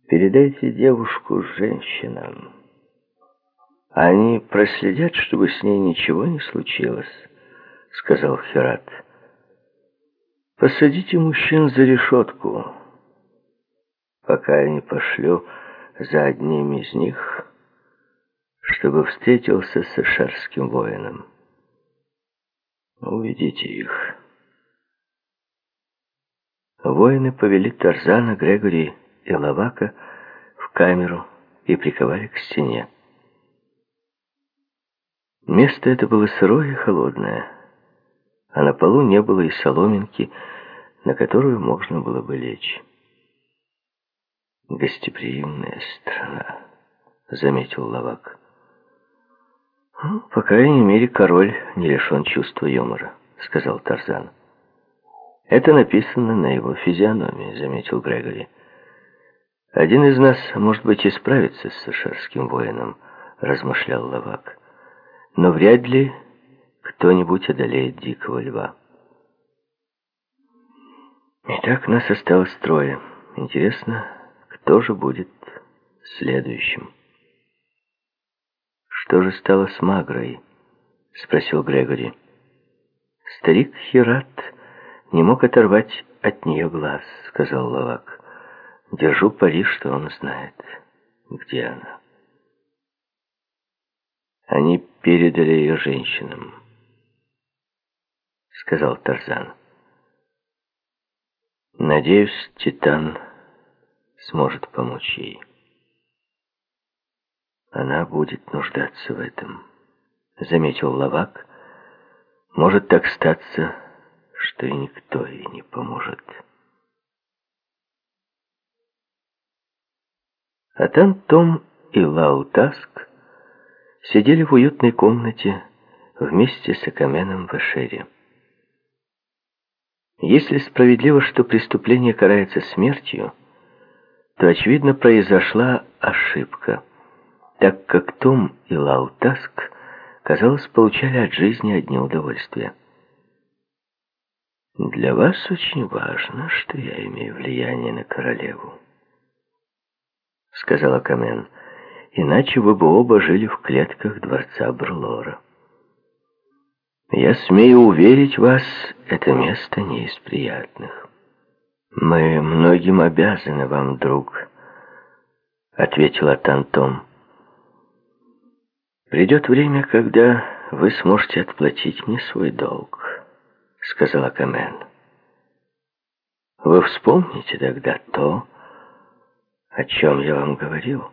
«Передайте девушку женщинам. Они проследят, чтобы с ней ничего не случилось», — сказал Херат. «Посадите мужчин за решетку, пока я не пошлю за одним из них, чтобы встретился с шарским воином. Уведите их». Воины повели Тарзана, Грегори и Лавака в камеру и приковали к стене. Место это было сырое и холодное, а на полу не было и соломинки, на которую можно было бы лечь. «Гостеприимная страна», — заметил Лавак. «Ну, «По крайней мере, король не лишен чувства юмора», — сказал Тарзан. «Это написано на его физиономии», — заметил Грегори. «Один из нас, может быть, и справится с сашарским воином», — размышлял Лавак. «Но вряд ли кто-нибудь одолеет дикого льва». Итак, нас осталось трое. Интересно, кто же будет следующим? «Что же стало с Магрой?» — спросил Грегори. Старик Хират не мог оторвать от нее глаз, сказал Лавак. Держу пари, что он знает, где она. Они передали ее женщинам, сказал Тарзан. Надеюсь, Титан сможет помочь ей. Она будет нуждаться в этом, заметил Лавак. Может так статься, что и никто ей не поможет. А там Том и Лаутаск сидели в уютной комнате вместе с Акаменом в Эшере. Если справедливо, что преступление карается смертью, то, очевидно, произошла ошибка, так как Том и Лаутаск, казалось, получали от жизни одни удовольствия. Для вас очень важно, что я имею влияние на королеву, сказала Камен. Иначе вы бы оба жили в клетках дворца Брлора. Я смею уверить вас, это место не из приятных. Мы многим обязаны вам, друг, ответила Тантом. Придет время, когда вы сможете отплатить мне свой долг сказала Камен. Вы вспомните тогда то, о чем я вам говорил.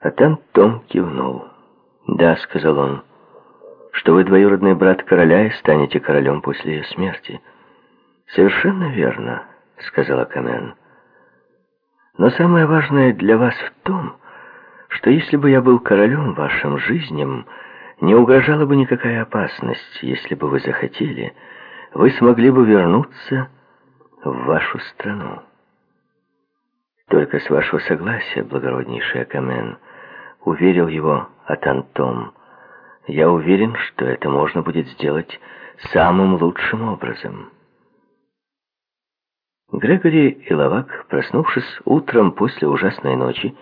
А там Том кивнул. «Да», — сказал он, — «что вы двоюродный брат короля и станете королем после ее смерти». «Совершенно верно», — сказала Камен. «Но самое важное для вас в том, что если бы я был королем вашим жизням, не угрожала бы никакая опасность, если бы вы захотели, вы смогли бы вернуться в вашу страну. Только с вашего согласия, благороднейший Акамен, уверил его Атантом. Я уверен, что это можно будет сделать самым лучшим образом. Грегори и Лавак, проснувшись утром после ужасной ночи,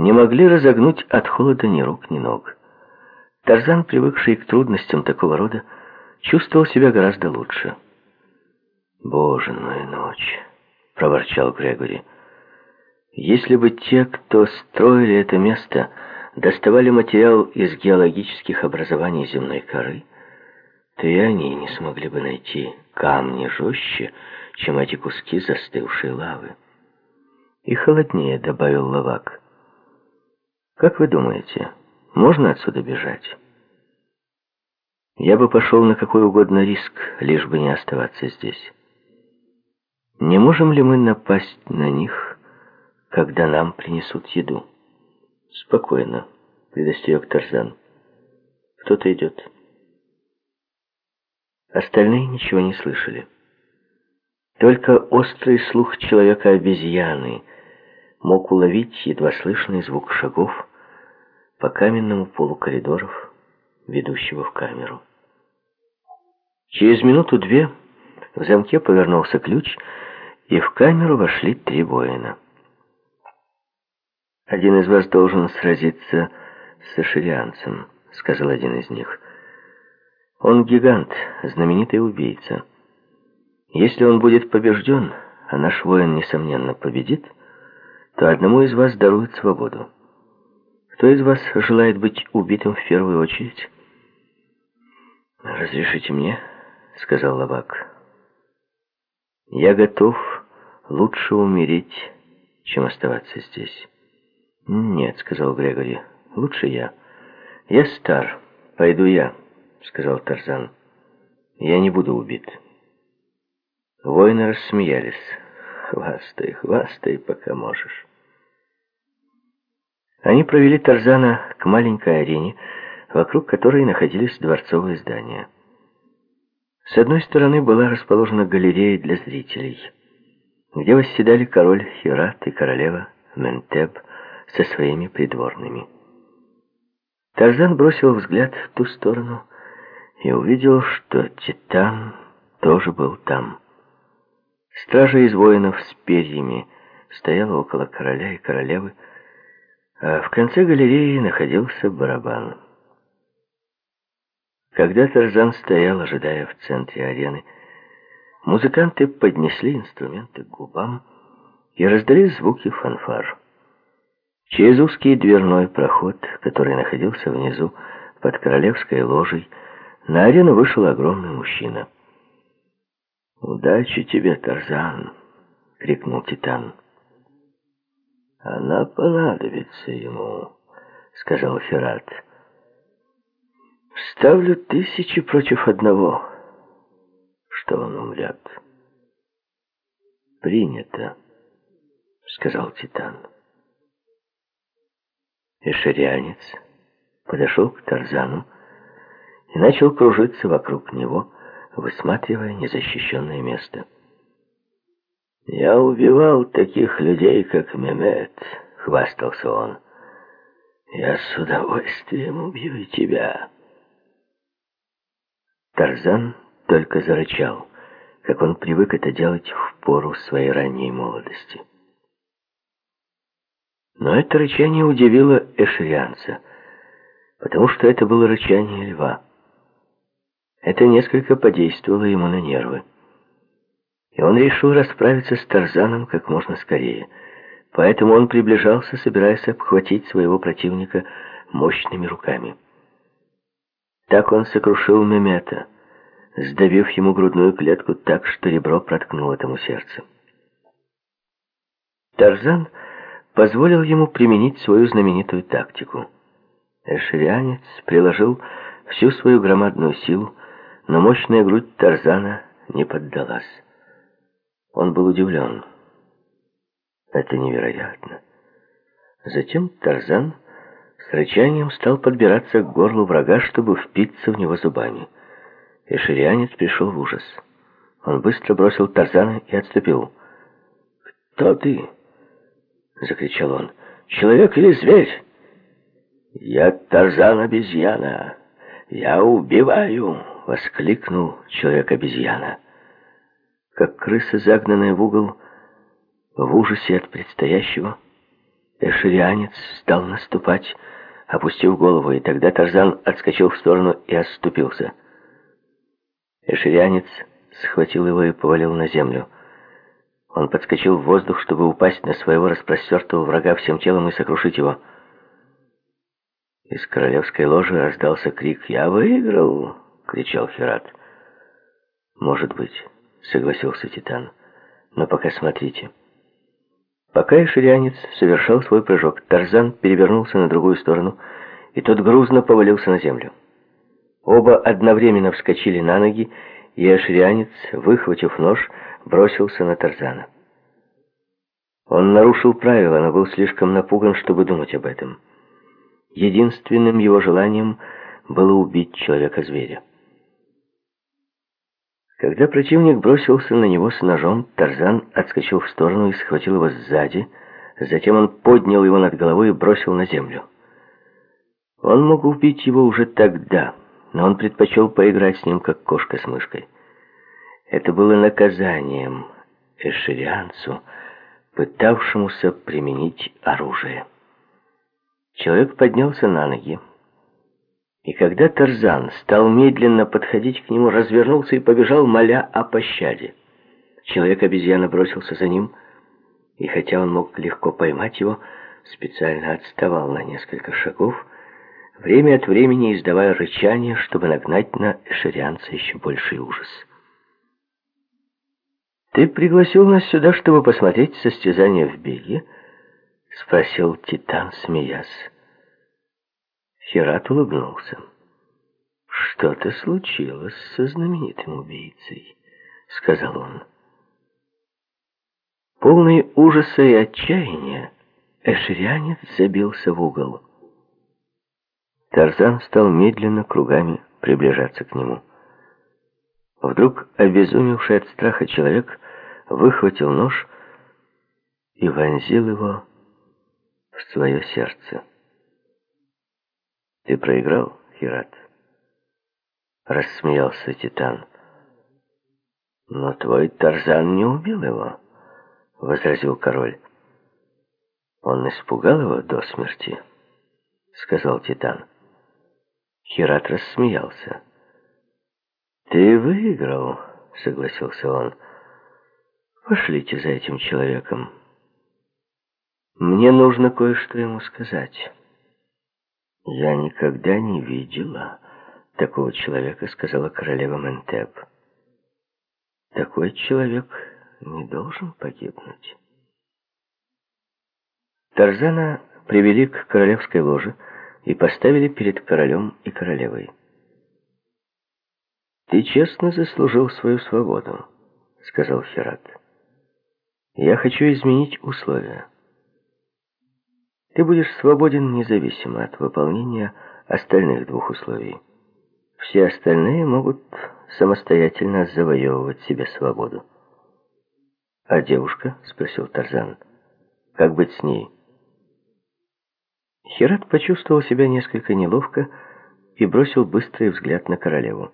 не могли разогнуть от холода ни рук, ни ног. Тарзан, привыкший к трудностям такого рода, чувствовал себя гораздо лучше. «Боже мой, ночь!» — проворчал Грегори. «Если бы те, кто строили это место, доставали материал из геологических образований земной коры, то и они не смогли бы найти камни жестче, чем эти куски застывшей лавы. И холоднее, добавил Лавак. Как вы думаете, можно отсюда бежать? Я бы пошел на какой угодно риск, лишь бы не оставаться здесь. Не можем ли мы напасть на них, когда нам принесут еду? Спокойно, предостерег Тарзан. Кто-то идет. Остальные ничего не слышали. Только острый слух человека-обезьяны мог уловить едва слышный звук шагов по каменному полу коридоров, ведущего в камеру. Через минуту-две в замке повернулся ключ, и в камеру вошли три воина. «Один из вас должен сразиться с аширианцем», — сказал один из них. «Он гигант, знаменитый убийца». Если он будет побежден, а наш воин, несомненно, победит, то одному из вас даруют свободу. Кто из вас желает быть убитым в первую очередь? «Разрешите мне», — сказал Лавак. «Я готов лучше умереть, чем оставаться здесь». «Нет», — сказал Грегори, — «лучше я». «Я стар, пойду я», — сказал Тарзан. «Я не буду убит». Воины рассмеялись. «Хвастай, хвастай, пока можешь». Они провели Тарзана к маленькой арене, вокруг которой находились дворцовые здания. С одной стороны была расположена галерея для зрителей, где восседали король Хират и королева Ментеб со своими придворными. Тарзан бросил взгляд в ту сторону и увидел, что Титан тоже был там. Стража из воинов с перьями стояла около короля и королевы, а в конце галереи находился барабан. Когда Тарзан стоял, ожидая в центре арены, музыканты поднесли инструменты к губам и раздали звуки фанфар. Через узкий дверной проход, который находился внизу под королевской ложей, на арену вышел огромный мужчина — «Удачи тебе, Тарзан!» — крикнул Титан. «Она понадобится ему», — сказал Ферат. «Ставлю тысячи против одного, что он умрет». «Принято», — сказал Титан. Эшерианец подошел к Тарзану и начал кружиться вокруг него, высматривая незащищенное место. «Я убивал таких людей, как Мемет», — хвастался он. «Я с удовольствием убью и тебя». Тарзан только зарычал, как он привык это делать в пору своей ранней молодости. Но это рычание удивило эшерианца, потому что это было рычание льва. Это несколько подействовало ему на нервы. И он решил расправиться с Тарзаном как можно скорее. Поэтому он приближался, собираясь обхватить своего противника мощными руками. Так он сокрушил Мемета, сдавив ему грудную клетку так, что ребро проткнуло этому сердце. Тарзан позволил ему применить свою знаменитую тактику. Эшерианец приложил всю свою громадную силу но мощная грудь Тарзана не поддалась. Он был удивлен. Это невероятно. Затем Тарзан с рычанием стал подбираться к горлу врага, чтобы впиться в него зубами. И ширианец пришел в ужас. Он быстро бросил Тарзана и отступил. «Кто ты?» — закричал он. «Человек или зверь?» «Я Тарзан-обезьяна. Я убиваю!» воскликнул человек-обезьяна. Как крыса, загнанная в угол, в ужасе от предстоящего, эшерианец стал наступать, опустив голову, и тогда Тарзан отскочил в сторону и оступился. Эшерианец схватил его и повалил на землю. Он подскочил в воздух, чтобы упасть на своего распростертого врага всем телом и сокрушить его. Из королевской ложи раздался крик «Я выиграл!» кричал Херат. «Может быть», — согласился Титан. «Но пока смотрите». Пока Иширианец совершал свой прыжок, Тарзан перевернулся на другую сторону, и тот грузно повалился на землю. Оба одновременно вскочили на ноги, и ашрианец, выхватив нож, бросился на Тарзана. Он нарушил правила, но был слишком напуган, чтобы думать об этом. Единственным его желанием было убить человека-зверя. Когда противник бросился на него с ножом, Тарзан отскочил в сторону и схватил его сзади, затем он поднял его над головой и бросил на землю. Он мог убить его уже тогда, но он предпочел поиграть с ним, как кошка с мышкой. Это было наказанием эшерианцу, пытавшемуся применить оружие. Человек поднялся на ноги. И когда Тарзан стал медленно подходить к нему, развернулся и побежал, моля о пощаде. Человек-обезьяна бросился за ним, и хотя он мог легко поймать его, специально отставал на несколько шагов, время от времени издавая рычание, чтобы нагнать на эшерианца еще больший ужас. «Ты пригласил нас сюда, чтобы посмотреть состязание в беге?» — спросил Титан, смеясь. Херат улыбнулся. «Что-то случилось со знаменитым убийцей», — сказал он. Полный ужаса и отчаяния, эшерианец забился в угол. Тарзан стал медленно кругами приближаться к нему. Вдруг обезумевший от страха человек выхватил нож и вонзил его в свое сердце. «Ты проиграл, Хират?» Рассмеялся Титан. «Но твой Тарзан не убил его», — возразил король. «Он испугал его до смерти», — сказал Титан. Хират рассмеялся. «Ты выиграл», — согласился он. «Пошлите за этим человеком. Мне нужно кое-что ему сказать». «Я никогда не видела такого человека», — сказала королева Ментеп. «Такой человек не должен погибнуть». Тарзана привели к королевской ложе и поставили перед королем и королевой. «Ты честно заслужил свою свободу», — сказал Херат. «Я хочу изменить условия. Ты будешь свободен независимо от выполнения остальных двух условий. Все остальные могут самостоятельно завоевывать себе свободу». «А девушка?» — спросил Тарзан. «Как быть с ней?» Херат почувствовал себя несколько неловко и бросил быстрый взгляд на королеву.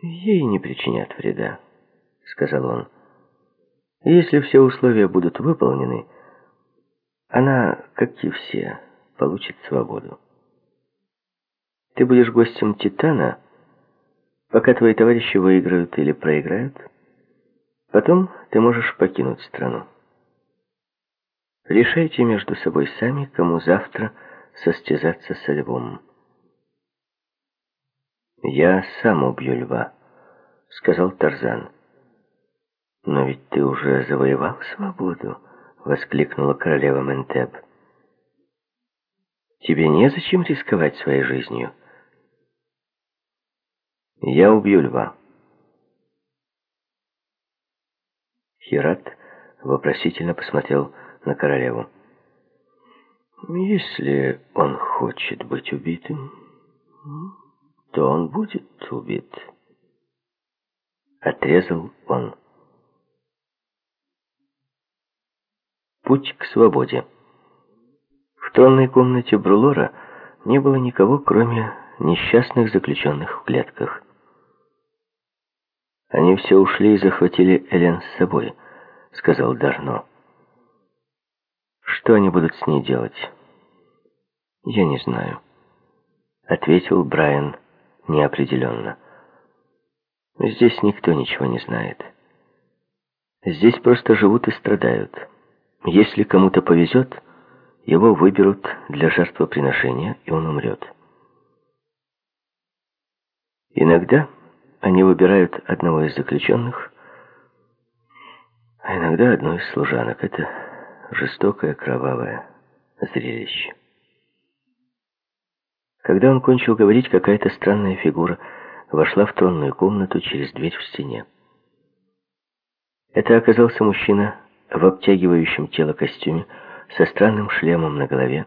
«Ей не причинят вреда», — сказал он. «Если все условия будут выполнены, она, как и все, получит свободу. Ты будешь гостем Титана, пока твои товарищи выиграют или проиграют. Потом ты можешь покинуть страну. Решайте между собой сами, кому завтра состязаться со львом». «Я сам убью льва», — сказал Тарзан. «Но ведь ты уже завоевал свободу», — воскликнула королева Ментеб. «Тебе незачем рисковать своей жизнью». «Я убью льва». Хират вопросительно посмотрел на королеву. «Если он хочет быть убитым...» то он будет убит. Отрезал он. Путь к свободе. В тронной комнате Брулора не было никого, кроме несчастных заключенных в клетках. «Они все ушли и захватили Элен с собой», — сказал Дарно. «Что они будут с ней делать?» «Я не знаю», — ответил Брайан неопределенно. Здесь никто ничего не знает. Здесь просто живут и страдают. Если кому-то повезет, его выберут для жертвоприношения, и он умрет. Иногда они выбирают одного из заключенных, а иногда одну из служанок. Это жестокое, кровавое зрелище. Когда он кончил говорить, какая-то странная фигура вошла в тронную комнату через дверь в стене. Это оказался мужчина в обтягивающем тело костюме со странным шлемом на голове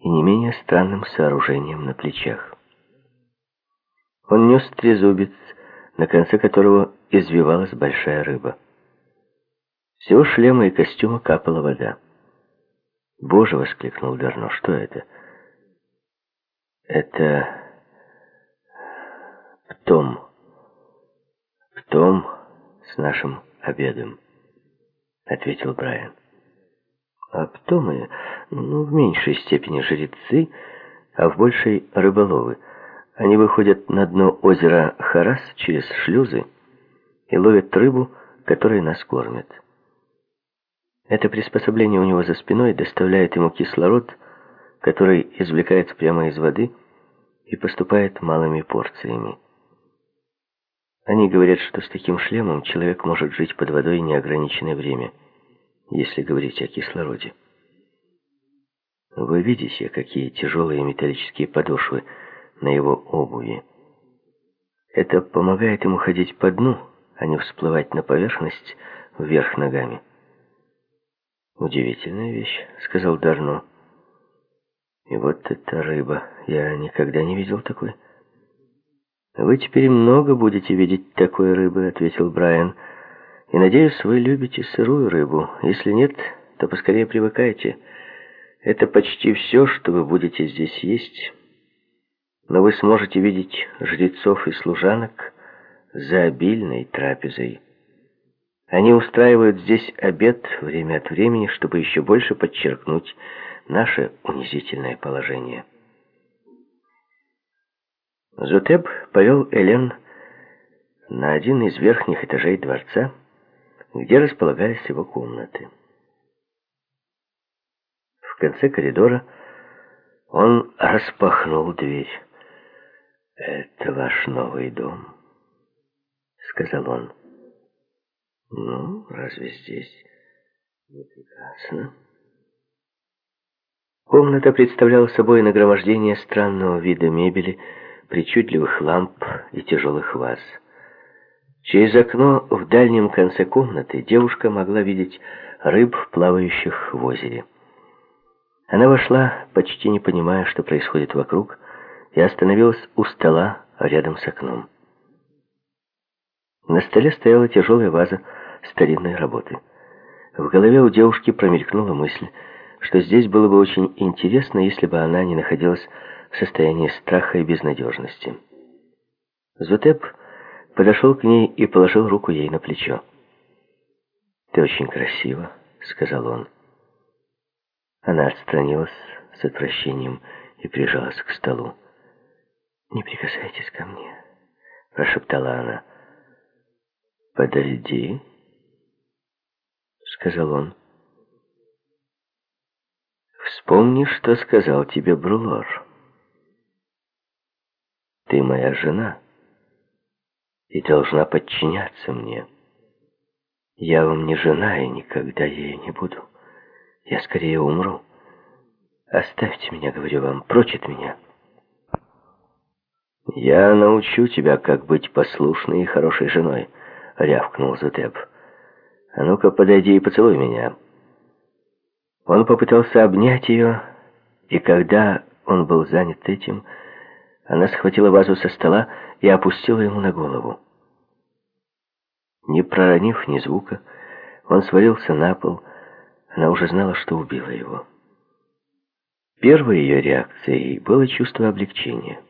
и не менее странным сооружением на плечах. Он нес трезубец, на конце которого извивалась большая рыба. С шлема и костюма капала вода. «Боже!» — воскликнул Дарно. «Что это?» «Это... Птом. Птом с нашим обедом», — ответил Брайан. «А птомы, ну, в меньшей степени жрецы, а в большей — рыболовы. Они выходят на дно озера Харас через шлюзы и ловят рыбу, которой нас кормят». Это приспособление у него за спиной доставляет ему кислород, который извлекается прямо из воды и поступает малыми порциями. Они говорят, что с таким шлемом человек может жить под водой неограниченное время, если говорить о кислороде. Вы видите, какие тяжелые металлические подошвы на его обуви. Это помогает ему ходить по дну, а не всплывать на поверхность вверх ногами. «Удивительная вещь», — сказал Дарно. «И вот эта рыба. Я никогда не видел такой». «Вы теперь много будете видеть такой рыбы», — ответил Брайан. «И надеюсь, вы любите сырую рыбу. Если нет, то поскорее привыкайте. Это почти все, что вы будете здесь есть. Но вы сможете видеть жрецов и служанок за обильной трапезой». Они устраивают здесь обед время от времени, чтобы еще больше подчеркнуть наше унизительное положение. Зутеб повел Элен на один из верхних этажей дворца, где располагались его комнаты. В конце коридора он распахнул дверь. «Это ваш новый дом», — сказал он. Ну, разве здесь не прекрасно? Комната представляла собой нагромождение странного вида мебели, причудливых ламп и тяжелых ваз. Через окно в дальнем конце комнаты девушка могла видеть рыб, плавающих в озере. Она вошла, почти не понимая, что происходит вокруг, и остановилась у стола рядом с окном. На столе стояла тяжелая ваза старинной работы. В голове у девушки промелькнула мысль, что здесь было бы очень интересно, если бы она не находилась состоянии страха и безнадежности. Зутеп подошел к ней и положил руку ей на плечо. «Ты очень красива», — сказал он. Она отстранилась с отвращением и прижалась к столу. «Не прикасайтесь ко мне», — прошептала она. «Подойди», — сказал он. «Вспомни, что сказал тебе Брулор. Ты моя жена и должна подчиняться мне. Я вам не жена и никогда ею не буду. Я скорее умру. Оставьте меня, говорю вам, прочь от меня». «Я научу тебя, как быть послушной и хорошей женой», — рявкнул Зутеп. «А ну-ка, подойди и поцелуй меня». Он попытался обнять ее, и когда он был занят этим, она схватила вазу со стола и опустила ему на голову. Не проронив ни звука, он свалился на пол, она уже знала, что убила его. Первой ее реакцией было чувство облегчения.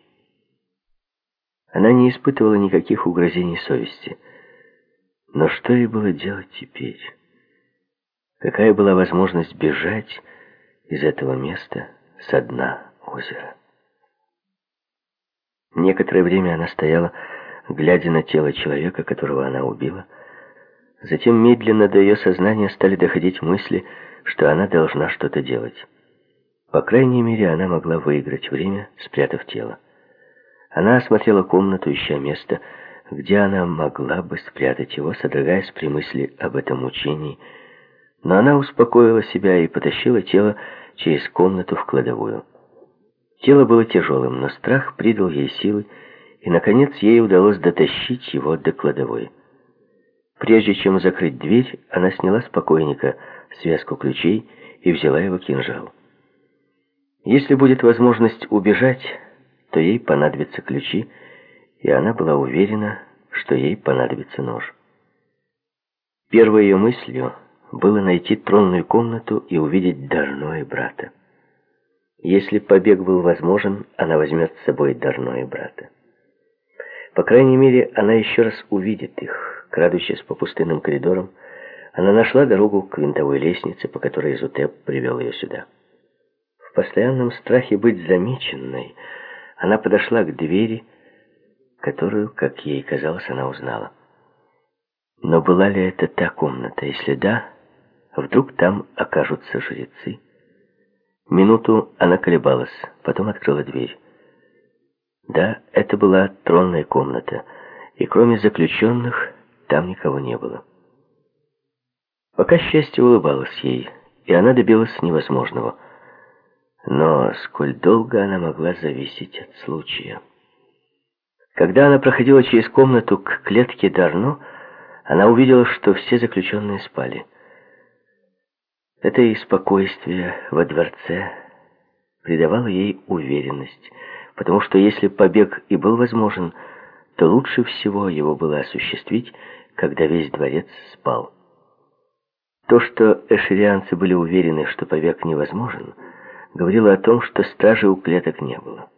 Она не испытывала никаких угрозений совести – но что ей было делать теперь? Какая была возможность бежать из этого места со дна озера? Некоторое время она стояла, глядя на тело человека, которого она убила. Затем медленно до ее сознания стали доходить мысли, что она должна что-то делать. По крайней мере, она могла выиграть время, спрятав тело. Она осмотрела комнату, ища место, где она могла бы спрятать его, содрогаясь при мысли об этом мучении. Но она успокоила себя и потащила тело через комнату в кладовую. Тело было тяжелым, но страх придал ей силы, и, наконец, ей удалось дотащить его до кладовой. Прежде чем закрыть дверь, она сняла с покойника связку ключей и взяла его кинжал. Если будет возможность убежать, то ей понадобятся ключи, и она была уверена, что ей понадобится нож. Первой ее мыслью было найти тронную комнату и увидеть Дарно брата. Если побег был возможен, она возьмет с собой Дарно и брата. По крайней мере, она еще раз увидит их. Крадучись по пустынным коридорам, она нашла дорогу к винтовой лестнице, по которой Зутеп привел ее сюда. В постоянном страхе быть замеченной, она подошла к двери, которую, как ей казалось, она узнала. Но была ли это та комната? Если да, вдруг там окажутся жрецы. Минуту она колебалась, потом открыла дверь. Да, это была тронная комната, и кроме заключенных там никого не было. Пока счастье улыбалось ей, и она добилась невозможного. Но сколь долго она могла зависеть от случая. Когда она проходила через комнату к клетке Дарно, она увидела, что все заключенные спали. Это и спокойствие во дворце придавало ей уверенность, потому что если побег и был возможен, то лучше всего его было осуществить, когда весь дворец спал. То, что эшерианцы были уверены, что побег невозможен, говорило о том, что стражи у клеток не было.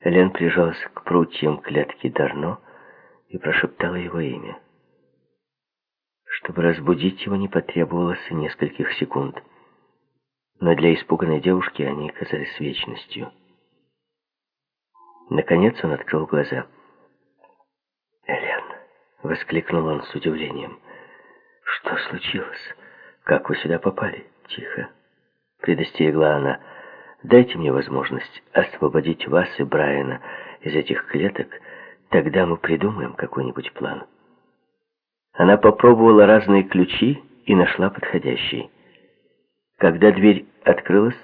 Элен прижалась к прутьям клетки Дарно и прошептала его имя. Чтобы разбудить его, не потребовалось нескольких секунд. Но для испуганной девушки они казались вечностью. Наконец он открыл глаза. «Элен!» — воскликнул он с удивлением. «Что случилось? Как вы сюда попали?» «Тихо!» — предостерегла она. «Дайте мне возможность освободить вас и Брайана из этих клеток, тогда мы придумаем какой-нибудь план». Она попробовала разные ключи и нашла подходящий. Когда дверь открылась,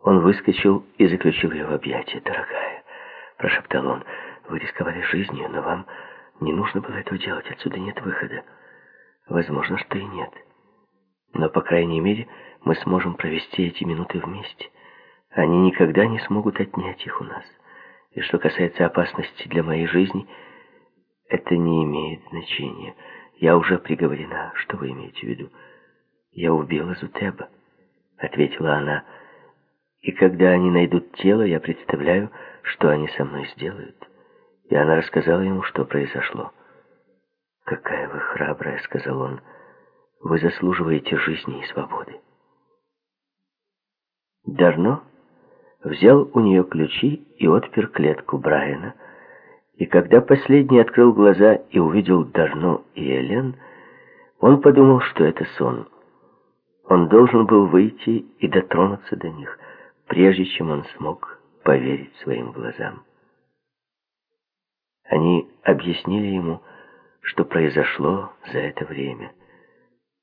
он выскочил и заключил ее в объятия. «Дорогая», — прошептал он, — «вы рисковали жизнью, но вам не нужно было этого делать, отсюда нет выхода. Возможно, что и нет. Но, по крайней мере, мы сможем провести эти минуты вместе. Они никогда не смогут отнять их у нас. И что касается опасности для моей жизни — это не имеет значения. Я уже приговорена. Что вы имеете в виду? Я убила Зутеба, ответила она. И когда они найдут тело, я представляю, что они со мной сделают. И она рассказала ему, что произошло. «Какая вы храбрая», — сказал он. «Вы заслуживаете жизни и свободы». Дарно взял у нее ключи и отпер клетку Брайана, и когда последний открыл глаза и увидел Дарно и Элен, он подумал, что это сон. Он должен был выйти и дотронуться до них, прежде чем он смог поверить своим глазам. Они объяснили ему, что произошло за это время.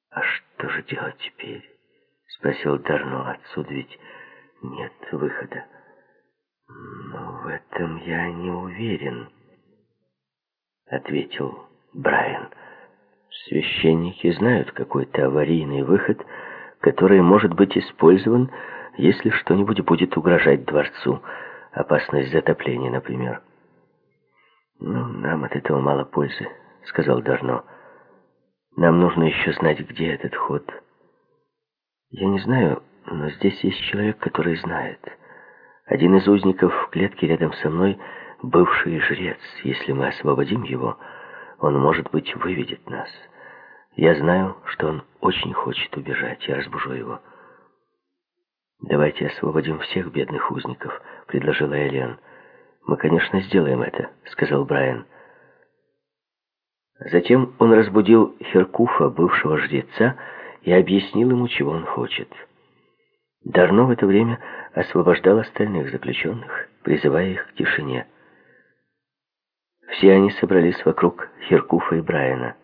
«А что же делать теперь?» — спросил Дарно. «Отсюда ведь нет выхода». «Но в этом я не уверен». — ответил Брайан. «Священники знают какой-то аварийный выход, который может быть использован, если что-нибудь будет угрожать дворцу, опасность затопления, например». «Ну, нам от этого мало пользы», — сказал Дарно. «Нам нужно еще знать, где этот ход». «Я не знаю, но здесь есть человек, который знает. Один из узников в клетке рядом со мной — бывший жрец. Если мы освободим его, он, может быть, выведет нас. Я знаю, что он очень хочет убежать. Я разбужу его. «Давайте освободим всех бедных узников», — предложила Элиан. «Мы, конечно, сделаем это», — сказал Брайан. Затем он разбудил Херкуфа, бывшего жреца, и объяснил ему, чего он хочет. Дарно в это время освобождал остальных заключенных, призывая их к тишине. Все они собрались вокруг Херкуфа и Брайана.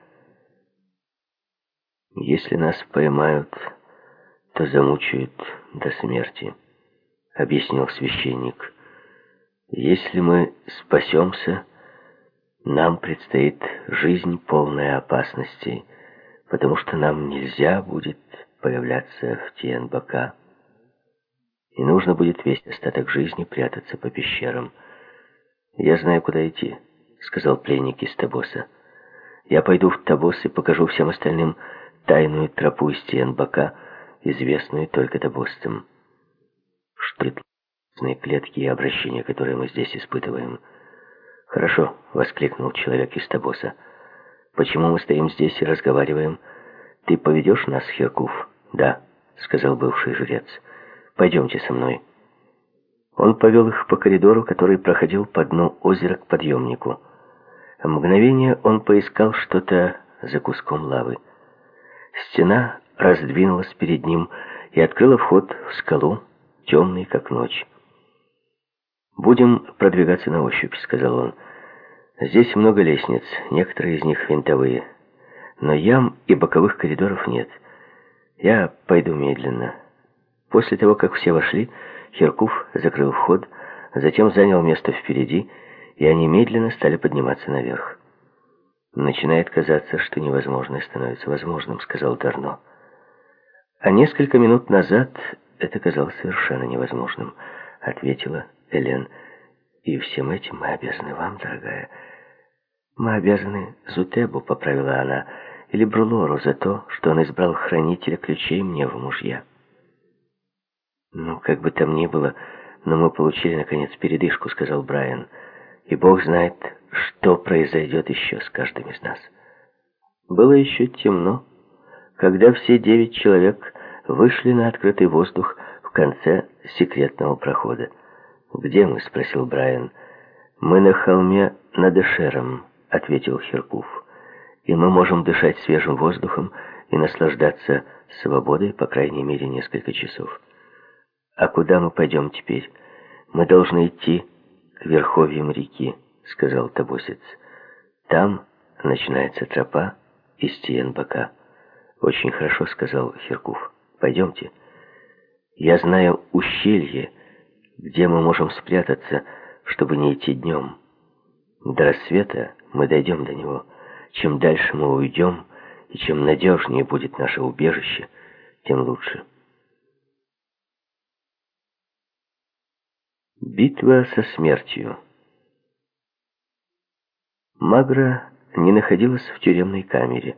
«Если нас поймают, то замучают до смерти», — объяснил священник. «Если мы спасемся, нам предстоит жизнь полная опасностей, потому что нам нельзя будет появляться в Тиенбака, и нужно будет весь остаток жизни прятаться по пещерам. Я знаю, куда идти» сказал пленник из Табоса. «Я пойду в Табос и покажу всем остальным тайную тропу из Тиенбака, известную только табосцам. Это клетки и обращения, которые мы здесь испытываем?» «Хорошо», — воскликнул человек из Табоса. «Почему мы стоим здесь и разговариваем? Ты поведешь нас, Херкуф?» «Да», — сказал бывший жрец. «Пойдемте со мной». Он повел их по коридору, который проходил по дну озера к подъемнику. Мгновение он поискал что-то за куском лавы. Стена раздвинулась перед ним и открыла вход в скалу, темный, как ночь. «Будем продвигаться на ощупь», — сказал он. «Здесь много лестниц, некоторые из них винтовые, но ям и боковых коридоров нет. Я пойду медленно». После того, как все вошли, Херкуф закрыл вход, затем занял место впереди и они медленно стали подниматься наверх. «Начинает казаться, что невозможное становится возможным», — сказал Дарно. «А несколько минут назад это казалось совершенно невозможным», — ответила Элен. «И всем этим мы обязаны вам, дорогая». «Мы обязаны Зутебу», — поправила она, — «или Брулору за то, что он избрал хранителя ключей мне в мужья». «Ну, как бы там ни было, но мы получили, наконец, передышку», — сказал Брайан. «Брайан» и Бог знает, что произойдет еще с каждым из нас. Было еще темно, когда все девять человек вышли на открытый воздух в конце секретного прохода. «Где мы?» — спросил Брайан. «Мы на холме над Эшером», — ответил Херкуф. «И мы можем дышать свежим воздухом и наслаждаться свободой, по крайней мере, несколько часов. А куда мы пойдем теперь? Мы должны идти к верховьям реки», — сказал Табусец. «Там начинается тропа из Тиенбака». «Очень хорошо», — сказал Херкув. «Пойдемте. Я знаю ущелье, где мы можем спрятаться, чтобы не идти днем. До рассвета мы дойдем до него. Чем дальше мы уйдем, и чем надежнее будет наше убежище, тем лучше». Битва со смертью. Магра не находилась в тюремной камере.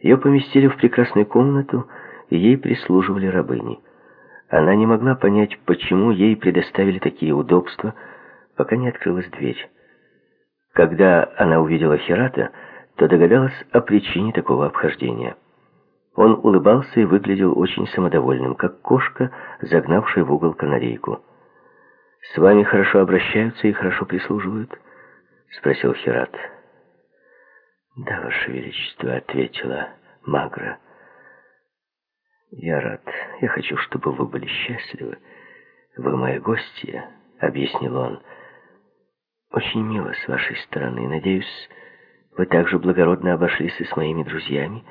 Ее поместили в прекрасную комнату, и ей прислуживали рабыни. Она не могла понять, почему ей предоставили такие удобства, пока не открылась дверь. Когда она увидела Херата, то догадалась о причине такого обхождения. Он улыбался и выглядел очень самодовольным, как кошка, загнавшая в угол канарейку. «С вами хорошо обращаются и хорошо прислуживают?» — спросил Хират. «Да, Ваше Величество», — ответила Магра. «Я рад. Я хочу, чтобы вы были счастливы. Вы мои гости», — объяснил он. «Очень мило с вашей стороны. Надеюсь, вы также благородно обошлись и с моими друзьями?»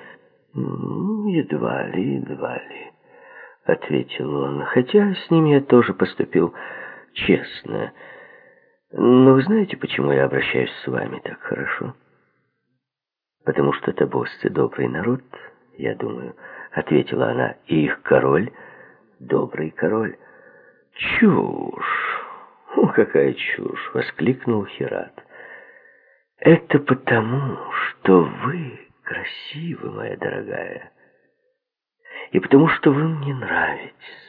«Едва ли, едва ли», — ответил он. «Хотя с ними я тоже поступил честно. Но вы знаете, почему я обращаюсь с вами так хорошо? Потому что табосцы добрый народ, я думаю, ответила она, и их король добрый король. Чушь! О, какая чушь! воскликнул Хират. Это потому, что вы красивы, моя дорогая, и потому что вы мне нравитесь.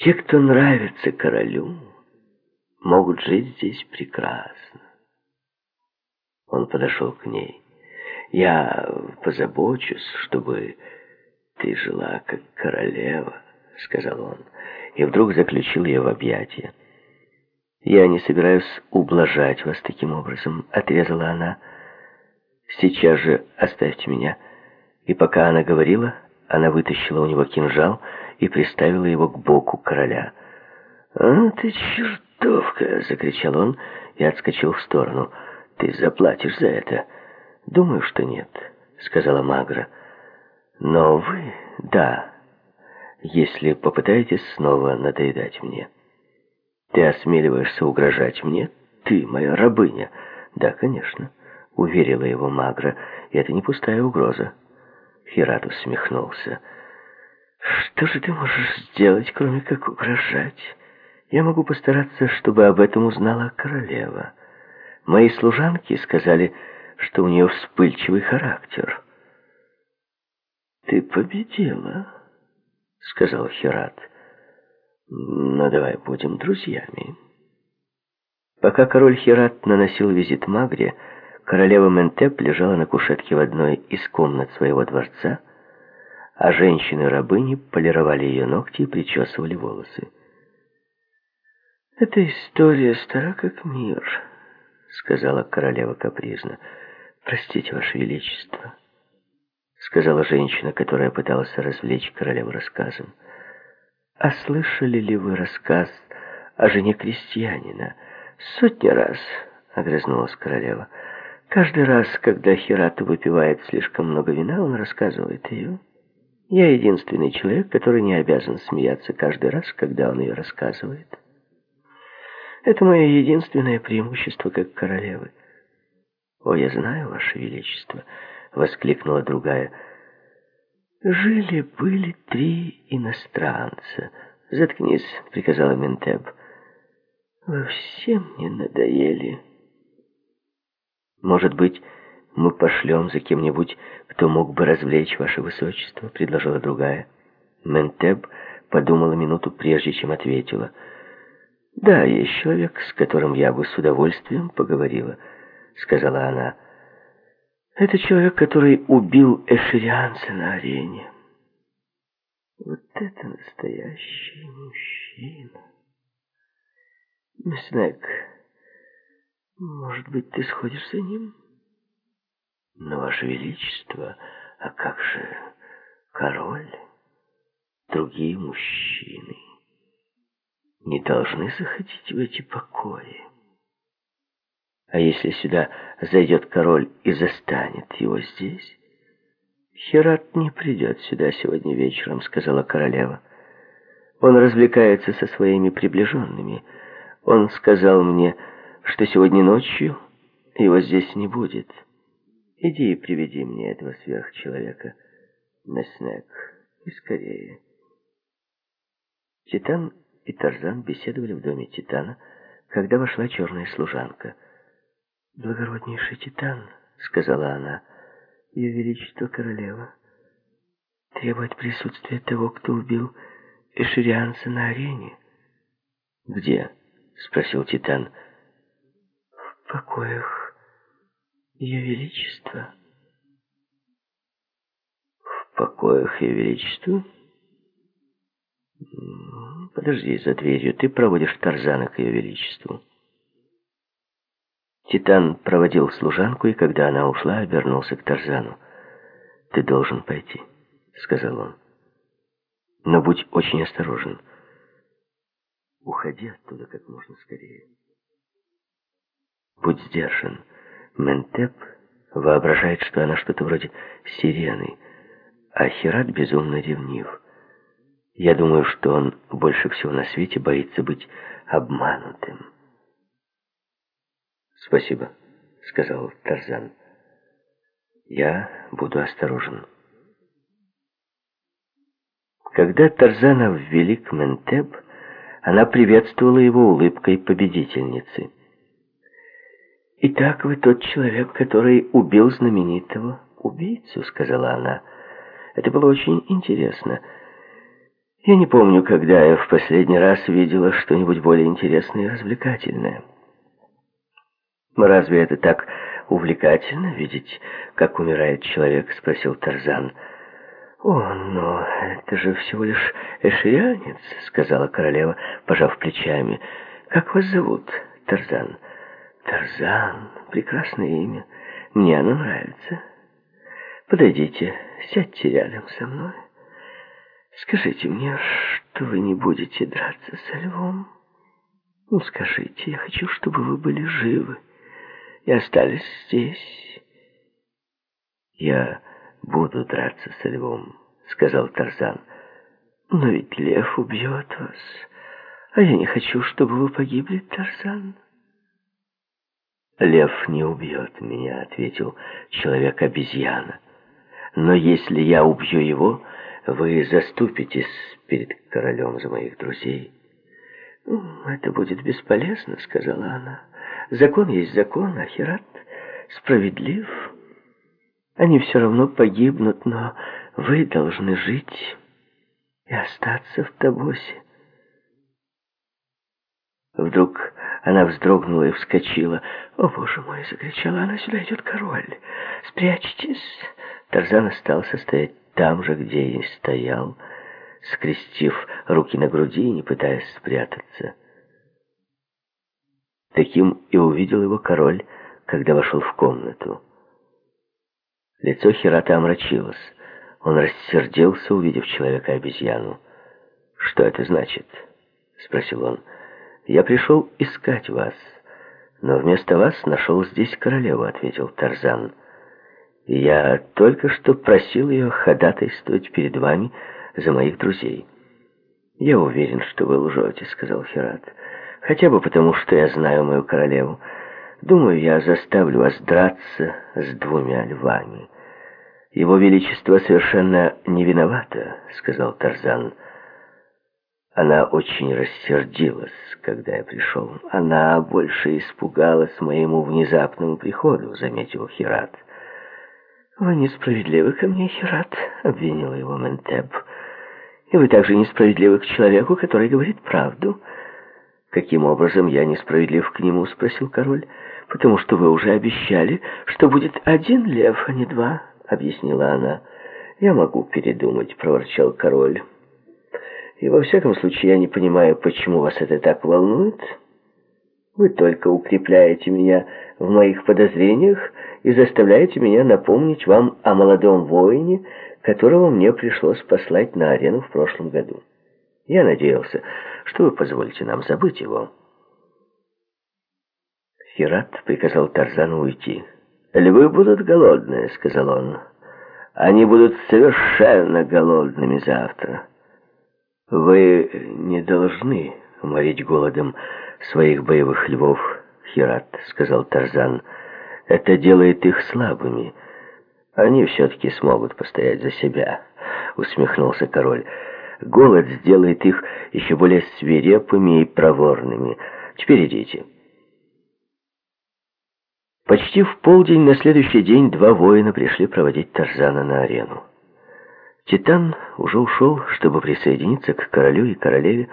Те, кто нравится королю, могут жить здесь прекрасно. Он подошел к ней. «Я позабочусь, чтобы ты жила как королева», — сказал он, и вдруг заключил ее в объятия. «Я не собираюсь ублажать вас таким образом», — отрезала она. «Сейчас же оставьте меня». И пока она говорила, она вытащила у него кинжал и приставила его к боку короля. «А ты чертовка!» — закричал он и отскочил в сторону. «Ты заплатишь за это?» «Думаю, что нет», — сказала Магра. «Но вы...» «Да, если попытаетесь снова надоедать мне. Ты осмеливаешься угрожать мне? Ты, моя рабыня. Да, конечно, уверила его Магра, и это не пустая угроза. Хират усмехнулся. Что же ты можешь сделать, кроме как угрожать? Я могу постараться, чтобы об этом узнала королева. Мои служанки сказали, что у нее вспыльчивый характер. «Ты победила», — сказал Хират. «Ну, давай будем друзьями». Пока король Хират наносил визит Магре, королева Ментеп лежала на кушетке в одной из комнат своего дворца, а женщины-рабыни полировали ее ногти и причесывали волосы. «Эта история стара как мир», — сказала королева капризно. «Простите, Ваше Величество», — сказала женщина, которая пыталась развлечь королеву рассказом. «А слышали ли вы рассказ о жене крестьянина?» «Сотни раз», — огрызнулась королева. «Каждый раз, когда Хирата выпивает слишком много вина, он рассказывает ее. Я единственный человек, который не обязан смеяться каждый раз, когда он ее рассказывает». Это мое единственное преимущество как королевы. «О, я знаю, Ваше Величество!» — воскликнула другая. «Жили-были три иностранца». «Заткнись», — приказала Ментеб. «Вы все мне надоели». «Может быть, мы пошлем за кем-нибудь, кто мог бы развлечь Ваше Высочество?» — предложила другая. Ментеб подумала минуту, прежде чем ответила — «Да, есть человек, с которым я бы с удовольствием поговорила», — сказала она. «Это человек, который убил эшерианца на арене. Вот это настоящий мужчина. Месснек, может быть, ты сходишь за ним?» «Но, Ваше Величество, а как же король, другие мужчины?» не должны заходить в эти покои. А если сюда зайдет король и застанет его здесь? Херат не придет сюда сегодня вечером, сказала королева. Он развлекается со своими приближенными. Он сказал мне, что сегодня ночью его здесь не будет. Иди и приведи мне этого сверхчеловека на снег, и скорее. Титан и Тарзан беседовали в доме Титана, когда вошла черная служанка. «Благороднейший Титан», — сказала она, — «Ее Величество Королева требует присутствия того, кто убил эшерианца на арене». «Где?» — спросил Титан. «В покоях Ее Величества». «В покоях Ее Величества?» Подожди за дверью, ты проводишь Тарзана к ее величеству. Титан проводил служанку, и когда она ушла, обернулся к Тарзану. «Ты должен пойти», — сказал он. «Но будь очень осторожен. Уходи оттуда как можно скорее. Будь сдержан. Ментеп воображает, что она что-то вроде сирены, а Хират безумно ревнив. Я думаю, что он больше всего на свете боится быть обманутым. «Спасибо», — сказал Тарзан. «Я буду осторожен». Когда Тарзана ввели к Ментеб, она приветствовала его улыбкой победительницы. «Итак, вы тот человек, который убил знаменитого убийцу», — сказала она. «Это было очень интересно». Я не помню, когда я в последний раз видела что-нибудь более интересное и развлекательное. «Разве это так увлекательно, видеть, как умирает человек?» — спросил Тарзан. «О, но это же всего лишь эшиянец», — сказала королева, пожав плечами. «Как вас зовут, Тарзан?» «Тарзан. Прекрасное имя. Мне оно нравится. Подойдите, сядьте рядом со мной». Скажите мне, что вы не будете драться со львом? Ну, скажите, я хочу, чтобы вы были живы и остались здесь. Я буду драться со львом, сказал Тарзан. Но ведь лев убьет вас, а я не хочу, чтобы вы погибли, Тарзан. «Лев не убьет меня», — ответил человек-обезьяна. «Но если я убью его, вы заступитесь перед королем за моих друзей». «Это будет бесполезно», — сказала она. «Закон есть закон, а Херат справедлив. Они все равно погибнут, но вы должны жить и остаться в Табосе». Вдруг она вздрогнула и вскочила. «О, боже мой!» — закричала она. «Сюда идет король! Спрячьтесь!» Тарзан остался стоять там же, где и стоял, скрестив руки на груди и не пытаясь спрятаться. Таким и увидел его король, когда вошел в комнату. Лицо Хирата омрачилось. Он рассердился, увидев человека-обезьяну. «Что это значит?» — спросил он. «Я пришел искать вас, но вместо вас нашел здесь королеву», — ответил Тарзан. «И я только что просил ее ходатайствовать перед вами за моих друзей». «Я уверен, что вы лжете», — сказал Херат. «Хотя бы потому, что я знаю мою королеву. Думаю, я заставлю вас драться с двумя львами». «Его Величество совершенно не виновато», — сказал Тарзан. Она очень рассердилась, когда я пришел. Она больше испугалась моему внезапному приходу, заметил Хират. «Вы несправедливы ко мне, Хират», — обвинила его Ментеб. «И вы также несправедливы к человеку, который говорит правду». «Каким образом я несправедлив к нему?» — спросил король. «Потому что вы уже обещали, что будет один лев, а не два», — объяснила она. «Я могу передумать», — проворчал король. И во всяком случае я не понимаю, почему вас это так волнует. Вы только укрепляете меня в моих подозрениях и заставляете меня напомнить вам о молодом воине, которого мне пришлось послать на арену в прошлом году. Я надеялся, что вы позволите нам забыть его. Хират приказал Тарзану уйти. «Львы будут голодные», — сказал он. «Они будут совершенно голодными завтра». «Вы не должны уморить голодом своих боевых львов, Хират», — сказал Тарзан. «Это делает их слабыми. Они все-таки смогут постоять за себя», — усмехнулся король. «Голод сделает их еще более свирепыми и проворными. Теперь идите». Почти в полдень на следующий день два воина пришли проводить Тарзана на арену. Титан уже ушел, чтобы присоединиться к королю и королеве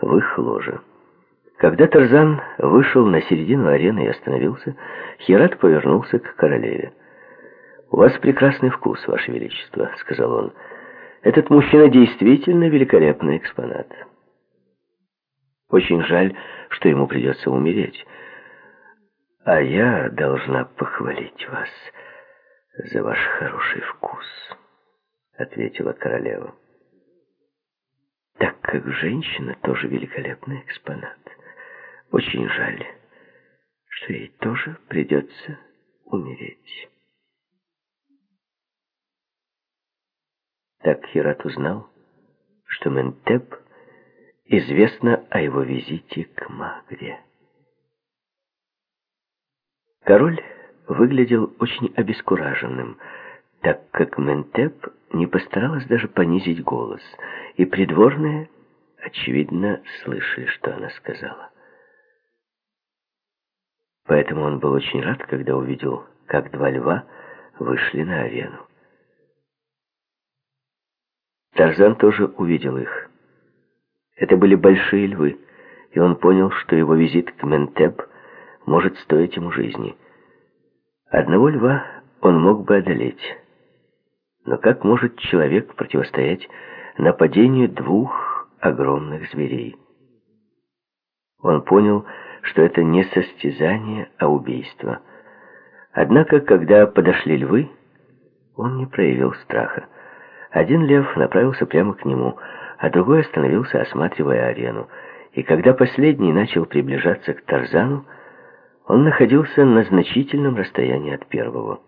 в их ложе. Когда Тарзан вышел на середину арены и остановился, Хират повернулся к королеве. «У вас прекрасный вкус, Ваше Величество», — сказал он. «Этот мужчина действительно великолепный экспонат. Очень жаль, что ему придется умереть. А я должна похвалить вас за ваш хороший вкус». — ответила королева. «Так как женщина тоже великолепный экспонат. Очень жаль, что ей тоже придется умереть». Так Хират узнал, что Ментеп известно о его визите к Магре. Король выглядел очень обескураженным, так как Ментеп не постаралась даже понизить голос, и придворные, очевидно, слышали, что она сказала. Поэтому он был очень рад, когда увидел, как два льва вышли на арену. Тарзан тоже увидел их. Это были большие львы, и он понял, что его визит к Ментеб может стоить ему жизни. Одного льва он мог бы одолеть, но как может человек противостоять нападению двух огромных зверей? Он понял, что это не состязание, а убийство. Однако, когда подошли львы, он не проявил страха. Один лев направился прямо к нему, а другой остановился, осматривая арену. И когда последний начал приближаться к Тарзану, он находился на значительном расстоянии от первого.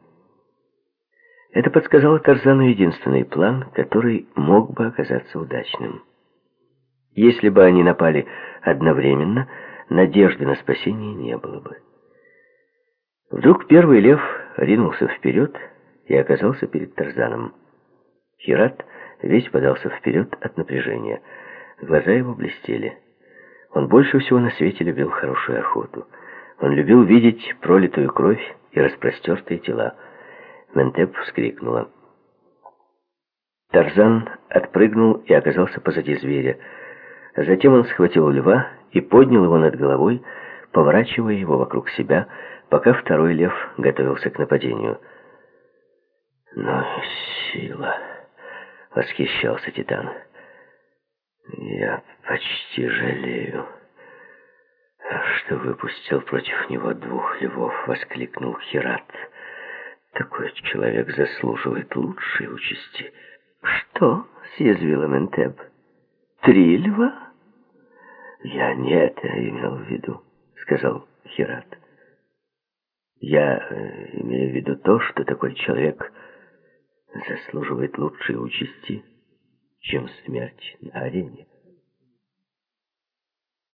Это подсказало Тарзану единственный план, который мог бы оказаться удачным – Если бы они напали одновременно, надежды на спасение не было бы. Вдруг первый лев ринулся вперед и оказался перед Тарзаном. Хират весь подался вперед от напряжения. Глаза его блестели. Он больше всего на свете любил хорошую охоту. Он любил видеть пролитую кровь и распростертые тела. Ментеп вскрикнула. Тарзан отпрыгнул и оказался позади зверя. Затем он схватил льва и поднял его над головой, поворачивая его вокруг себя, пока второй лев готовился к нападению. «Но сила!» — восхищался Титан. «Я почти жалею, что выпустил против него двух львов», — воскликнул Хират. «Такой человек заслуживает лучшей участи». «Что?» — съязвила Ментеб. «Три льва?» «Я не это имел в виду», — сказал Хират. «Я э, имею в виду то, что такой человек заслуживает лучшей участи, чем смерть на арене».